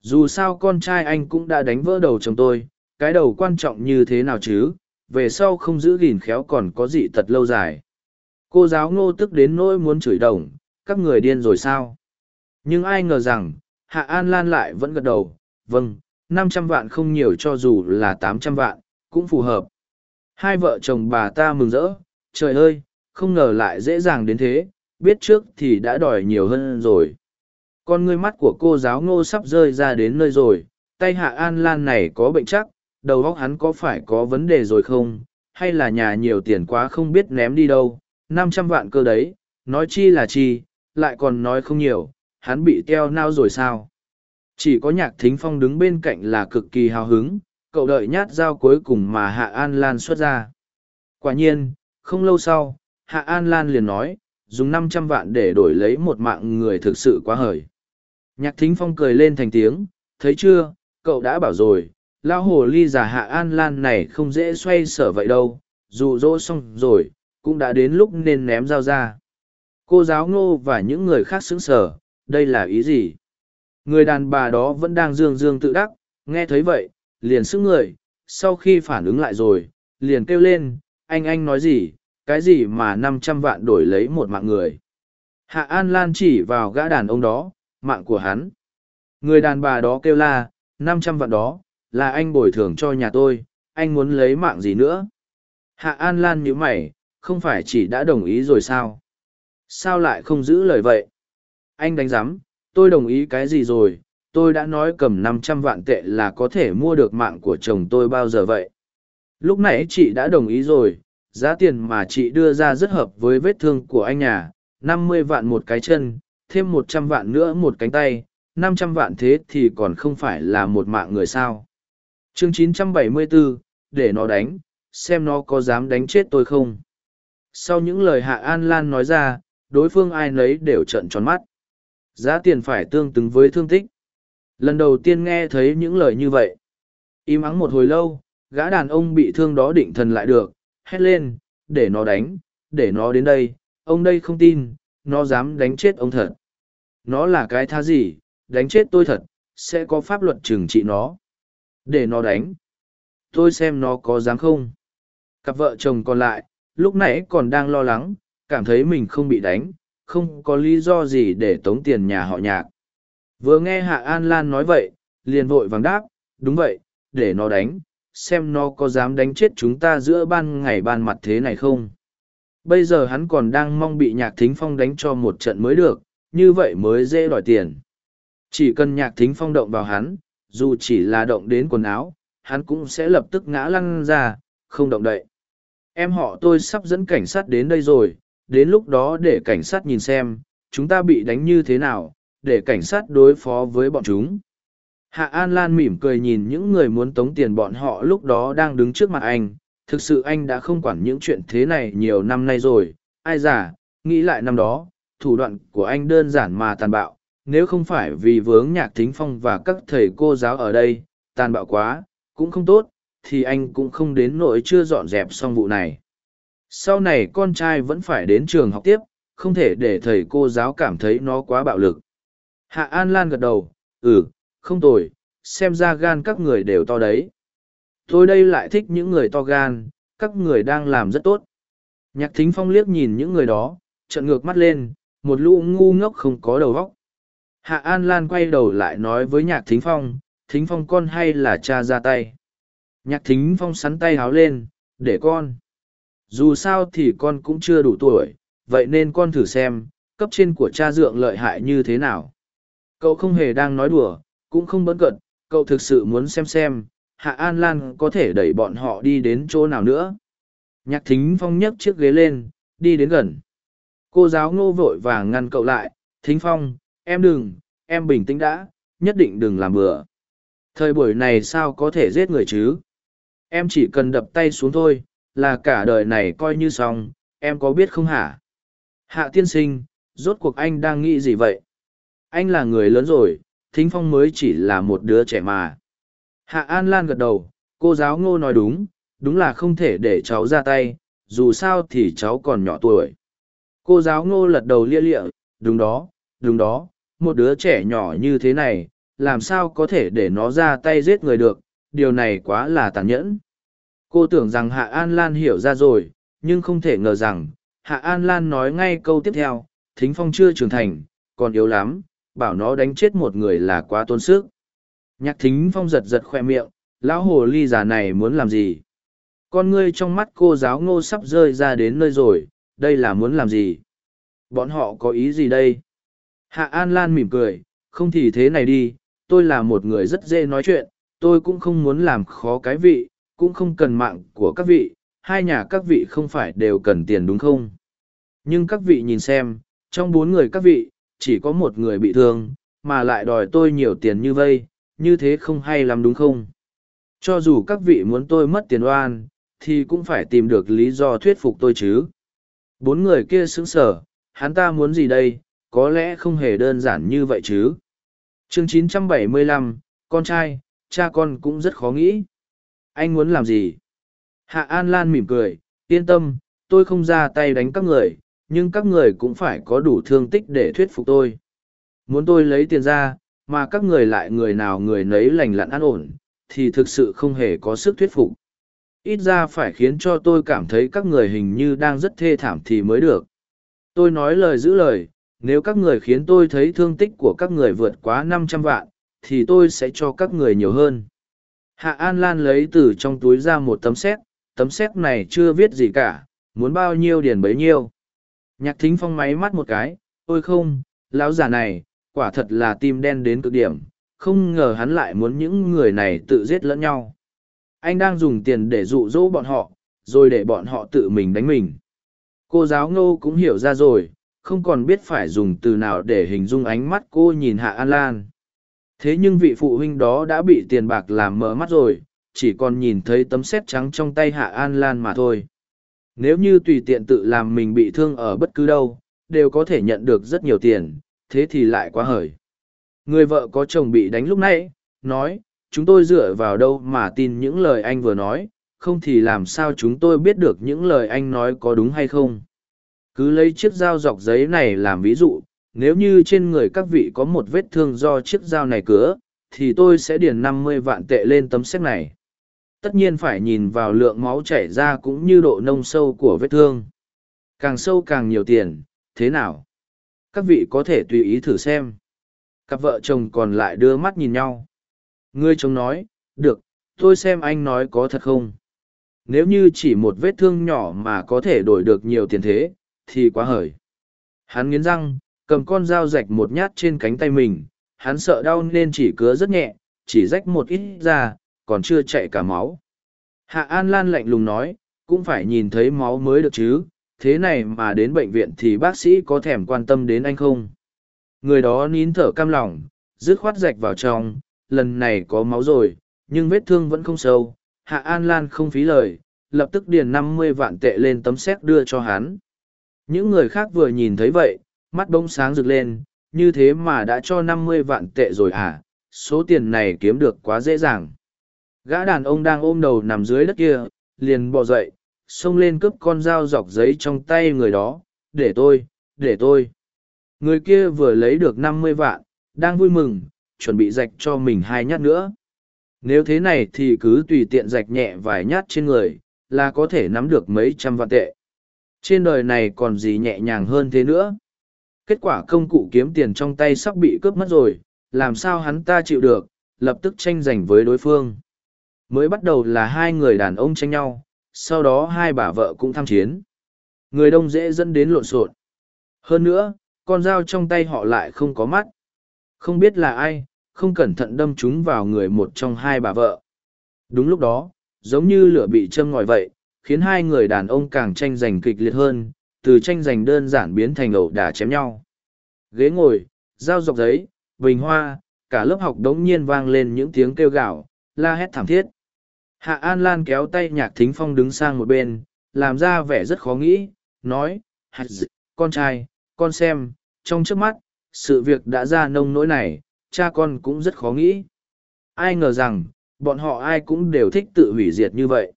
Dù sao con trai anh cũng đã đánh vỡ đầu chồng tôi, cái đầu quan trọng như thế nào chứ, về sau không giữ gìn khéo còn có dị tật lâu dài. Cô giáo ngô tức đến nỗi muốn chửi đồng, các người điên rồi sao? Nhưng ai ngờ rằng, Hạ An Lan lại vẫn gật đầu, vâng, năm trăm vạn không nhiều cho dù là tám trăm vạn, cũng phù hợp. Hai vợ chồng bà ta mừng rỡ, trời ơi, không ngờ lại dễ dàng đến thế, biết trước thì đã đòi nhiều hơn rồi. Con ngươi mắt của cô giáo ngô sắp rơi ra đến nơi rồi, tay Hạ An Lan này có bệnh chắc, đầu óc hắn có phải có vấn đề rồi không, hay là nhà nhiều tiền quá không biết ném đi đâu, năm trăm vạn cơ đấy, nói chi là chi, lại còn nói không nhiều, hắn bị teo nao rồi sao. Chỉ có nhạc thính phong đứng bên cạnh là cực kỳ hào hứng, cậu đợi nhát dao cuối cùng mà Hạ An Lan xuất ra. Quả nhiên, không lâu sau, Hạ An Lan liền nói, dùng năm trăm vạn để đổi lấy một mạng người thực sự quá hời. Nhạc thính phong cười lên thành tiếng, thấy chưa, cậu đã bảo rồi, lao hồ ly giả Hạ An Lan này không dễ xoay sở vậy đâu, dù dỗ xong rồi, cũng đã đến lúc nên ném dao ra. Cô giáo ngô và những người khác sững sở, đây là ý gì? Người đàn bà đó vẫn đang dương dương tự đắc, nghe thấy vậy, liền sức người, sau khi phản ứng lại rồi, liền kêu lên, anh anh nói gì, cái gì mà năm trăm vạn đổi lấy một mạng người. Hạ An Lan chỉ vào gã đàn ông đó, mạng của hắn. Người đàn bà đó kêu la, năm trăm vạn đó, là anh bồi thường cho nhà tôi, anh muốn lấy mạng gì nữa. Hạ An Lan như mày, không phải chỉ đã đồng ý rồi sao? Sao lại không giữ lời vậy? Anh đánh giám, tôi đồng ý cái gì rồi, tôi đã nói cầm năm trăm vạn tệ là có thể mua được mạng của chồng tôi bao giờ vậy lúc nãy chị đã đồng ý rồi giá tiền mà chị đưa ra rất hợp với vết thương của anh nhà năm mươi vạn một cái chân thêm một trăm vạn nữa một cánh tay năm trăm vạn thế thì còn không phải là một mạng người sao chương 974, để nó đánh xem nó có dám đánh chết tôi không. Sau những lời hạ an lan nói ra đối phương ai nấy đều trợn tròn mắt. Giá tiền phải tương xứng với thương tích. Lần đầu tiên nghe thấy những lời như vậy. Im ắng một hồi lâu gã đàn ông bị thương đó định thần lại được hét lên để nó đánh để nó đến đây ông đây không tin nó dám đánh chết ông thật. Nó là cái tha gì đánh chết tôi thật sẽ có pháp luật trừng trị nó để nó đánh tôi xem nó có dám không cặp vợ chồng còn lại lúc nãy còn đang lo lắng cảm thấy mình không bị đánh không có lý do gì để tống tiền nhà họ nhạc Vừa nghe Hạ An Lan nói vậy, liền vội vàng đáp, đúng vậy, để nó đánh, xem nó có dám đánh chết chúng ta giữa ban ngày ban mặt thế này không. Bây giờ hắn còn đang mong bị nhạc thính phong đánh cho một trận mới được, như vậy mới dễ đòi tiền. Chỉ cần nhạc thính phong động vào hắn, dù chỉ là động đến quần áo, hắn cũng sẽ lập tức ngã lăn ra, không động đậy. Em họ tôi sắp dẫn cảnh sát đến đây rồi, đến lúc đó để cảnh sát nhìn xem, chúng ta bị đánh như thế nào, để cảnh sát đối phó với bọn chúng. Hạ An Lan mỉm cười nhìn những người muốn tống tiền bọn họ lúc đó đang đứng trước mặt anh. Thực sự anh đã không quản những chuyện thế này nhiều năm nay rồi. Ai giả, nghĩ lại năm đó, thủ đoạn của anh đơn giản mà tàn bạo. Nếu không phải vì vướng nhạc thính phong và các thầy cô giáo ở đây, tàn bạo quá, cũng không tốt, thì anh cũng không đến nỗi chưa dọn dẹp xong vụ này. Sau này con trai vẫn phải đến trường học tiếp, không thể để thầy cô giáo cảm thấy nó quá bạo lực. Hạ An Lan gật đầu, ừ, không tồi, xem ra gan các người đều to đấy. Tôi đây lại thích những người to gan, các người đang làm rất tốt. Nhạc thính phong liếc nhìn những người đó, trận ngược mắt lên, một lũ ngu ngốc không có đầu óc. Hạ An Lan quay đầu lại nói với nhạc thính phong, thính phong con hay là cha ra tay. Nhạc thính phong sắn tay háo lên, để con. Dù sao thì con cũng chưa đủ tuổi, vậy nên con thử xem, cấp trên của cha dượng lợi hại như thế nào. Cậu không hề đang nói đùa, cũng không bấn cận, cậu thực sự muốn xem xem, Hạ An Lan có thể đẩy bọn họ đi đến chỗ nào nữa. Nhạc thính phong nhấc chiếc ghế lên, đi đến gần. Cô giáo ngô vội và ngăn cậu lại, thính phong, em đừng, em bình tĩnh đã, nhất định đừng làm bừa. Thời buổi này sao có thể giết người chứ? Em chỉ cần đập tay xuống thôi, là cả đời này coi như xong, em có biết không hả? Hạ tiên sinh, rốt cuộc anh đang nghĩ gì vậy? Anh là người lớn rồi, thính phong mới chỉ là một đứa trẻ mà. Hạ An Lan gật đầu, cô giáo ngô nói đúng, đúng là không thể để cháu ra tay, dù sao thì cháu còn nhỏ tuổi. Cô giáo ngô lật đầu lia lịa, đúng đó, đúng đó, một đứa trẻ nhỏ như thế này, làm sao có thể để nó ra tay giết người được, điều này quá là tàn nhẫn. Cô tưởng rằng Hạ An Lan hiểu ra rồi, nhưng không thể ngờ rằng, Hạ An Lan nói ngay câu tiếp theo, Thính Phong chưa trưởng thành, còn yếu lắm, bảo nó đánh chết một người là quá tôn sức. Nhạc Thính Phong giật giật khoe miệng, lão hồ ly già này muốn làm gì? Con ngươi trong mắt cô giáo ngô sắp rơi ra đến nơi rồi, đây là muốn làm gì? Bọn họ có ý gì đây? Hạ An Lan mỉm cười, không thì thế này đi, tôi là một người rất dễ nói chuyện, tôi cũng không muốn làm khó cái vị, cũng không cần mạng của các vị, hai nhà các vị không phải đều cần tiền đúng không? Nhưng các vị nhìn xem, trong bốn người các vị, chỉ có một người bị thương, mà lại đòi tôi nhiều tiền như vây, như thế không hay lắm đúng không? Cho dù các vị muốn tôi mất tiền oan, thì cũng phải tìm được lý do thuyết phục tôi chứ. Bốn người kia sững sở, hắn ta muốn gì đây, có lẽ không hề đơn giản như vậy chứ. Chương 975, con trai, cha con cũng rất khó nghĩ. Anh muốn làm gì? Hạ An Lan mỉm cười, yên tâm, tôi không ra tay đánh các người, nhưng các người cũng phải có đủ thương tích để thuyết phục tôi. Muốn tôi lấy tiền ra, mà các người lại người nào người nấy lành lặn an ổn, thì thực sự không hề có sức thuyết phục. Ít ra phải khiến cho tôi cảm thấy các người hình như đang rất thê thảm thì mới được. Tôi nói lời giữ lời, nếu các người khiến tôi thấy thương tích của các người vượt quá năm trăm vạn, thì tôi sẽ cho các người nhiều hơn. Hạ An Lan lấy từ trong túi ra một tấm xét, tấm xét này chưa viết gì cả, muốn bao nhiêu điền bấy nhiêu. Nhạc thính phong máy mắt một cái, ôi không, lão già này, quả thật là tim đen đến cực điểm, không ngờ hắn lại muốn những người này tự giết lẫn nhau. Anh đang dùng tiền để dụ dỗ bọn họ, rồi để bọn họ tự mình đánh mình. Cô giáo ngô cũng hiểu ra rồi, không còn biết phải dùng từ nào để hình dung ánh mắt cô nhìn Hạ An Lan. Thế nhưng vị phụ huynh đó đã bị tiền bạc làm mở mắt rồi, chỉ còn nhìn thấy tấm xét trắng trong tay Hạ An Lan mà thôi. Nếu như tùy tiện tự làm mình bị thương ở bất cứ đâu, đều có thể nhận được rất nhiều tiền, thế thì lại quá hời. Người vợ có chồng bị đánh lúc nãy, nói, chúng tôi dựa vào đâu mà tin những lời anh vừa nói, không thì làm sao chúng tôi biết được những lời anh nói có đúng hay không. Cứ lấy chiếc dao dọc giấy này làm ví dụ, nếu như trên người các vị có một vết thương do chiếc dao này cứa, thì tôi sẽ điền năm mươi vạn tệ lên tấm xét này. Tất nhiên phải nhìn vào lượng máu chảy ra cũng như độ nông sâu của vết thương. Càng sâu càng nhiều tiền, thế nào? Các vị có thể tùy ý thử xem. Cặp vợ chồng còn lại đưa mắt nhìn nhau. Người chồng nói, được, tôi xem anh nói có thật không? Nếu như chỉ một vết thương nhỏ mà có thể đổi được nhiều tiền thế, thì quá hời. Hắn nghiến răng, cầm con dao rạch một nhát trên cánh tay mình, hắn sợ đau nên chỉ cứa rất nhẹ, chỉ rách một ít ra, còn chưa chạy cả máu. Hạ An Lan lạnh lùng nói, cũng phải nhìn thấy máu mới được chứ, thế này mà đến bệnh viện thì bác sĩ có thèm quan tâm đến anh không? Người đó nín thở cam lòng, dứt khoát rạch vào trong, lần này có máu rồi, nhưng vết thương vẫn không sâu. Hạ An Lan không phí lời, lập tức điền năm mươi vạn tệ lên tấm xét đưa cho hắn. Những người khác vừa nhìn thấy vậy, mắt bông sáng rực lên, như thế mà đã cho năm mươi vạn tệ rồi à, số tiền này kiếm được quá dễ dàng. Gã đàn ông đang ôm đầu nằm dưới đất kia, liền bò dậy, xông lên cướp con dao dọc giấy trong tay người đó, để tôi, để tôi. Người kia vừa lấy được năm mươi vạn đang vui mừng chuẩn bị rạch cho mình hai nhát nữa. Nếu thế này thì cứ tùy tiện rạch nhẹ vài nhát trên người là có thể nắm được mấy trăm vạn tệ trên đời này còn gì nhẹ nhàng hơn thế nữa. Kết quả công cụ kiếm tiền trong tay sắp bị cướp mất rồi, làm sao hắn ta chịu được, lập tức tranh giành với đối phương. Mới bắt đầu là hai người đàn ông tranh nhau, sau đó hai bà vợ cũng tham chiến. Người đông dễ dẫn đến lộn xộn. Hơn nữa, con dao trong tay họ lại không có mắt. Không biết là ai, không cẩn thận đâm chúng vào người một trong hai bà vợ. Đúng lúc đó, giống như lửa bị châm ngòi vậy khiến hai người đàn ông càng tranh giành kịch liệt hơn, từ tranh giành đơn giản biến thành ẩu đả chém nhau. Ghế ngồi, dao dọc giấy, bình hoa, cả lớp học đống nhiên vang lên những tiếng kêu gạo la hét thảm thiết. Hạ an lan kéo tay nhạc thính phong đứng sang một bên, làm ra vẻ rất khó nghĩ, nói, hạt d... con trai, con xem, trong trước mắt, sự việc đã ra nông nỗi này, cha con cũng rất khó nghĩ. Ai ngờ rằng, bọn họ ai cũng đều thích tự hủy diệt như vậy.